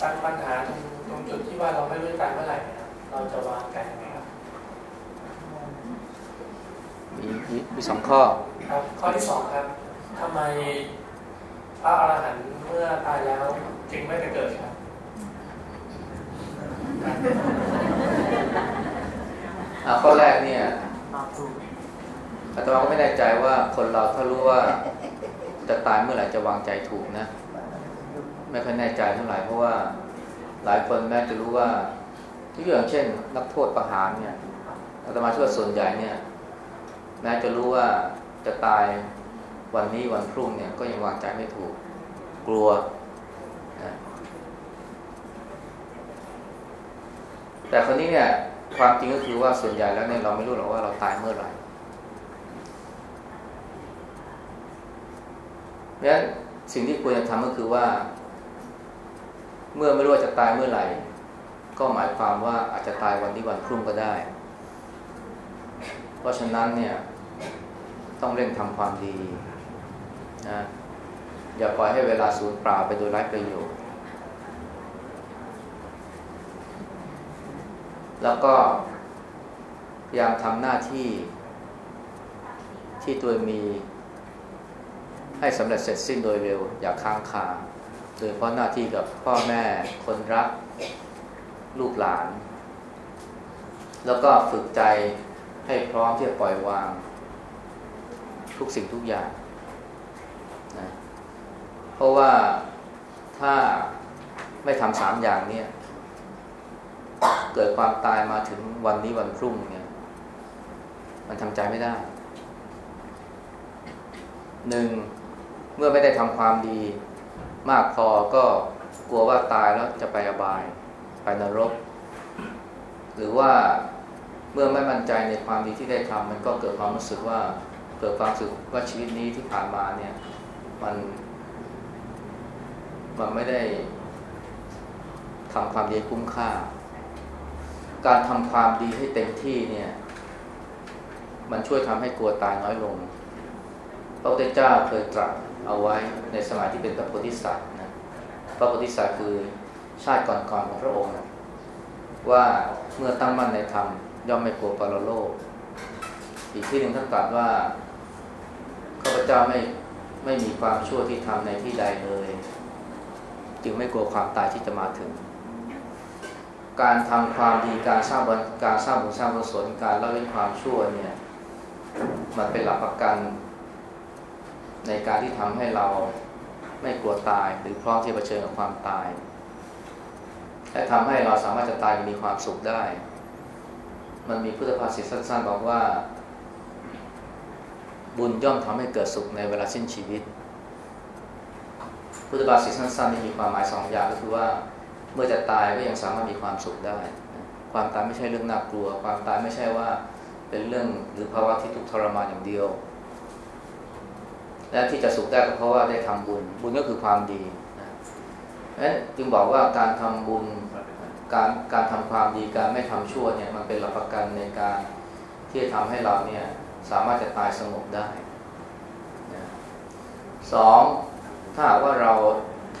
Speaker 4: ตั้งปัญหาตรงตรงจุดที่ว่าเราไม่รู้จะตายเมื่อไหร่เนี่ยเราจะวางใจยังไงครับ
Speaker 1: มีมีสองข้อ
Speaker 4: ครับ ข้อที่สองครับทำไมพระอรหันต์เมื่อตายแล้วจึงไม่ไปเกิดครับ
Speaker 1: อะ ข้อแรกเนี่ยอาตมาก็ไม่แน่ใจว่าคนเราถ้ารู้ว่าจะตายเมื่อไหร่จะวางใจถูกนะ ไม่ค่อยแน่ใจเท่าไหร่เพราะว่าหลายคนแม้จะรู้ว่าทุกอย่างเช่น นักโทษประหารเนี่ยอาตมาเชื่อส่วนใหญ่เนี่ยแม้จะรู้ว่าจะตายวันนี้วันพรุ่งเนี่ยก็ยังวางใจไม่ถูกกลัวนะแต่คนนี้เนี่ย ความจริงก็คือว่าส่วนใหญ่แล้วเนี่ยเราไม่รู้หรอกว่าเราตายเมื่อไหร่เพราะฉะนั้นสิ่งที่ควรจะทำก็คือว่า เมื่อไม่รู้ว่าจะตายเมื่อไหร่ ก็หมายความว่าอาจจะตายวันนี้วันพรุ่งก็ได้ เพราะฉะนั้นเนี่ย ต้องเร่งทำความดีนะอย่าปล่อยให้เวลาสูญเปล่าไปโดยไร้ประโยชน์ แล้วก็พยายามทำหน้าที่ที่ตัวมีให้สำเร็จเสร็จสิ้นโดยเร็ว อย่าค้างคาโดยเพราะหน้าที่กับพ่อแม่คนรักลูกหลาน แล้วก็ฝึกใจให้พร้อมที่จะปล่อยวาง ทุกสิ่งทุกอย่างนะเพราะว่าถ้าไม่ทำสามอย่างเนี่ย เกิดความตายมาถึงวันนี้วันพรุ่งเนี่ยมันทำใจไม่ได้หนึ่งเมื่อไม่ได้ทำความดี มากพอก็กลัวว่าตายแล้วจะไปอบาย ไปนรก หรือว่าเมื่อไม่มั่นใจในความดีที่ได้ทำมันก็เกิดความรู้สึกว่าเกิดความรู้สึกว่าชีวิตนี้ที่ผ่านมาเนี่ย มันมันไม่ได้ทำความดีคุ้มค่า การทำความดีให้เต็มที่เนี่ย มันช่วยทำให้กลัวตายน้อยลง พระพุทธเจ้าเคยตรัสเอาไว้ในสมัยที่เป็นพระโพธิสัตว์นะพระโพธิสัตว์คือชาติก่อนๆของพระองค์ ว่าเมื่อตั้งมั่นในธรรมย่อมไม่กลัวปรโลก อีกที่หนึ่งท่านตรัสว่าข้าพเจ้าไม่ไม่มีความชั่วที่ทำในที่ใดเลย จึงไม่กลัวความตายที่จะมาถึง การทำความดีการสร้างบุญการสร้างบุญสร้างกุศลการละเว้นความชั่วเนี่ยมันเป็นหลักประกัน ในการที่ทำให้เราไม่กลัวตายหรือพร้อมที่จะเผชิญกับความตายและทำให้เราสามารถจะตายมีความสุขได้ มันมีพุทธภาษิตสั้นๆบอกว่า บุญย่อมทำให้เกิดสุขในเวลาสิ้นชีวิต พุทธภาษิตสั้นๆนี่มีความหมายสองอย่างก็คือว่า เมื่อจะตายก็ยังสามารถมีความสุขได้ ความตายไม่ใช่เรื่องน่ากลัว ความตายไม่ใช่ว่าเป็นเรื่องหรือภาวะที่ทุกข์ทรมานอย่างเดียว และที่จะสุขได้ก็เพราะว่าได้ทำบุญ บุญก็คือความดีนะจึงบอกว่าการทำบุญการการทำความดีการไม่ทำชั่วเนี่ยมันเป็นหลักประกันในการที่จะทำให้เราเนี่ยสามารถจะตายสงบได้นะสองถ้าหากว่าเรา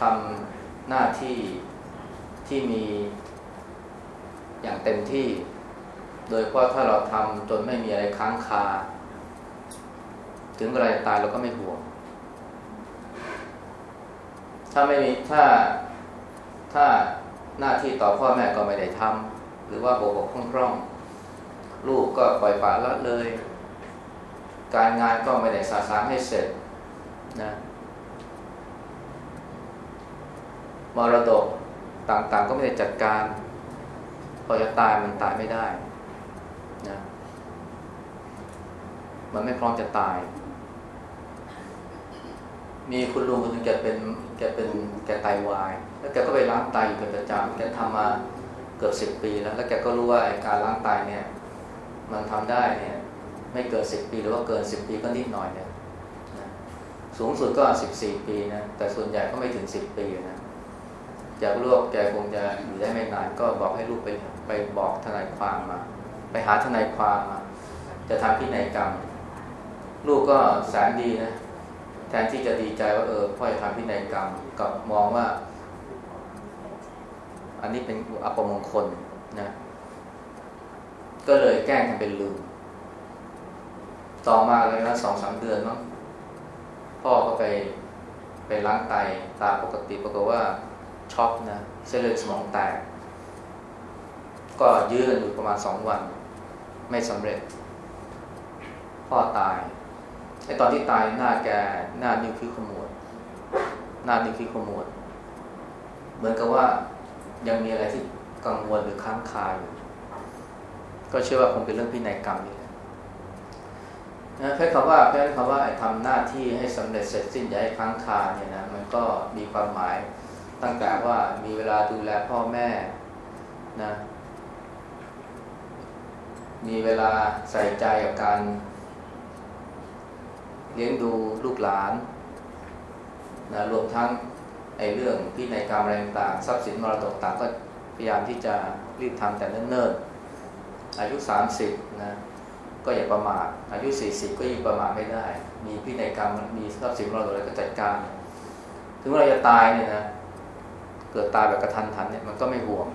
Speaker 1: ทำหน้าที่ ที่มีอย่างเต็มที่ โดยเพราะถ้าเราทำจนไม่มีอะไรค้างคา ถึงเวลาตายเราก็ไม่ห่วง ถ้าไม่มีถ้าถ้าหน้าที่ต่อพ่อแม่ก็ไม่ได้ทำหรือว่าโบกคล่องๆลูกก็ปล่อยปละละเลย การงานก็ไม่ได้สาสางให้เสร็จนะมรดก ต่างๆ ก็ไม่ได้จัดการพอจะตายมันตายไม่ได้นะมันไม่พร้อมจะตาย มีคุณลุงคนนึงแกเป็นแกเป็นแกไตาวาย แล้วแกก็ไปล้างไตอยู่เป็นประจำแกทำมาเกือบสิบปีแล้ว แล้วแกก็รู้ว่าการล้างไตเนี่ย มันทำได้เนี่ยไม่เกินสิบปีหรือว่าเกินสิบปีก็นิดหน่อยเนี่ยสูงสุดก็สิบสี่ปีนะแต่ส่วนใหญ่ก็ไม่ถึงสิบปีนะ อยากรู้ว่าแกคงจะอยู่ได้ไม่นานก็บอกให้ลูกไปไปบอกทนายความมา ไปหาทนายความมา จะทำพินัยกรรม ลูกก็แสนดีนะแทนที่จะดีใจว่าเออพ่อจะทำพินัยกรรมกับมองว่า อันนี้เป็นอัปมงคลนะ ก็เลยแกล้งทำเป็นลืม ต่อมาเลยนะสองสามเดือนเนาะพ่อก็ไปไปล้างไตตามปกติปรากฏว่า ช็อกนะเส้นเลือดสมองแตก ก็ยื้อกันอยู่ประมาณสองวัน ไม่สำเร็จ พ่อตายไอตอนที่ตายหน้าแกหน้านิ้วคิ้วขมวด หน้านิ้วคิ้วขมวด เหมือนกับว่ายังมีอะไรที่กังวลหรือค้างคาอยู่ ก็เชื่อว่าคงเป็นเรื่องพินัยกรรมนี่แหละนะแค่คำว่าแค่คำว่าทำหน้าที่ให้สำเร็จเสร็จสิ้นอย่าให้ค้างคาเนี่ยนะมันก็มีความหมาย ตั้งแต่ว่ามีเวลาดูแลพ่อแม่นะ มีเวลาใส่ใจกับการ เลี้ยงดูลูกหลานนะรวมทั้งไอ้เรื่องพินัยกรรมอะไรต่างทรัพย์สินมรดกต่างก็พยายามที่จะรีบทำแต่เนิ่นๆอายุ 30นะก็อย่าประมาทอายุ 40 ก็ยิ่งประมาทไม่ได้ มีพินัยกรรมมีทรัพย์สินมรดกอะไรก็จัดการ ถึงเราจะตายเนี่ยนะ เกิดตายแบบกระทันหันเนี่ยมันก็ไม่ห่วง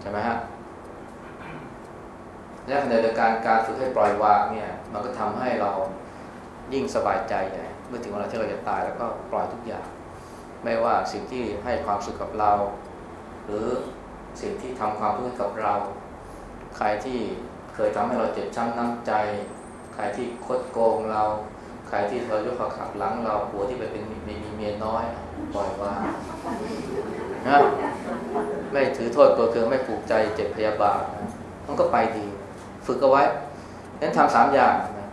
Speaker 1: ใช่ไหมฮะและในเดียวกันการฝึกให้ปล่อยวางเนี่ย มันก็ทำให้เรายิ่งสบายใจใหญ่เมื่อถึงเวลาที่เราจะตายแล้วก็ปล่อยทุกอย่าง ไม่ว่าสิ่งที่ให้ความสุขกับเรา หรือสิ่งที่ทำความทุกข์กับเรา ใครที่เคยทำให้เราเจ็บช้ำน้ำใจ ใครที่คดโกงเรา ใครที่เธอยกขับหลังเราผัวที่ไปเป็นมีมีเมียน้อยปล่อยวาง นะไม่ถือโทษตัวเคืองไม่ผูกใจเจ็บพยาบาทมันก็ไปดี ฝึกเอาไว้นั้นทำสามอย่างนะ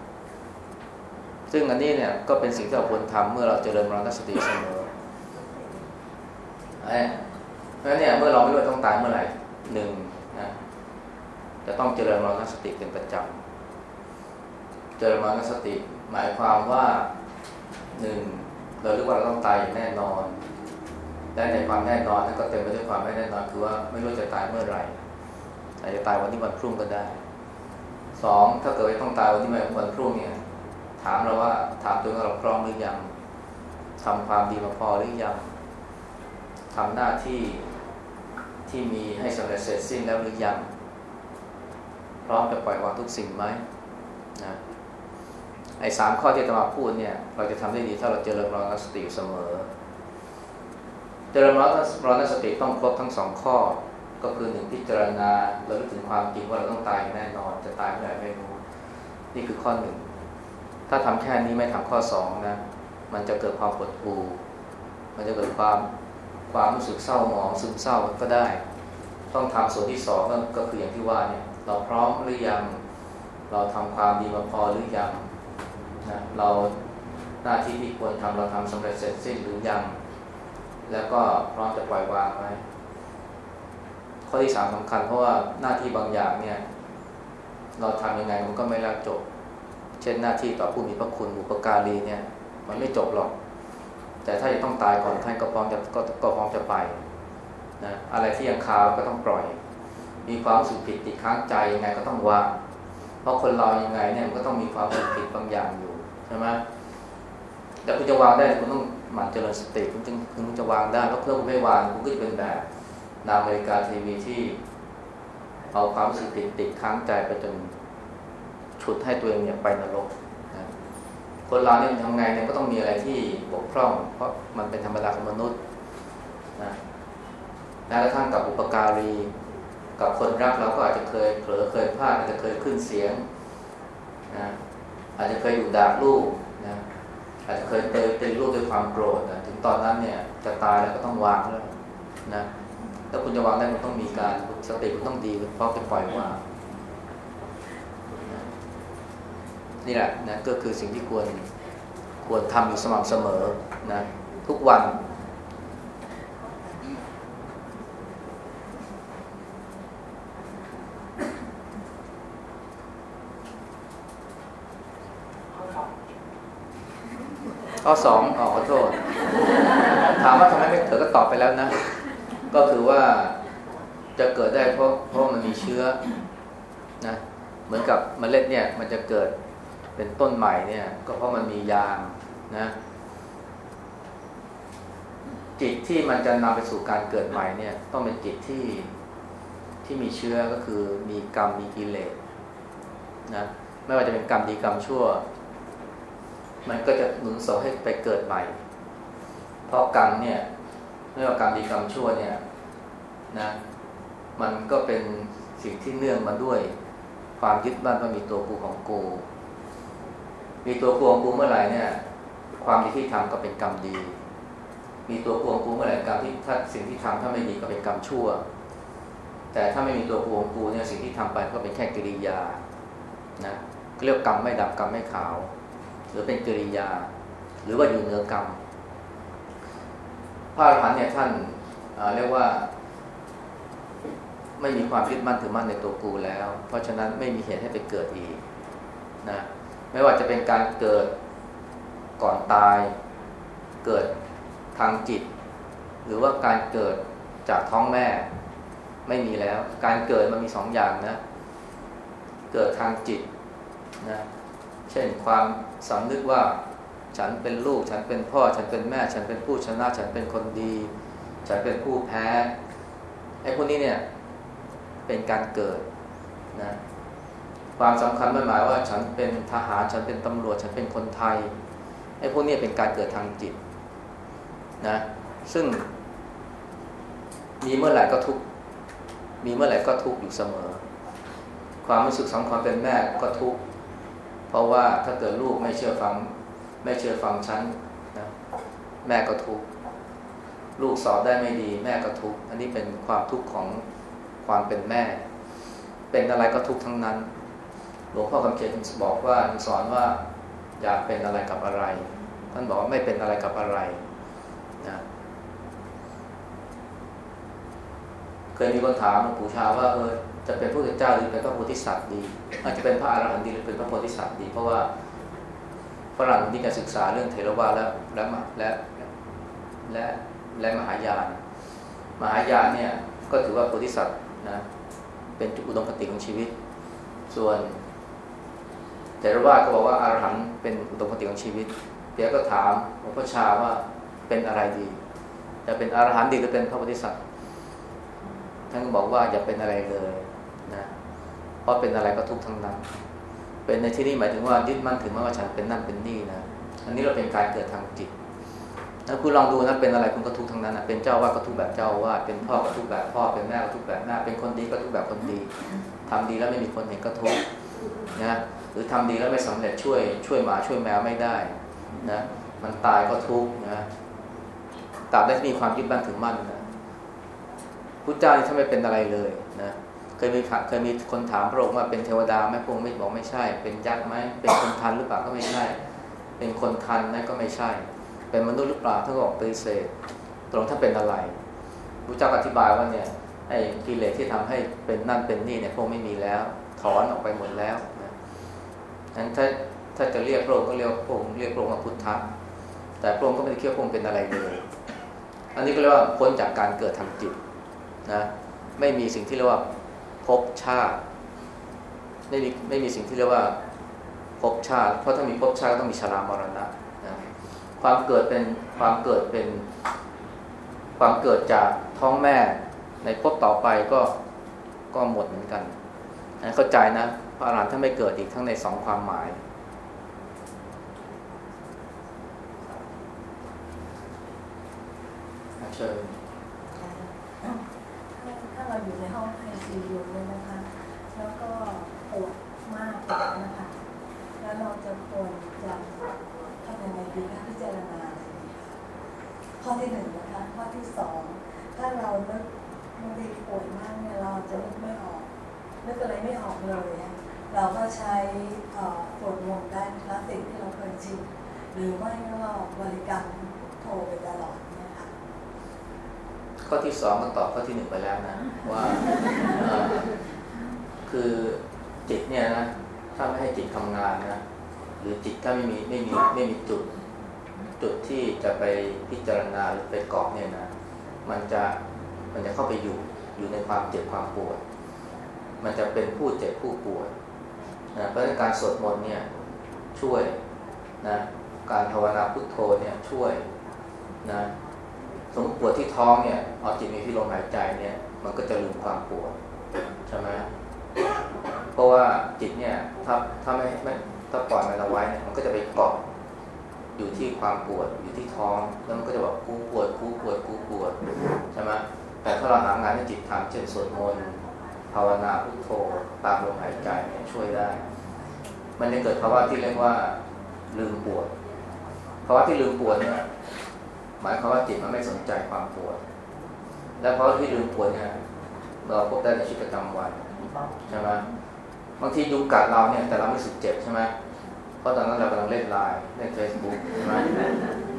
Speaker 1: ซึ่งอันนี้เนี่ยก็เป็นสิ่งที่เราควรทำเมื่อเราเจริญมรณสติเสมอเพราะฉะนั้นเนี่ยเมื่อเราไม่รู้ต้องตายเมื่อไหร่หนึ่งนะจะต้องเจริญมรณสติเป็นประจำเจริญมรณสติหมายความว่าหนึ่งเราเรียกว่าเราต้องตายอย่างแน่นอน และในความแน่นอนนั้นก็เต็มไปด้วยความไม่แน่นอนคือว่าไม่รู้จะตายเมื่อไหร่อาจจะตายวันนี้วันพรุ่งก็ได้สองถ้าเกิดต้องตายวันนี้วันพรุ่งเนี่ย ถามเราว่าถามตัวเราพร้อมหรือยังทำความดีมาพอหรือยังทำหน้าที่ที่มีให้สำเร็จเสร็จสิ้นแล้วหรือยังพร้อมจะปล่อยวางทุกสิ่งไหมนะไอ้สามข้อที่ตมาพูดเนี่ย เราจะทำได้ดีถ้าเราเจริญมรณสติเสมอ เจริญมรณสติต้องครบทั้งสองข้อ ก็คือหนึ่งพิจารณาเราถึงความจริงว่าเราต้องตายแน่นอน จะตายเมื่อไหร่ไม่รู้ นี่คือข้อหนึ่ง ถ้าทำแค่นี้ไม่ทำข้อสองนะ มันจะเกิดความปวดหูมันจะเกิดความความรู้สึกเศร้าหมองซึมเศร้าก็ได้ ต้องทำส่วนที่สองก็คืออย่างที่ว่าเนี่ย เราพร้อมหรือยัง เราทำความดีมาพอหรือยังนะเราหน้าที่ที่ควรทำเราทำสำเร็จเสร็จสิ้นหรือยัง แล้วก็พร้อมจะปล่อยวางไหมข้อที่สามสำคัญเพราะว่าหน้าที่บางอย่างเนี่ย เราทำยังไงมันก็ไม่แล้วจบ เช่นหน้าที่ต่อผู้มีพระคุณบุปการีเนี่ย มันไม่จบหรอก แต่ถ้าจะต้องตายก่อนท่านก็พร้อมจะก็ก็พร้อมจะไปนะอะไรที่ยังคาก็ต้องปล่อย มีความสึกผิดติดค้างใจยังไงก็ต้องวางเพราะคนเรายังไงเนี่ยมันก็ต้องมีความสึกผิดบางอย่างอยู่ใช่ไหมแต่คุณจะวางได้คุณต้อง มันเจริญสติคุณจึงคุณจะวางได้เพราะเพื่อคุณไม่วางคุณก็จะเป็นแบบนามอเมริกาทีวีที่เอาความรู้สึกติดติดค้างใจไปจนฉุดให้ตัวเองเนี่ยไปนรกนะคนเราเนี่ยทำไงเนี่ยก็ต้องมีอะไรที่บกพร่อง เพราะมันเป็นธรรมดาของมนุษย์นะแม้กระทั่งกับอุปการี กับคนรักเราก็อาจจะเคยเผลอเคยพลาดอาจจะเคยขึ้นเสียงนะอาจจะเคยอยู่ด่าลูก อาจจะเคยเตยตีลูกด้วยความโกรธนะถึงตอนนั้นเนี่ยจะตายแล้วก็ต้องวางแล้วนะถ้าคุณจะวางได้คุณต้องมีการสติคุณต้องดีเพราะจะปล่อยวางนี่แหละนะก็คือสิ่งที่ควรควรทำอยู่สม่ำเสมอนะทุกวัน ข้อสองอ๋อขอโทษ ถามว่าทำไมไม่เกิดก็ตอบไปแล้วนะ ก็คือว่าจะเกิดได้เพราะเพราะมันมีเชื้อนะเหมือนกับเมล็ดเนี่ย มันจะเกิดเป็นต้นใหม่เนี่ย ก็เพราะมันมียางนะ จิตที่มันจะนำไปสู่การเกิดใหม่เนี่ย ต้องเป็นจิตที่ที่มีเชื้อก็คือมีกรรมมีกิเลสนะไม่ว่าจะเป็นกรรมดีกรรมชั่ว มันก็จะหนุนส่งให้ไปเกิดใหม่ เพราะกรรมเนี่ยไม่ว่ากรรมดีกรรมชั่วเนี่ยนะมันก็เป็นสิ่งที่เนื่องมาด้วยความยึดมั่นว่ามีตัวกูของกู มีตัวกูของกูเมื่อไหร่เนี่ย ความดีที่ทำก็เป็นกรรมดี มีตัวกูของกูเมื่อไหร่กรรมที่ถ้าสิ่งที่ทำถ้าไม่ดีก็เป็นกรรมชั่ว แต่ถ้าไม่มีตัวกูของกูเนี่ยสิ่งที่ทำไปก็เป็นแค่กิริยานะเรียกกรรมไม่ดับกรรมไม่ขาว หรือเป็นกิริยา หรือว่าอยู่เหนือกรรม พระอรหันต์เนี่ยท่านเรียกว่า ไม่มีความยึดมั่นถือมั่นในตัวกูแล้ว เพราะฉะนั้นไม่มีเหตุให้ไปเกิดอีกนะไม่ว่าจะเป็นการเกิดก่อนตาย เกิดทางจิต หรือว่าการเกิดจากท้องแม่ไม่มีแล้ว การเกิดมันมีสองอย่างนะ เกิดทางจิตนะ เช่นความสำนึกว่าฉันเป็นลูก ฉันเป็นพ่อ ฉันเป็นแม่ ฉันเป็นผู้ชนะ ฉันเป็นคนดี ฉันเป็นผู้แพ้ไอ้พวกนี้เนี่ยเป็นการเกิดนะความสำคัญไม่หมายว่าฉันเป็นทหารฉันเป็นตำรวจ ฉันเป็นคนไทยไอ้พวกนี้เป็นการเกิดทางจิตนะซึ่งมีเมื่อไหร่ก็ทุกมีเมื่อไหร่ก็ทุกอยู่เสมอ ความรู้สึกสองความเป็นแม่ก็ทุก เพราะว่าถ้าเกิดลูกไม่เชื่อฟัง ไม่เชื่อฟังฉันนะแม่ก็ทุกข์ลูกสอบได้ไม่ดี แม่ก็ทุกข์อันนี้เป็นความทุกข์ของความเป็นแม่ เป็นอะไรก็ทุกข์ทั้งนั้น หลวงพ่อคำเขียนบอกว่าสอนว่าอยากเป็นอะไรกับอะไร ท่านบอกว่าไม่เป็นอะไรกับอะไรนะเคยมีคนถามหลวงปู่ชาว่าเออ จะเป็นพระพุทธเจ้าหรือเป็นพระโพธิสัตว์ดีอาจจะเป็นพระอรหันต์ดีหรือเป็นพระโพธิสัตว์ดี เพราะว่าฝรั่งที่การศึกษาเรื่องเทรวาและและและและและมหายาน มหายานเนี่ยก็ถือว่าโพธิสัตว์นะเป็นจุดอุดมคติของชีวิต ส่วนเทรวาก็บอกว่าอารหันต์เป็นอุดมคติของชีวิตเพียก็ถามหลวงพ่อชาว่าเป็นอะไรดี จะเป็นอรหันต์ดีหรือเป็นพระโพธิสัตว์ท่านก็บอกว่าอย่าเป็นอะไรเลย เพราะเป็นอะไรก็ทุกข์ทั้งนั้น เป็นในที่นี้หมายถึงว่ายึดมั่นถึงว่าฉันเป็นนั่นเป็นนี่นะ อันนี้เราเป็นการเกิดทางจิตนะคุณลองดูนะเป็นอะไรคุณก็ทุกข์ทั้งนั้นนะเป็นเจ้าวาดก็ทุกข์แบบเจ้าวาดเป็นพ่อก็ทุกข์แบบพ่อเป็นแม่ก็ทุกข์แบบแม่เป็นคนดีก็ทุกข์แบบคนดีทำดีแล้วไม่มีคนเห็นก็ทุกข์นะหรือทำดีแล้วไม่สำเร็จช่วย ช่วยหมาช่วยแมวไม่ได้นะมันตายก็ทุกข์นะตราบใดที่มีความยึดมั่นถึงมั่นนะพุทธเจ้านี่ท่านไม่เป็นอะไรเลยนะ เคยมีเคยมีคนถามพระองค์ว่าเป็นเทวดาไหมพระองค์ไม่บอกไม่ใช่ เป็นยักษ์ไหมเป็นคนทันหรือเปล่าก็ไม่ใช่ เป็นคนทันนั่นก็ไม่ใช่ เป็นมนุษย์หรือเปล่าท่านก็บอกปฏิเสธตรงท่าเป็นอะไรพระเจ้าอธิบายว่าเนี่ยไอ้กิเลสที่ทำให้เป็นนั่นเป็นนี่เนี่ยพระองค์ไม่มีแล้ว ถอนออกไปหมดแล้วนะงั้นถ้าถ้าจะเรียกพระองค์ก็เรียกพระองค์เรียกพระองค์ว่าพุทธะแต่พระองค์ก็ไม่ได้เคี่ยวพระองค์เป็นอะไรเลยอันนี้ก็เรียกว่าพ้นจากการเกิดทางจิตนะไม่มีสิ่งที่เรียกว่า ภพชาติ ไม่มีไม่มีสิ่งที่เรียกว่าภพชาติ เพราะถ้ามีภพชาติก็ต้องมีชรามรณะนะความเกิดเป็นความเกิดเป็น ความเกิดจากท้องแม่ในภพต่อไปก็ก็หมดเหมือนกันนะเข้าใจนะพระอรหันต์ถ้าไม่เกิดอีกทั้งในสองความหมายเชิญ
Speaker 5: ถ้าเราอยู่ในห้องไอยูเนี่ยนะคะ แล้วก็ปวดมากเลยนะคะ แล้วเราจะควรจะทำยังไงดีคะพิจารณาข้อที่หนึ่งนะคะข้อที่สองถ้าเราเลิกบางทีปวดมากเนี่ยเราจะนึกไม่ออกนึกอะไรไม่ออกเลยเราก็ใช้ปวดวงด้านคลาสสิกที่เราเคยชินหรือไม่ก็บริกรรมโทรไปตลอดเนี่ย
Speaker 1: ข้อที่สองก็ตอบข้อที่หนึ่งไปแล้วนะ ว่าคือจิตเนี่ยนะถ้าไม่ให้จิตทำงานนะหรือจิตถ้าไม่มีไม่มีไม่มีจุด จุดที่จะไปพิจารณาหรือไปเกาะเนี่ยนะ มันจะมันจะเข้าไปอยู่อยู่ในความเจ็บความปวด มันจะเป็นผู้เจ็บผู้ปวดนะเพราะการสวดมนต์เนี่ยช่วยนะการภาวนาพุทโธเนี่ยช่วยนะ มมติปวดที่ท้องเนี่ยเอาจิตมีที่ลมหายใจเนี่ย มันก็จะลืมความปวดใช่ไหมเพราะว่าจิตเนี่ยถ้าถ้าไม่ไม่ถ้าปล่อยมันเอาไว้เนี่ยมันก็จะไปเกาะอยู่ที่ความปวดอยู่ที่ท้อง แล้วมันก็จะบอกกูปวดกูปวดกูปวดใช่ไหมแต่ถ้าเราหางานให้จิตทำเช่นสวดมนต์ภาวนาพุทโธตามลมหายใจช่วยได้ มันจะเกิดภาวะที่เรียกว่าลืมปวดภาวะที่ลืมปวดเนี่ย หมายความว่าจิตมันไม่สนใจความปวด และเพราะที่ลืมปวดเนี่ยเราพบได้ในชีวิตประจำวันใช่ไหมบางทียุงกัดเราเนี่ยแต่เราไม่สึกเจ็บใช่ไหมเพราะตอนนั้นเรากำลังเล่นไลน์เล่นเฟซบุ๊กใช่ไหม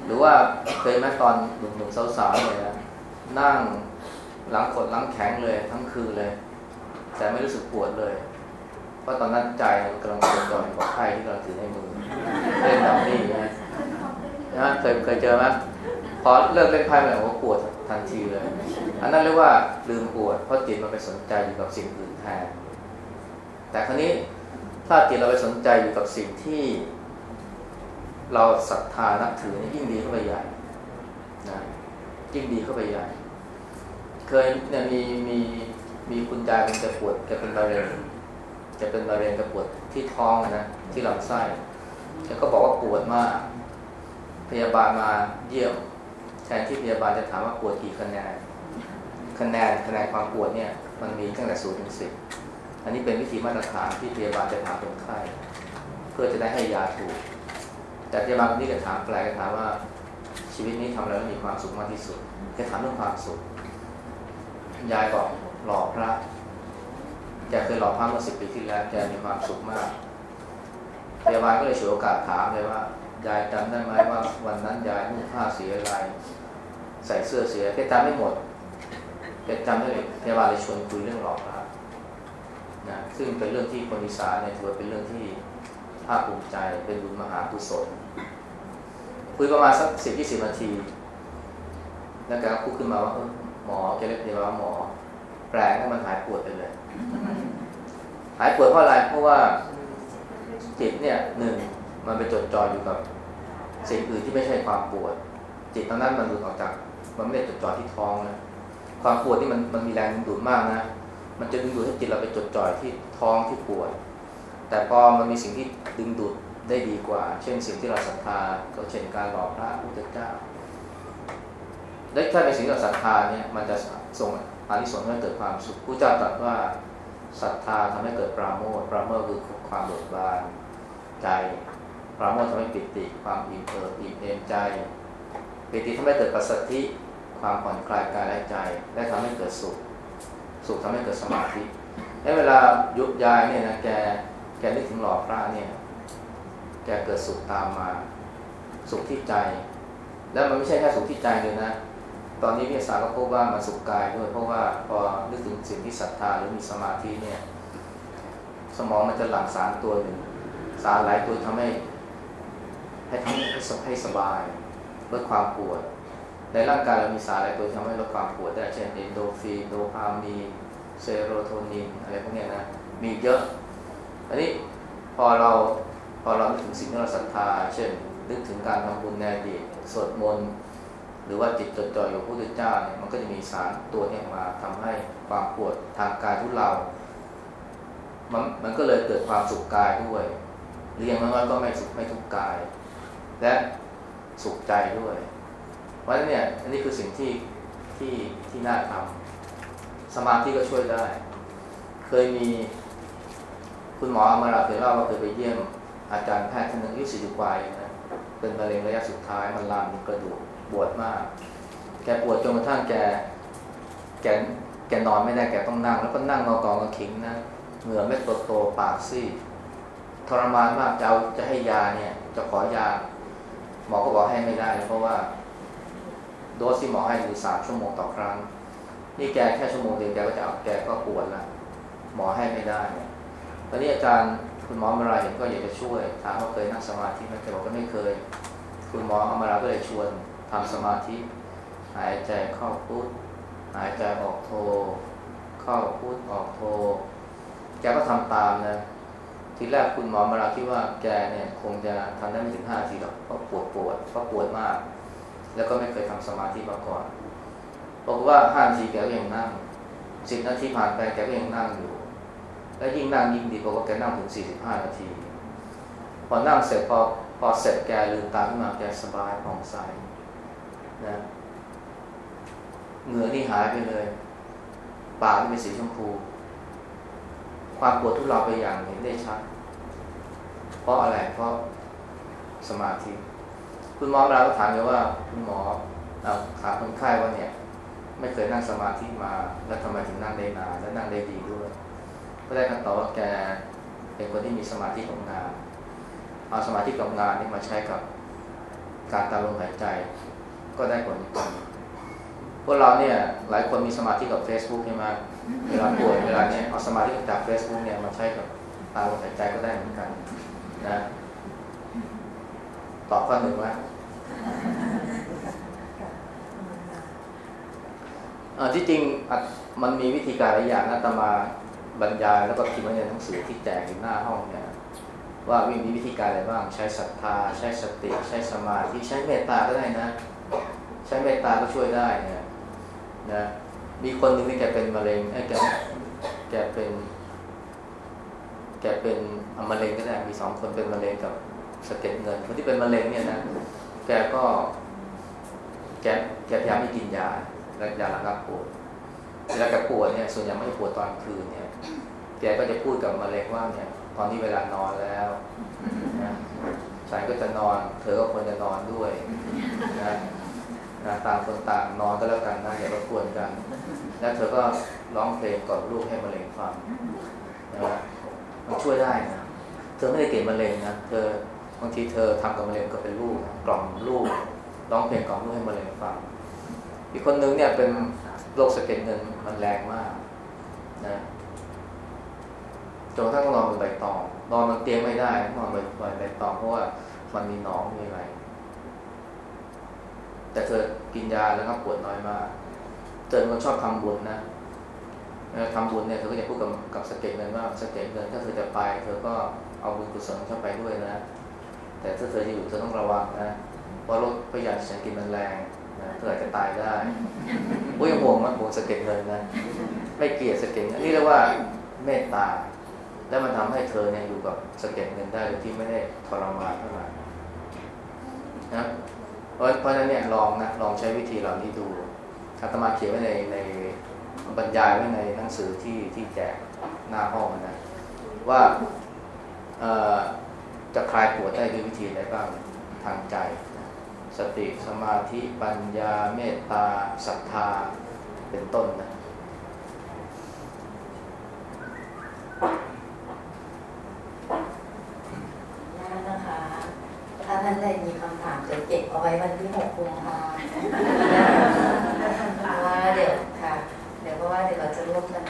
Speaker 1: หรือว่าเคยไหมตอนหนุ่มๆสาวๆเลยนะนั่งหลังกดหลังแข็งเลยทั้งคืนเลย แต่ไม่รู้สึกปวดเลย เพราะตอนนั้นใจกำลังจดจ่ออยู่กับไพ่ที่กำลังถือในมือเล่นดับนี่นะนะเคยเคยเจอไหม พอเลิกเล่นไพ่ไปแล้วก็ปวดทันทีเลย อันนั้นเรียกว่าลืมปวดเพราะจิตมันไปสนใจอยู่กับสิ่งอื่นแทน แต่ครั้นี้ถ้าจิตเราไปสนใจอยู่กับสิ่งที่ เราศรัทธานับถือยิ่งดีเข้าไปใหญ่นะยิ่งดีเข้าไปใหญ่ เคยเนี่ยมีมีมีคุณยายเป็นจะปวดแกเป็นมะเร็งจะเป็นมะเร็งกระปวดที่ท้องนะที่ลำไส้แกก็บอกว่าปวดมาก พยาบาลมาเยี่ยม ทนที่พยาบาลจะถามว่าปวดกี่คะแนน คะแนนคะแนนความปวดเนี่ยมันมีตั้งแต่ศูนย์ถึงสิบอันนี้เป็นวิธีมาตรฐานที่พยาบาลจะถามคนไข้เพื่อจะได้ให้ยาถูก แต่พยาบาลคนนี้ก็ถามแปลกถามว่าชีวิตนี้ทำอะไรแล้วมีความสุขมากที่สุดแกถามเรื่องความสุขยายบอกหล่อพระแกเคยหล่อพระเมื่อสิบปีที่แล้วแกมีความสุขมากพยาบาลก็เลยฉวยโอกาสถามเลยว่ายายจำได้ไหมว่าวันนั้นยายนุ่งผ้าสีอะไร ใส่เสื้อเสีอะไรแกจำไม่หมดแกจำได้เลยพยาบาลเลยชวนคุยเรื่องหล่อพระนะซึ่งเป็นเรื่องที่คนอีสานเนี่ยถือว่าเป็นเรื่องที่ภาคภูมิใจเป็นบุญมหากุศลคุยประมาณสักสิบยี่สิบนาที แล้วแกก็พูดขึ้นมาว่าหมอแกเรียกพยาบาลว่าหมอ แปลงให้มันหายปวดไปเลย หายปวดเพราะอะไรเพราะว่าจิตเนี่ยหนึ่งมันไปจดจ่ออยู่กับสิ่งอื่นที่ไม่ใช่ความปวด จิตตอนนั้นมันหลุดออกจาก มันไม่ได้จดจ่อที่ท้องนะความปวดที่มันมันมีแรงดึงดูดมากนะมันจะดึงดูดให้จิตเราไปจดจ่อที่ท้องที่ปวด แต่พอมันมีสิ่งที่ดึงดูดได้ดีกว่า เช่นสิ่งที่เราศรัทธาก็เช่นการหล่อพระพุทธเจ้าและถ้าเป็นสิ่งที่เราศรัทธาเนี่ยมันจะส่งอานิสงส์ให้เกิดความสุขผู้เจ้าตรัสว่าศรัทธาทำให้เกิดปราโมทปราโมทคือความเบิกบานใจปราโมททำให้ปิติ ความอิ่มเอิบอิ่มเอมใจ ปิติทำให้เกิดปัสสติความผ่อนคลายกายและใจ และทำให้เกิดสุข สุขทำให้เกิดสมาธิในเวลายุบยายเนี่ยนะแกแกนึกถึงหล่อพระเนี่ย แกเกิดสุขตามมา สุขที่ใจ แล้วมันไม่ใช่แค่สุขที่ใจเลยนะ ตอนนี้วิทยาศาสตร์ก็พบว่ามันสุขกายด้วย เพราะว่าพอนึกถึงสิ่งที่ศรัทธาหรือมีสมาธิเนี่ย สมองมันจะหลั่งสารตัวหนึ่ง สารหลายตัวทำให้ ให้ทำให้ให้สบาย ลดความปวด ในร่างกายเรามีสารหลายตัวที่ทำให้ลดความปวดได้เช่นเอนโดฟินโดพามีนเซโรโทนินอะไรพวกนี้นะมีเยอะอันนี้พอเราพอเรานึกถึงสิ่งที่เราศรัทธา เช่น นึกถึงการทำบุญในอดีตสวดมนต์หรือว่าจิตจดจ่ออยู่พระพุทธเจ้าเนี่ยมันก็จะมีสารตัวนี้มาทำให้ความปวดทางกายทุเลามันมันก็เลยเกิดความสุขกายด้วยหรือย่างน้อยก็ไม่สุขไม่ทุกข์กาย และ สุขใจด้วย เพราะฉะนั้นเนี่ยอันนี้คือสิ่งที่ที่ที่น่าทำสมาธิก็ช่วยได้ เคยมีคุณหมออมาราเคยเล่าว่าเคยไปเยี่ยมอาจารย์แพทย์ท่านหนึ่งอายุสี่สิบกว่านะเป็นมะเร็งระยะสุดท้ายมันลามถึงกระดูกปวดมาก แกปวดจนกระทั่งแกแกแกนอนไม่ได้แกต้องนั่ง แล้วก็นั่งงอกองกระขิงนะเหงื่อเม็ดโตปากซีดทรมานมากจะเอาจะให้ยาเนี่ย จะขอยา หมอก็บอกให้ไม่ได้ เพราะว่า โดสที่หมอให้คือสามชั่วโมงต่อครั้ง นี่แกแค่ชั่วโมงเดียวแกก็จะเอาแกก็ปวดละหมอให้ไม่ได้เนี่ยตอนนี้อาจารย์คุณหมอมาราเห็นก็อยากจะช่วยถามว่าเคยนั่งสมาธิไหมแกบอกก็ไม่เคย คุณหมออมาราก็เลยชวนทำสมาธิ หายใจเข้าพุทหายใจออกโทเข้าพุทออกโทแกก็ทำตามนะ ทีแรกคุณหมอมาราคิดว่าแกเนี่ยคงจะทำได้ไม่ถึงห้าทีหรอกเพราะปวดปวดเพราะปวดมาก แล้วก็ไม่เคยทำสมาธิมาก่อนบอกว่าห้านาทีแกก็ยังนั่งสิบนาทีผ่านไปแกก็ยังนั่งอยู่ และยิ่งนั่งยิ่งดีเพราะว่าแกนั่งถึงสี่สิบห้านาที พอนั่งเสร็จพอพอเสร็จแกลืมตาขึ้นมาแกสบายผ่องใสนะเหงื่อนี่หายไปเลย ปากนี่เป็นสีชมพู ความปวดทุเลาไปอย่างเห็นได้ชัด เพราะอะไรเพราะสมาธิ คุณหมอเราก็ถามเลยว่าคุณหมอเอาถามคนไข้ว่าเนี่ย ไม่เคยนั่งสมาธิมา แล้วทำไมถึงนั่งได้นานและนั่งได้ดีด้วยก็ได้คำตอบว่าแกเป็นคนที่มีสมาธิของงานเอาสมาธิกับงานนี่มาใช้กับการตามลมหายใจ ก็ได้ผลเหมือนกันพวกเราเนี่ยหลายคนมีสมาธิกับ Facebook ใช่ไหมเวลาป่วยเวลาเนี้ยเอาสมาธิจาก Facebook เนี่ยมาใช้กับตามลมหายใจก็ได้เหมือนกัน นะตอบข้อหนึ่งว่าที่จริงมันมีวิธีการหลายอย่างนะตมาบรรยายแล้วก็พิมพ์ไว้ในหนังสือที่แจกอยู่หน้าห้องเนี่ยว่าวิมีวิธีการอะไรบ้าง ใช้ศรัทธา ใช้สติ ใช้สมาธิใช้เมตตาก็ได้นะ ใช้เมตตาก็ช่วยได้เนี่ยนะมีคนหนึ่งที่แกเป็นมะเร็งไอ้แกแกเป็น แกเป็นมะเร็งก็ได้มีสองคนเป็นมะเร็งกับสะเก็ดเงิน คนที่เป็นมะเร็งเนี่ยนะแกก็ แกแกพยายามไม่กินยาและยาระงับปวดเวลาแกปวดเนี่ย ส่วนใหญ่ไม่ได้ปวดตอนคืนเนี่ย แกก็จะพูดกับมะเร็งว่าเนี่ย ตอนนี้เวลานอนแล้วนะฉันก็จะนอน เธอก็ควรจะนอนด้วยนะนะต่างคนต่างนอนก็แล้วกันนะอย่ารบกวนกัน แล้วเธอก็ร้องเพลงกอดลูกให้มะเร็งฟังนะ มันช่วยได้นะเธอไม่ได้เก่งมะเร็งนะเธอบางทีเธอทำกับมะเร็งก็เป็นลูกนะกล่อมลูกร้องเพลงกล่อมลูกให้มะเร็งฟังอีกคนนึงเนี่ยเป็นโรคสะเก็ดเงินมันแรงมากนะจนกระทั่งต้องนอนบนใบตองนอนบนเตียงไม่ได้นอนบนใบตองเพราะว่ามันมีหนองมีอะไรแต่เธอกินยาแล้วก็ปวดน้อยมากเธอคนชอบทำบุญนะ ทำบุญเนี่ยเธอก็จะพูดกับกับสเก็ดเงินว่าสเก็ดเงินถ้าเธอจะไป เธอก็เอาบุญกุศลเข้าไปด้วยนะ แต่ถ้าเธอจะอยู่เธอต้องระวังนะเพราะรถพยาธิฉันกินมันแรงนะเธออาจจะตายได้โอ้ยห่วงมันห่วงสเก็ดเงินนะไม่เกลียดสเก็ดอันนี้เรียกว่าเมตตา แล้วมันทำให้เธอเนี่ยอยู่กับสเก็ดเงินได้โดยที่ไม่ได้ทรมานเท่าไหร่นะเพราะเพราะฉะนั้นเนี่ยลองนะลองใช้วิธีเหล่านี้ดูอาตมาเขียนไว้ในใน บรรยายไว้ในหนังสือที่ที่แจกหน้าห้องนะว่าจะคลายปวดได้ด้วยวิธีอะไรบ้างทางใจ สติสมาธิปัญญาเมตตาศรัทธาเป็นต้นนะ
Speaker 2: นั่นะคะถ้าท่านใดมีคำถามจะเก็บเอาไว้วันที่หกกุมภาเพราะว่าเดี๋ยวค่ะ เดี๋ยวเราะว่าเดี๋ยวเราจะร่วมกัน